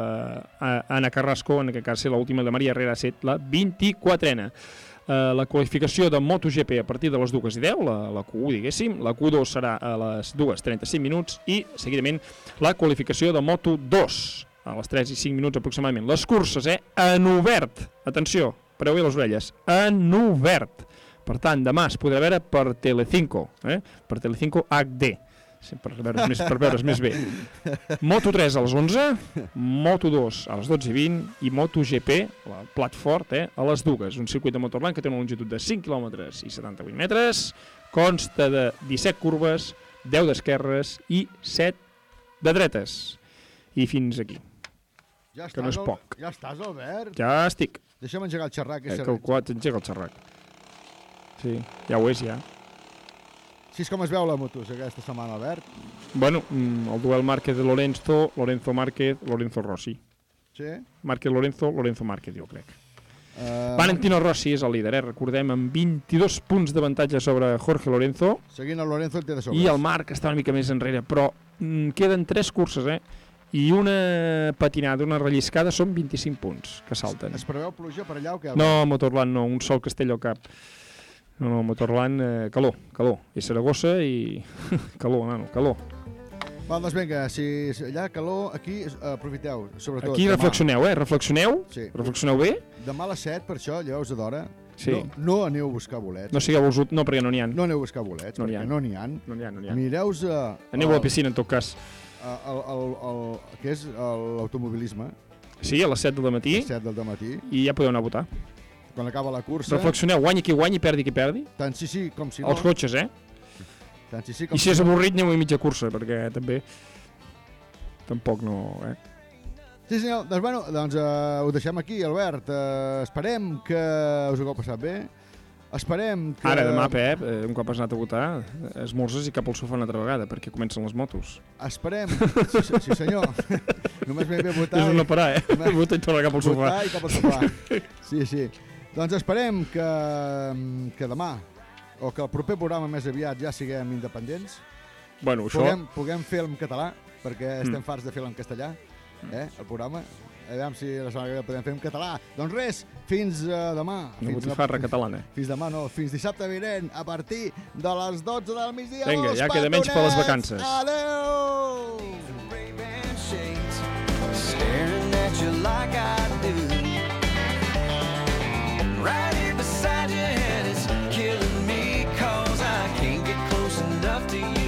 eh, Anna Carrasco, en aquest cas l'última, la Maria Herrera ha set la 24ena. Eh, la qualificació de MotoGP a partir de les 2 i 10, la, la Q1, diguéssim, la Q2 serà a les 2.35 minuts i, seguidament, la qualificació de Moto2 a les 3 i 5 minuts aproximadament. Les curses, eh, en obert, atenció, pareu bé les orelles, en obert. Per tant, demà es podrà veure per Telecinco, eh? per Telecinco HD, sí, per veure's més, per veure's més bé. Moto 3 a les 11, Moto 2 a les 12 i 20 i Moto GP, la plat fort, eh, a les dues. Un circuit de motorland que té una longitud de 5 km i 78 metres, consta de 17 curves, 10 d'esquerres i 7 de dretes. I fins aquí. Ja que no és poc. Ja estàs, Albert? Ja estic. Deixa'm engegar el xerrac. Eh, Que el quad engega el xerrac. Sí, ja ho és, ja. Si és com es veu la motos aquesta setmana, Albert. Bueno, mm, el duel Márquez de Lorenzo, Lorenzo Márquez, Lorenzo Rossi. Sí? Márquez Lorenzo, Lorenzo Márquez, jo crec. Uh, Valentino Rossi és el líder, eh? recordem, amb 22 punts d'avantatge sobre Jorge Lorenzo Seguint el Lorenzo el té de sobre. i el Marc està una mica més enrere, però mm, queden 3 curses, eh? I una patinada, una relliscada, són 25 punts que salten. Es preveu pluja per allà o què? No, Motorland no, un sol castell al cap. No, no, Motorland, eh, calor, calor. I Saragossa i... calor, nano, calor. Va, doncs vinga, si allà calor, aquí eh, aprofiteu, sobretot. Aquí demà. reflexioneu, eh? Reflexioneu, Sí. reflexioneu bé. Demà a les 7, per això, lleveu-vos d'hora. Sí. No, no aneu a buscar bolets. No sigueu volgut, no, perquè no n'hi ha. No aneu a buscar bolets, No perquè ha. no n'hi ha. No n'hi ha, no n'hi ha. Mireu-vos... Uh, Aneu a la piscina, en tot cas. El, el, el, que és l'automobilisme. Sí, a les 7 del matí. A les 7 del matí. I ja podeu anar a votar. Quan acaba la cursa... Reflexioneu, guanyi qui guanyi, perdi qui perdi. Tant si sí com si no. Els cotxes, eh? Tant si sí com I si és avorrit, aneu a mitja cursa, perquè també... Tampoc no... Eh? Sí, senyor. Doncs, bueno, doncs uh, ho deixem aquí, Albert. Uh, esperem que us ho hagueu passat bé. Esperem que... Ara, demà, Pep, eh, un cop has anat a votar, esmorzes i cap al sofà una altra vegada, perquè comencen les motos. Esperem... Sí, sí, senyor. Només ben bé votar... És una parar, eh? Votar i tornar cap al sofà. Votar i cap al sofà. Sí, sí. Doncs esperem que, que demà, o que el proper programa més aviat ja siguem independents. Bueno, això- Puguem, puguem fer en català, perquè estem Mm. farts de fer en castellà, eh, el programa. A veure si la setmana que ve podem fer en català. Doncs res, fins uh, demà. Fins botifarra catalana. Fins demà, no, fins dissabte vinent, a partir de les 12 del migdia. Vinga, ja queda menys per les vacances. Adéu! Staring at you like I right beside you, and it's killing me, cause I can't get close enough to you.